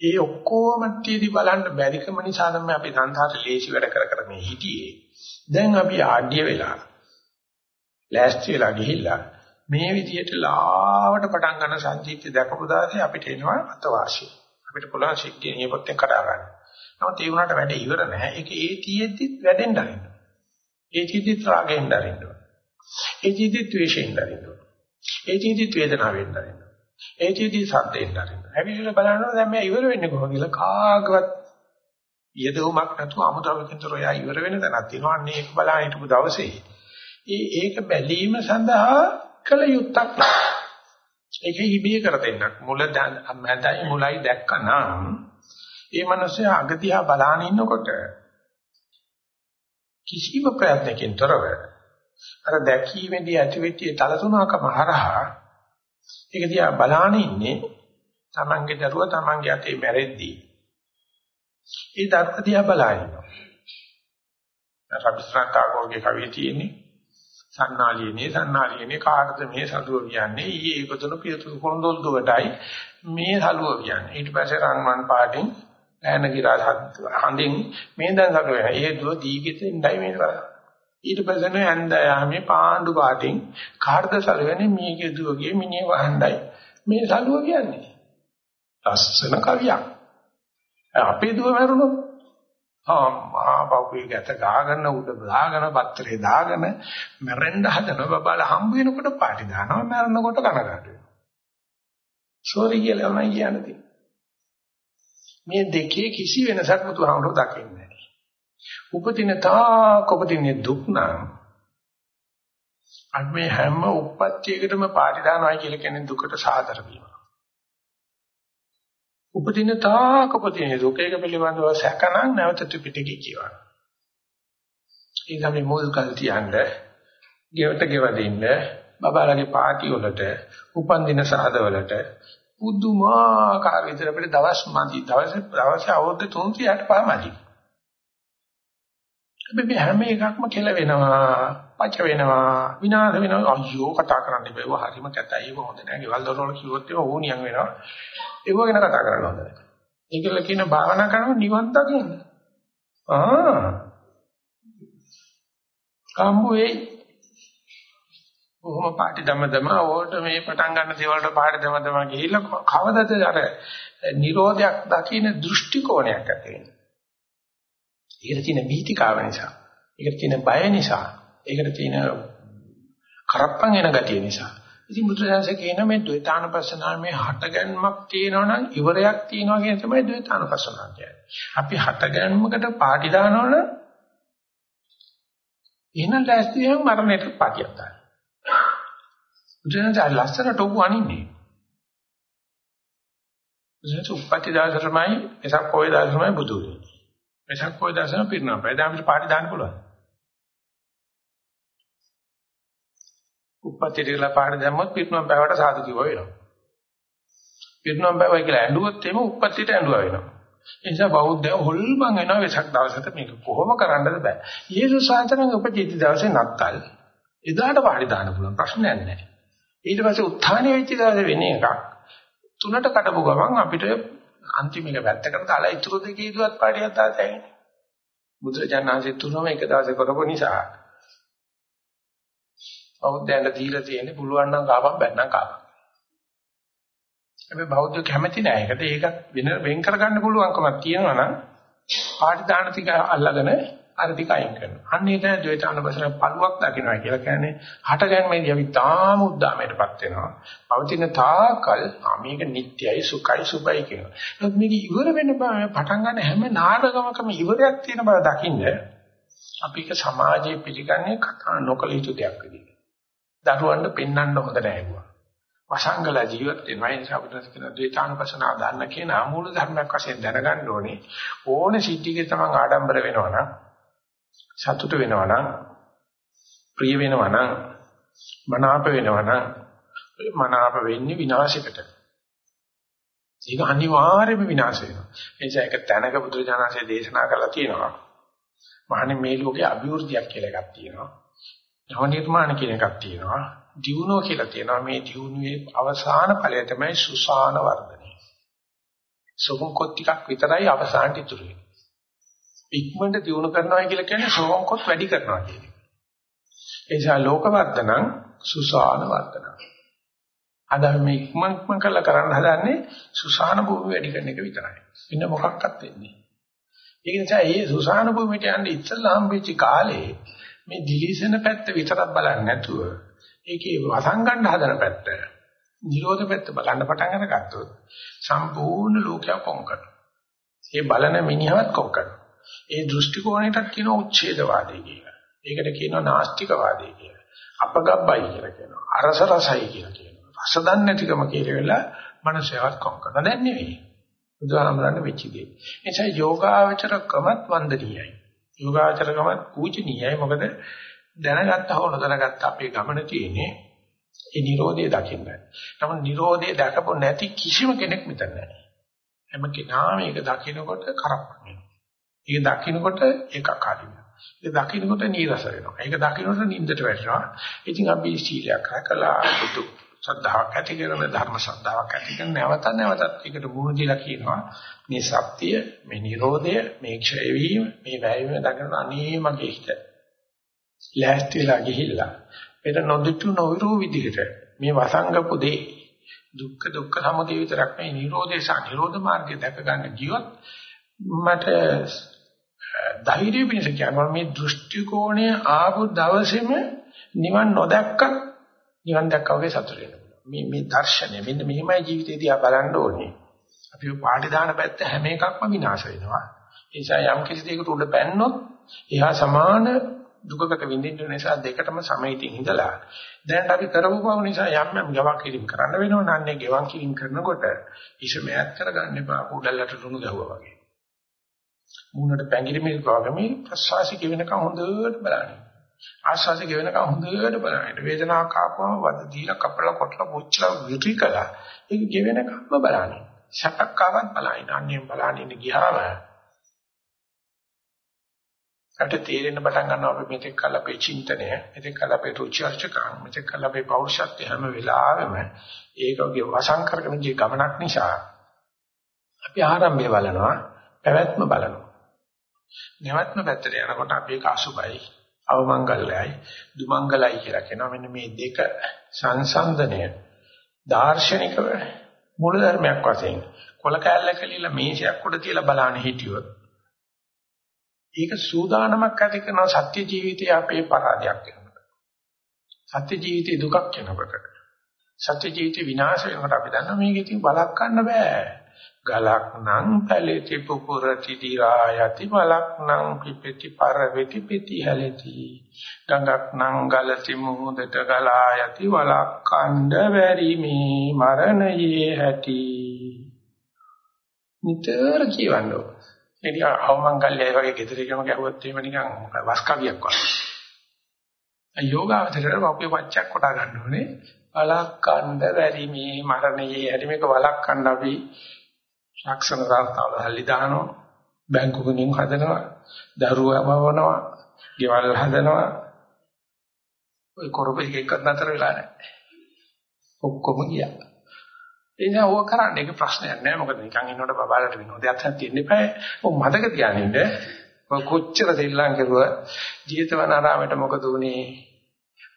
ඒ ඔක්කොම තියදී බලන්න බැරිකම නිසා තමයි අපි සංසාරේ ලේසි වැඩ කර කර මේ හිටියේ. දැන් අපි ආඩ්‍ය වෙලා ලෑස්ති වෙලා ගිහිල්ලා මේ විදිහට ලාවට පටන් ගන්න සංචිත්‍ය දැකපු දාසේ අපිට එනවා අතවාසිය. අපිට පුළුවන් ශික්තිය නියපොත්තෙන් කඩා ගන්න. නමුත් ඒ වුණාට වැඩ ඉවර නැහැ. ඒක ඒ තියෙද්දිත් වැඩෙන්න ආරින්න. ඒ තියෙද්දිත් රාගෙන් ආරින්න. ඒ තියෙද්දිත් ද්වේෂෙන් ආරින්න. ඒ තියෙද්දිත් වේදනාවෙන් ආරින්න. ඒ තියෙද්දිත් සද්දෙන් ආරින්න. හැබැයි බලනවා දැන් මේ ඉවර වෙන්නේ කොහොමද කියලා කාගවත් යෙදවමක් නැතුව අමුද්‍රව්‍යකින්තර ඔයා ඉවර වෙන තැනක් තියෙනවා. අන්න ඒක බලන්න හිටපු දවසේ. ඒ ඒක බැලීම සඳහා කළ යුත්තක් නෑ. ඒක ඉබේ කර දෙන්නක්. මුල මැදයි මුලයි දැක්කනම් ඒ මනුස්සයා අගතියා බලාන ඉන්නකොට කිසිම ප්‍රයත්නකින් තොරව අර දැකීමේදී ඇතිවෙච්ච තලතුණකම හරහා ඒක දිහා බලාන ඉන්නේ තමන්ගේ දරුවා තමන්ගේ අතේ මැරෙද්දී ඒ දරුවා දිහා බලාගෙන ඉන්නවා. රබිස්රාන් ටාගෝර්ගේ කවියේ තියෙන්නේ සන්නාලියනේ සන්නාලියනේ කාටද මේ සලුව කියන්නේ? ඊයේ ඒකතුන පියතුරු කොන්දොල් දුවටයි මේ සලුව කියන්නේ. ඊට පස්සේ රන්මන් පාටින් ඈන ගිරා හඳින් මේ දැන් සලුව ඒ දුව දීගෙතෙන්ඩයි මේ කරා ඊට පස්සේ නේ ඇන්දයාමේ පාණ්ඩු පාටින් කාටද සලුවනේ මේකේ දුවගේ මිනිහ වහණ්ඩයි. මේ සලුව කියන්නේ ලස්සන කවියක්. අපේ දුව මරුණොත් ආ බබුයි ගැට ගාගෙන උඩ දාගෙන පත්‍රේ දාගෙන මැරෙන්න හදන බබාලා හම්බ වෙනකොට පාටි දානවා මැරෙනකොට කනගාටු වෙනවා. සෝරි කියලා මම කියන්නේ. මේ දෙකේ කිසි වෙනසක් බුදුහාමුදුරුවෝ දකින්නේ නැහැ. උපදින තාක් උපදින්නේ දුක් නම් අන්න මේ හැම උප්පත්තියකටම පාටි දානවායි කියලා කියන්නේ දුකට සාදර වීම. උපදින තාක උපදින දුකේක පිළිබඳව සැකනම් නැවත ත්‍රිපිටකය කියවන. ඒ තමයි මොල් කල් තියන්නේ ගෙවත ගෙවදින්න බබාලගේ පාටි වලට උපන් දින සාදවලට පුදුමාකාර විදිහට අපිට දවස් මදි දවස් දවස් අවුරුදු 365 මදි. හැබැයි හැම එකක්ම කෙල වෙනවා පච වෙනවා විනාශ වෙනවා. අයියෝ කතා කරන්න බෑ. හරිම කැතයි. ඒක හොඳ නෑ. ගෙවල් දොරවල් කිව්වොත් ඒක ඕනියම් වෙනවා. ඒව ගැන කතා කරන්න හොඳ නෑ. ඒකල කියන භාවනා කරනවා නිවන් දකින්න. ආ. කම්බුවේ කොහොම පාටි දම දම. ඕකට මේ පටන් ගන්න දේවල්ට පාටි දම දම ගිහිල්ලා කවදද අර නිරෝධයක් දකින්න දෘෂ්ටි කෝණයක් ඇති වෙන්නේ? ඒකට තියෙන බීතිකාව නිසා ඒකට තියෙන බය නිසා ඒකට තියෙන කරප්පන් එන ගතිය නිසා. ඉතින් බුදුරජාණන්සේ කියන මේ ද්වේතානුපස්සනාව මේ හටගන්මක් තියෙනවා නම් ඉවරයක් තියෙනවා කියන තමයි ද්වේතානුපස්සනාව කියන්නේ. අපි හටගන්මකට පාටි දානවනම් එහෙනම් දැස්තියෙන් මරණයට පාටියක් දාන්න. බුදුරජාණන්සේ ලස්සනට ඔබ අනින්නේ. බුදුරජාණන් උපපති දාසරමයි එසක් කොයි දාසරමයි බුදු වෙන්නේ. එසක් කොයි දාසරම පිරිනවම්. එදා අපිට පාටි දාන්න පුළුවන්. උප්පත්තියට කියලා පාඩ දැම්මොත් පිටුනම් බෑවට සාදු කිව්ව වෙනවා. පිටුනම් බෑවයි කියලා ඇඬුවොත් එimhe උප්පත්තියට ඇඬුවා වෙනවා. ඒ නිසා බෞද්ධය හොල්මන් වෙනවා වෙසක් දවසට මේක කොහොම කරන්නද බෑ. යේසුස් වහන්සේගේ උපජීති දවසේ නත්තල් එදාට පාඩි දාන්න පුළුවන් ප්‍රශ්නයක් නැහැ. ඊට පස්සේ උත්ථානෙ වෙච්ච දවසේ වෙන එකක්. තුනට කඩපු ගමන් අපිට අන්තිම එක වැත්තකට දාලා ඉතුරු දෙකේ දුවත් පාඩියක් දාතයි. බුදුරජාණන් වහන්සේ තුනම එක දවසේ කරපු නිසා බෞද්ධයන්ට දීලා තියෙන්නේ පුළුවන් නම් කාපම් බැන්නම් කාපම්. හැබැයි බෞද්ධ කැමති නෑ. ඒකට ඒක වෙන වෙන් කරගන්න පුළුවන්කමක් තියෙනවා නම් පාටි දාන ටික අල්ලගෙන අර ටික අයින් කරනවා. අන්න ඒ තමයි ද්වේතානුපසන පළුවක් දකින්නවා කියලා කියන්නේ හටගැන්මේදී අපි තාම උද්දාමයටපත් වෙනවා. පවතින තාකල් මේක නිට්ටයයි සුඛයි සුබයි කියනවා. නමුත් මේක ඉවර වෙන බව පටන් ගන්න හැම නාටකමකම ඉවරයක් තියෙන බව දකින්න අපි ඒක සමාජයේ පිළිගන්නේ කතා නොකළ යුතු දෙයක් විදිහට. දරුවන්ට පෙන්වන්න හොඳ නැහැ වසංගල ජීවත් වෙනවා ඒ නිසා අපිට කියන ද්වේතානුපසනාව දාන්න කියන අමූල ධර්මයක් වශයෙන් දැනගන්න ඕනේ ඕනේ සිද්ධියක තමන් ආඩම්බර වෙනවා නම් සතුට වෙනවා නම් ප්‍රිය වෙනවා නම් මනාප වෙනවා නම් මනාප වෙන්නේ විනාශයකට. ඒක අනිවාර්යයෙන්ම විනාශ වෙනවා. ඒ නිසා ඒක තැනක බුදුරජාණන්සේ දේශනා කළා තියෙනවා මහන්නේ මේ ලෝකේ අභිවෘද්ධියක් කියලා එකක් තියෙනවා. නව නිර්මාණ කියන එකක් තියෙනවා. දියුණුව කියලා තියෙනවා. මේ දියුණුවේ අවසාන ඵලය තමයි සුසාන වර්ධනය. සෝමකොත් ටිකක් විතරයි අවසානට ඉතුරු වෙන්නේ. ඉක්මනට දියුණු කරනවා කියලා කියන්නේ සෝමකොත් වැඩි කරනවා කියන එක. ඒ නිසා ලෝක වර්ධනං සුසාන වර්ධනං. අද මේ ඉක්මන්ම කළා කරන්න හදන්නේ සුසාන භූමිය වැඩි කරන එක විතරයි. වෙන මොකක්වත් වෙන්නේ. ඒක නිසා මේ සුසාන භූමියට යන්නේ ඉස්සල්ලා හම්බෙච්ච කාලේ මේ දිලිසෙන පැත්ත විතරක් බලන්නේ නැතුව ඒකේ වසංගන්න හදන පැත්ත, නිරෝධ පැත්ත බලන්න පටන් අරගත්තොත් සම්පූර්ණ ලෝකයක් කොම් කරනවා. ඒ බලන මිනිහවත් කොම් කරනවා. ඒ දෘෂ්ටි කෝණයටත් කියන උච්ඡේදවාදී කියලා. ඒකට කියනවා නාස්තිකවාදී කියලා. අපගබ්බයි කියලා කියනවා. අරස රසයි කියලා කියනවා. රස දන්නේ නැතිකම කියලා මනසවත් කොම් කරනවා. දැන් නෙවෙයි. බුදුහාමරන්න වෙච්ච දේ. එනිසා යෝගාවචරකමත් වන්දනීයයි. යෝගාචරකමත් පූජනීයයි. මොකද දැනගත්ත හෝ නොදැනගත්ත අපේ ගමන තියෙන්නේ ඒ Nirodhe දකින්න. නමුත් Nirodhe දැකපො නැති කිසිම කෙනෙක් මෙතන නැහැ. හැම කෙනාම මේක දකිනකොට කරප්පන ඒක දකිනකොට ඒකකාරී වෙනවා. ඒක දකිනකොට නීරස වෙනවා. ඒක දකිනකොට නිින්දට වැටෙනවා. ඉතින් අපි සීලයක් රැකලා බුදු සද්ධාවක් ඇති කරන ධර්ම සද්ධාවක් ඇති කරන නැවත නැවතත් ඒකට මුහුණ දීලා කියනවා මේ සත්‍ය මේ Nirodha මේ ක්ෂය වීම මේ වැයවීම දකින අනේ මගේ හිත ලෑස්තිලා ගිහිල්ලා මෙතන නොදිටු නොවිරු විදිහට මේ වසංගපු දේ දුක්ඛ දුක්ඛ සමුදය විතරක් නෙවෙයි නිරෝධය සහ නිරෝධ මාර්ගය දැක ගන්න ජීවත් මට ධෛර්ය පිණිස කියනවා මේ දෘෂ්ටි කෝණය ආපු දවසේම නිවන් නොදැක්ක නිවන් දැක්කා වගේ සතුට වෙනවා මේ මේ දර්ශනය මෙන්න මෙහිමයි ජීවිතේදී ආ බලන්න ඕනේ. අපි පාටි දාන පැත්ත හැම එකක්ම විනාශ වෙනවා. ඒ නිසා යම් කිසි දෙයකට උඩ පැන්නොත් එහා සමාන දුකකට විඳින්න නිසා දෙකටම සමහිතින් ඉඳලා දැන් අපි කරමු බව නිසා යම් යම් ගවක් කිරීම කරන්න වෙනවා. නන්නේ ගෙවන් කිරීම කරනකොට ඉෂ මෑත් කරගන්න එපා. උඩලට ලුණු ගැහුවා වගේ. මූණට පැංගිරි මිල් වගේ ප්‍රසවාසි කියනකම් හොඳට බලන්න. ආශ්වාසය කියනකම් හොඳට බලන්න. වේදනාවක් ආපුවම වද දීලා කපලා කොටලා මුච්චලා විරිකලා ඒක කියනකම්ම බලන්න. සැපක් ආවත් බලන්න. අන්නේ බලන්න ඉන්න ගියාම අපිට තේරෙන්න පටන් ගන්නවා අපි මෙතෙක් කල අපේ චින්තනය, මෙතෙක් කල අපේ රුචි අරුචිකම්, මෙතෙක් කල අපේ පෞරුෂත්වය හැම වෙලාවෙම ඒකගේ වසං කරගෙන ගිය ගමනක් නිසා අපි ආරම්භය බලනවා, පැවැත්ම බලනවා. නැවැත්ම පැත්තට යනකොට අපි ඒක අසුබයි, අවමංගල්‍යයි, දුමංගලයි කියලා කියනවා. මෙන්න මේ දෙක සංසන්දනය දාර්ශනිකව මූල ධර්මයක් වශයෙන් කොල කැල්ල කැලිලා මේෂයක් උඩ තියලා බලන්න හිටියොත් ඒක සූදානමක් ඇති කරන සත්‍ය ජීවිතයේ අපේ පරාදයක් වෙනවා. සත්‍ය ජීවිතේ දුකක් වෙනකොට. සත්‍ය ජීවිතේ විනාශ වෙනකොට අපි දන්නවා මේක ඉතින් බලක් ගන්න බෑ. ගලක් නම් පැලෙති පුපුරති දිරායති මලක් නම් පිපෙති පරවෙති පිටි හැලෙති ගඟක් නම් ගලති මුහුදට ගලායති වලක් කණ්ඩ වැරි මේ මරණයේ ඇති නිතර කියවන්න ඕන ඒ නිකන් අවමංගල්‍යය වගේ gedare එකම ගැහුවත් එහෙම නිකන් වස් කවියක් වගේ. යෝගාවචරයට අපේ වච්චක් කොටා ගන්න ඕනේ. වලක්කණ්ඩ වැරි මේ මරණයේ හැටි මේක වලක්කණ්ඩ අපි ශාක්ෂණ රාස්තාවල හල්ලි දානවා. බැංකු ගුණින් හදනවා. දරුවා වවනවා. ගෙවල් හදනවා. ඔය කරපෙක එකක් නතර වෙලා නැහැ. ඔක්කොම ගියා. ඒ නිසා ඕක කරන්න ඒක ප්‍රශ්නයක් නෑ මොකද නිකන් ඉන්නකොට බබාලට විනෝදයක් තියෙන්න එපා. ඔය මතක තියාගන්න. ඔය කොච්චර දෙල්ලන් කෙරුවා ජීතවනාරාමයට මොකද උනේ?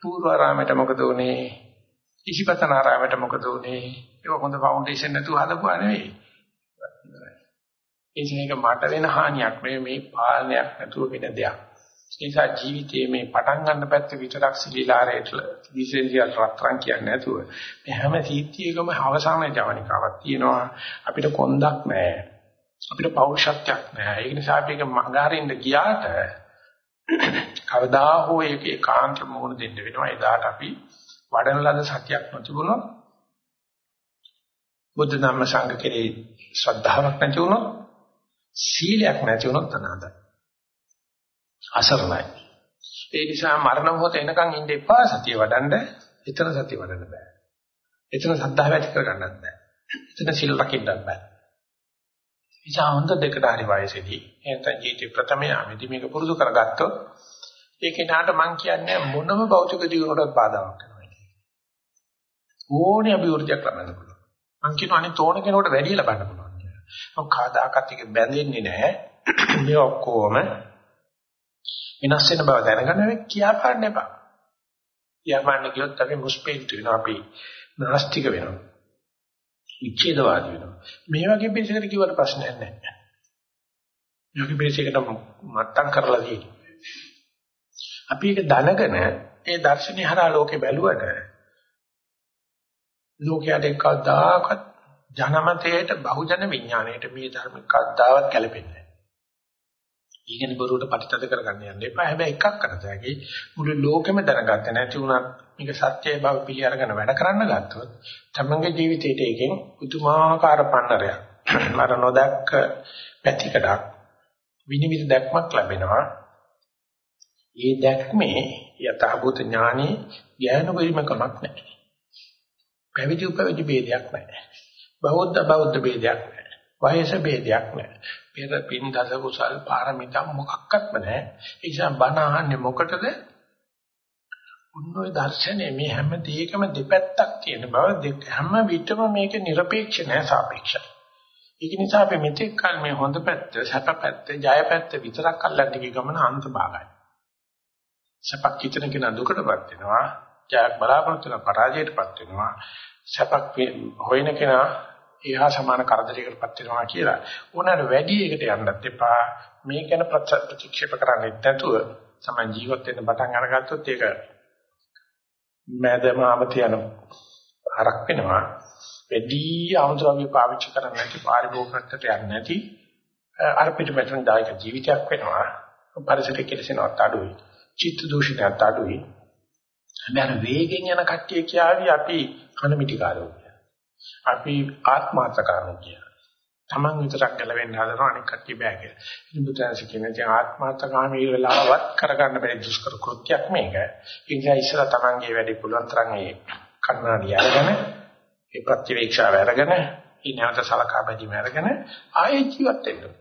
පූර්වාරාමයට මොකද උනේ? ඉසිපතනාරාමයට මොකද උනේ? ඒක හොඳ ෆවුන්ඩේෂන් නැතුව හදපුවා නෙවෙයි. ඒ කියන්නේ මට වෙන හානියක් නෙවෙයි මේ පාලනයක් නැතුව වෙන දෙයක්. ඒ නිසා ජීවිතයේ මේ පටන් ගන්න පැත්ත විතරක් සිලිලාරයට විශේෂියල් රත්රන් කියන්නේ නැතුව මේ හැම සීත්‍යයකම අවසාන ජවනිකාවක් තියෙනවා. අපිට කොන්දක් නැහැ. අපිට පෞරුෂත්වයක් නැහැ. ඒ නිසා අපි ඒක මගහරින්න ගියාට කවදා හෝ ඒකේ කාන්ත මොහොන දෙන්න වෙනවා. එදාට අපි වඩන ලද සතියක් නොතිබුණොත් බුද්ධ ධම්ම සංඝ කෙරේ ශ්‍රද්ධාවක් නැති වුණොත් සීලයක් නැති වුණොත් අනාදයි. අසරණයි. ඒ නිසා මරණ මොහොත එනකන් ඉන්න එපා සතිය වඩන්න. එතන සතිය වඩන්න බෑ. එතන සද්ධාව ඇති කරගන්නත් බෑ. එතන සිල් රකින්නත් බෑ. නිසා හොඳ දෙකට හරි වයසේදී එතන ජීවිතේ ප්‍රථම යාමේදී මේක පුරුදු කරගත්තොත් ඒ කෙනාට මම කියන්නේ මොනම භෞතික දියුණුවකට බාධාවක් කරනවා කියන්නේ. ඕනේ අභිවෘද්ධියක් ලබන්න පුළුවන්. මම කියනවා අනිත් ඕන කෙනෙකුට වැඩි ලබන්න පුළුවන් කියලා. මම කාදාකත් එක බැඳෙන්නේ නැහැ. [CLEARS THROAT] මේ ඔක්කොම වෙනස් වෙන බව දැනගන්න මේ කියාපාන්න එපා. කියාපාන්න කියොත් අපි මුස්පෙන්තු වෙනවා අපි නාස්තික වෙනවා. විච්ඡේදවාදී වෙනවා. මේ වගේ පිළිසකට කිව්වට ප්‍රශ්නයක් නැහැ. මේ වගේ පිළිසකට මත්තම් කරලා තියෙන්නේ. අපි ඒක දැනගෙන ඒ දර්ශනය හරහා ලෝකේ බැලුවට ලෝකයට කවදාකවත් ජනමතයට බහුජන විඥාණයට මේ ධර්ම කවදාවත් ගැලපෙන්නේ නැහැ. ඊගෙන බරුවට ප්‍රතිතද කරගන්න යන්න එපා. හැබැයි එකක් කරතයි මුළු ලෝකෙම දැනගත්තේ නැති වුණත් මේක සත්‍යය බව පිළි අරගෙන වැඩ කරන්න ගත්තොත් තමන්ගේ ජීවිතේට එකෙන් පුදුමාකාර පන්නරයක්. [CLEARS THROAT] මර නොදැක්ක පැතිකඩක් විනිවිද දැක්මක් ලැබෙනවා. ඒ දැක්මේ යථාභූත ඥානෙ ඥාන පරිමකමක් නැහැ. පැවිදි උපවිදි ભેදයක් නැහැ. බෞද්ධ බෞද්ධ ભેදයක් නැහැ. වයස ભેදයක් නැහැ. පෙර පින් දස කුසල් පාරමිතා මොකක්වත්ම නැහැ. ඒ නිසා බණ අහන්නේ මොකටද? උන්වයි දර්ශනේ මේ හැම දෙයකම දෙපැත්තක් තියෙන බව හැම විටම මේක নিরপেক্ষ නැහැ සාපේක්ෂයි. ඒක නිසා අපි මෙතෙක් කල මේ හොඳ පැත්ත, සැප පැත්ත, ජය පැත්ත විතරක් අල්ලන්නේ ගමන අන්තභාගයි. සැපක් හිතන කෙනා දුකටපත් වෙනවා, ජයක් බලාපොරොත්තු වෙන පරාජයටපත් වෙනවා. සැපක් හොයන කෙනා එහා සමාන කරදරයකටපත් වෙනවා කියලා. ඕනෑම වැඩි එකට යන්නත් එපා. මේ ගැන ප්‍රතික්ෂේප කරන්නේ නැතුව සමන් ජීවත් වෙන්න පටන් අරගත්තොත් ඒක මෑදමාමත යන හරක් වෙනවා. වැඩි ආමතුරුගේ පාවිච්චි කරන්නේ නැති පාරිභෝගිකත්වයට යන්නේ නැති අර පිටමෙතන දායක ජීවිතයක් වෙනවා. පරිසරයේ කෙලසෙනවත් අඩුයි. චිත්ත දූෂණයත් අඩුයි. හැබැයි වේගෙන් යන කට්ටිය කියාවි අපි කනමිටිකාරෝ කියලා. අපි ආත්මාර්ථකාරෝ කියලා. Taman විතරක් ගැලවෙන්න හදනවා අනික කට්ටිය බෑ කියලා. ඉතින් බුදුන්සේ කියන්නේ ආත්මාර්ථකාමී වෙලාවත් කරගන්න බැරි දුෂ්කර කෘත්‍යයක් මේක. ඒ නිසා ඉස්සලා Tamanගේ වැඩි පුළුවන් තරම් ඒ කන්නාඩි අරගෙන ඒ ප්‍රතිවේක්ෂාව අරගෙන ඊනවත සලකා බැලීම අරගෙන ආයේ ජීවත් වෙන්න.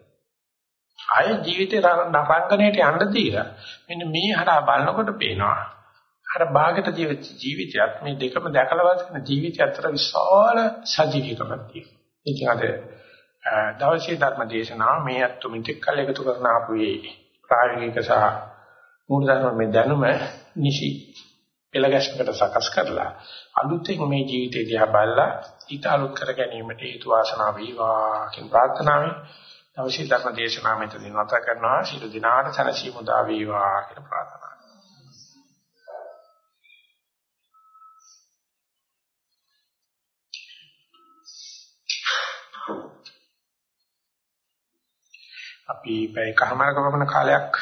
ආයේ ජීවිතේ රංගනයට යන්න දීලා මෙන්න මේ හරහා බලනකොට පේනවා අර භාගයට ජීවිතයත් මේ දෙකම දැකලා වදින ජීවිතය අතර විශාල සජීවීකමක් තියෙනවා. ඉතින් අද දවසේ ධර්ම දේශනාව මේ අත්තු මිත්‍යක් කල් එකතු කරන ආපු මේ ප්‍රායෝගික සහ මූලධර්ම මේ දැනුම නිසි පෙළගැස්මකට සකස් කරලා අලුතෙන් මේ ජීවිතය දිහා බලලා ඊට අලුත් කර ගැනීමට හේතු වාසනා වේවා කියන ප්‍රාර්ථනාවෙන් දවසේ ධර්ම දේශනාව මෙතනින් නැවත කරනවා සියලු දිනාට සනසීමු දා වේවා කියලා ප්‍රාර්ථනා අපි පැය කමාරක වමන කාලයක්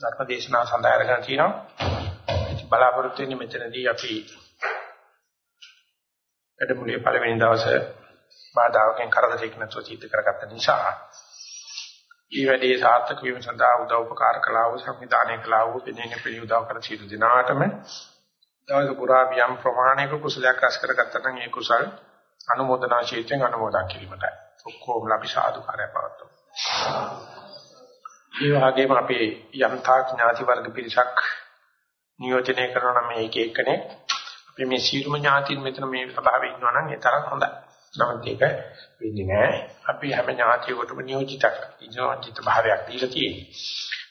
ධර්ම දේශනාව සඳහා අරගෙන තිනවා. බලාපොරොත්තු වෙන්නේ මෙතනදී අපි වැඩමුළුවේ පළවෙනි දවසේ බාධාවකින් කරදරයක් නැතුව සිද්ධ කරගත්ත නිසා ඊ වැඩේ සාර්ථක වීම සඳහා උදව් උපකාර කළා වූ සංවිධානය කළා වූ පිළිෙන පිළි උදව් කර සියලු දෙනාටම දවස පුරා වියම් ප්‍රමාණයක කුසලයක් රැස් කරගත්තා නම් ඒ කුසල් අනුමೋದනා ශීතෙන් අනුමෝදන් කිරීමටයි ඔක්කොම අපි සාදුකාරය පවත්වමු. ඒ වගේම අපේ යම්තා ඥාති වර්ග පිරිසක් නියෝජනය කරන මේ එක එකනේ අපි මේ සීලම ඥාතින් මෙතන මේ ස්වභාවයේ ඉන්නවා නම් ඒ තරම් හොඳයි. නමුත් ඒක වෙන්නේ නැහැ. අපි හැම ඥාතියකටම නියෝජිතක් නියෝජිත භාවයක් දීලා තියෙන්නේ.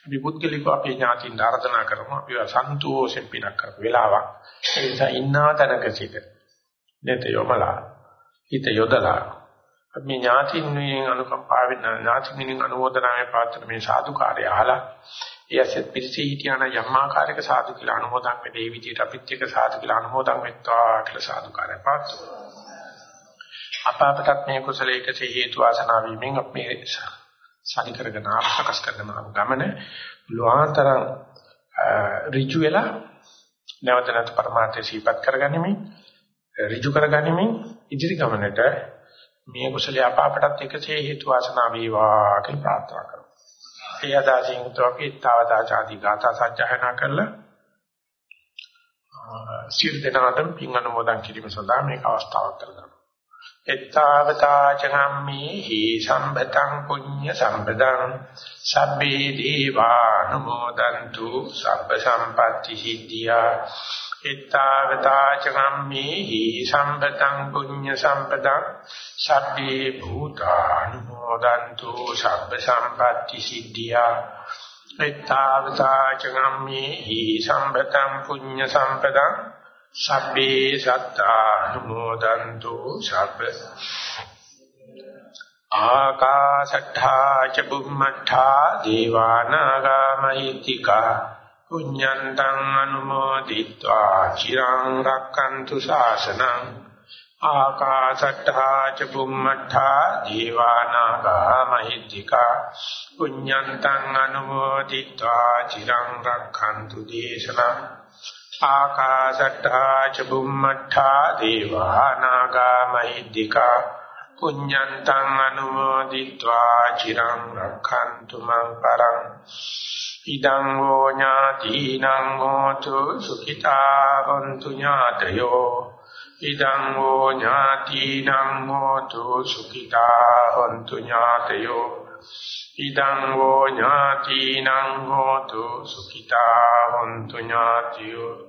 අපි පුද්ගලිකව අපේ ඥාතින් ආරාධනා කරමු. අපි සන්තෝෂෙන් පිනක් කරපු වෙලාවක්. ඒ නිසා ඉන්නා තැනක සිට නැත යොමලා හිත යොදලා මේ ඥාතින්ගෙන් අනුකම්පාවෙන් ඥාතින්ගෙන් අනුමೋದනාවේ පාත්‍ර මේ සාදුකාරය අහලා ඒ ඇසෙත් පිළිසී හිටියාන යම්මාකාරයක සාදු කියලා අනුමෝදන් වෙන්නේ මේ විදිහට අපිත් එක්ක සාදු කියලා අනුමෝදන් වෙත්වා කියලා සාදුකාරය පාත්‍ර අප අපටත් මේ කුසලයකසේ හේතු ආසනාව වීමෙන් අපි සාදි කරගෙන ආපකස් කරන ගමන ලෝහාතර ඍජු වෙලා නැවත නැවත පරමාර්ථය සිහිපත් කරගනිමින් ඍජු කරගනිමින් ඉදිරි ගමනට මේ කුසලයේ අපාපටත් එකසේ හේතු වාසනා වේවා කියලා ප්‍රාර්ථනා කරමු. ඒ අදාසින් උතෝපි තාවදාචාදී ගාථා සජ්ජායනා කරලා සියලු දෙනාටම පින් අනුමෝදන් කිරීම සඳහා මේක අවස්ථාවක් කරගන්නවා. එත්තාවතාචනම්මේ හි සම්බතං පුඤ්ඤ සම්පදං සබ්බේ දීවානුමෝදන්තු සබ්බ සම්පatti සිද්ධියා එත්තාවතාචනම්මේ හි සම්බතං පුඤ්ඤ සම්පදං සබ්බේ භූතානුමෝදන්තු සබ්බ සම්පatti සිද්ධියා. එත්තාවතාචනම්මේ හි සම්බතං පුඤ්ඤ සම්පදං සබ්බේ සත්තානුමෝදන්තු සබ්බ. ආකාශට්ඨා ච බුම්මට්ඨා දීවානාගා මහිත්‍තිකා පුඤ්ඤන්තං අනුමෝදිत्वा චිරං රක්칸තු ශාසනං ආකාශට්ඨා ච බුම්මට්ඨා දීවානාගා මහිද්దికා පුඤ්ඤන්තං අනුමෝදිत्वा චිරං රක්칸තු දේශනා ආකාශට්ඨා ච බුම්මට්ඨා දීවානාගා මහිද්దికා පුඤ්ඤන්තං අනුමෝදිत्वा චිරං රක්ඛන්තු මං පරං. ඉදං හෝ ඥාතිනං හෝතු සුඛිතා හොන්තු ඥාතයෝ. ඉදං හෝ ඥාතිනං හෝතු සුඛිතා හොන්තු ඥාතයෝ. ඉදං හෝ ඥාතිනං හෝතු සුඛිතා හොන්තු ඥාතියෝ.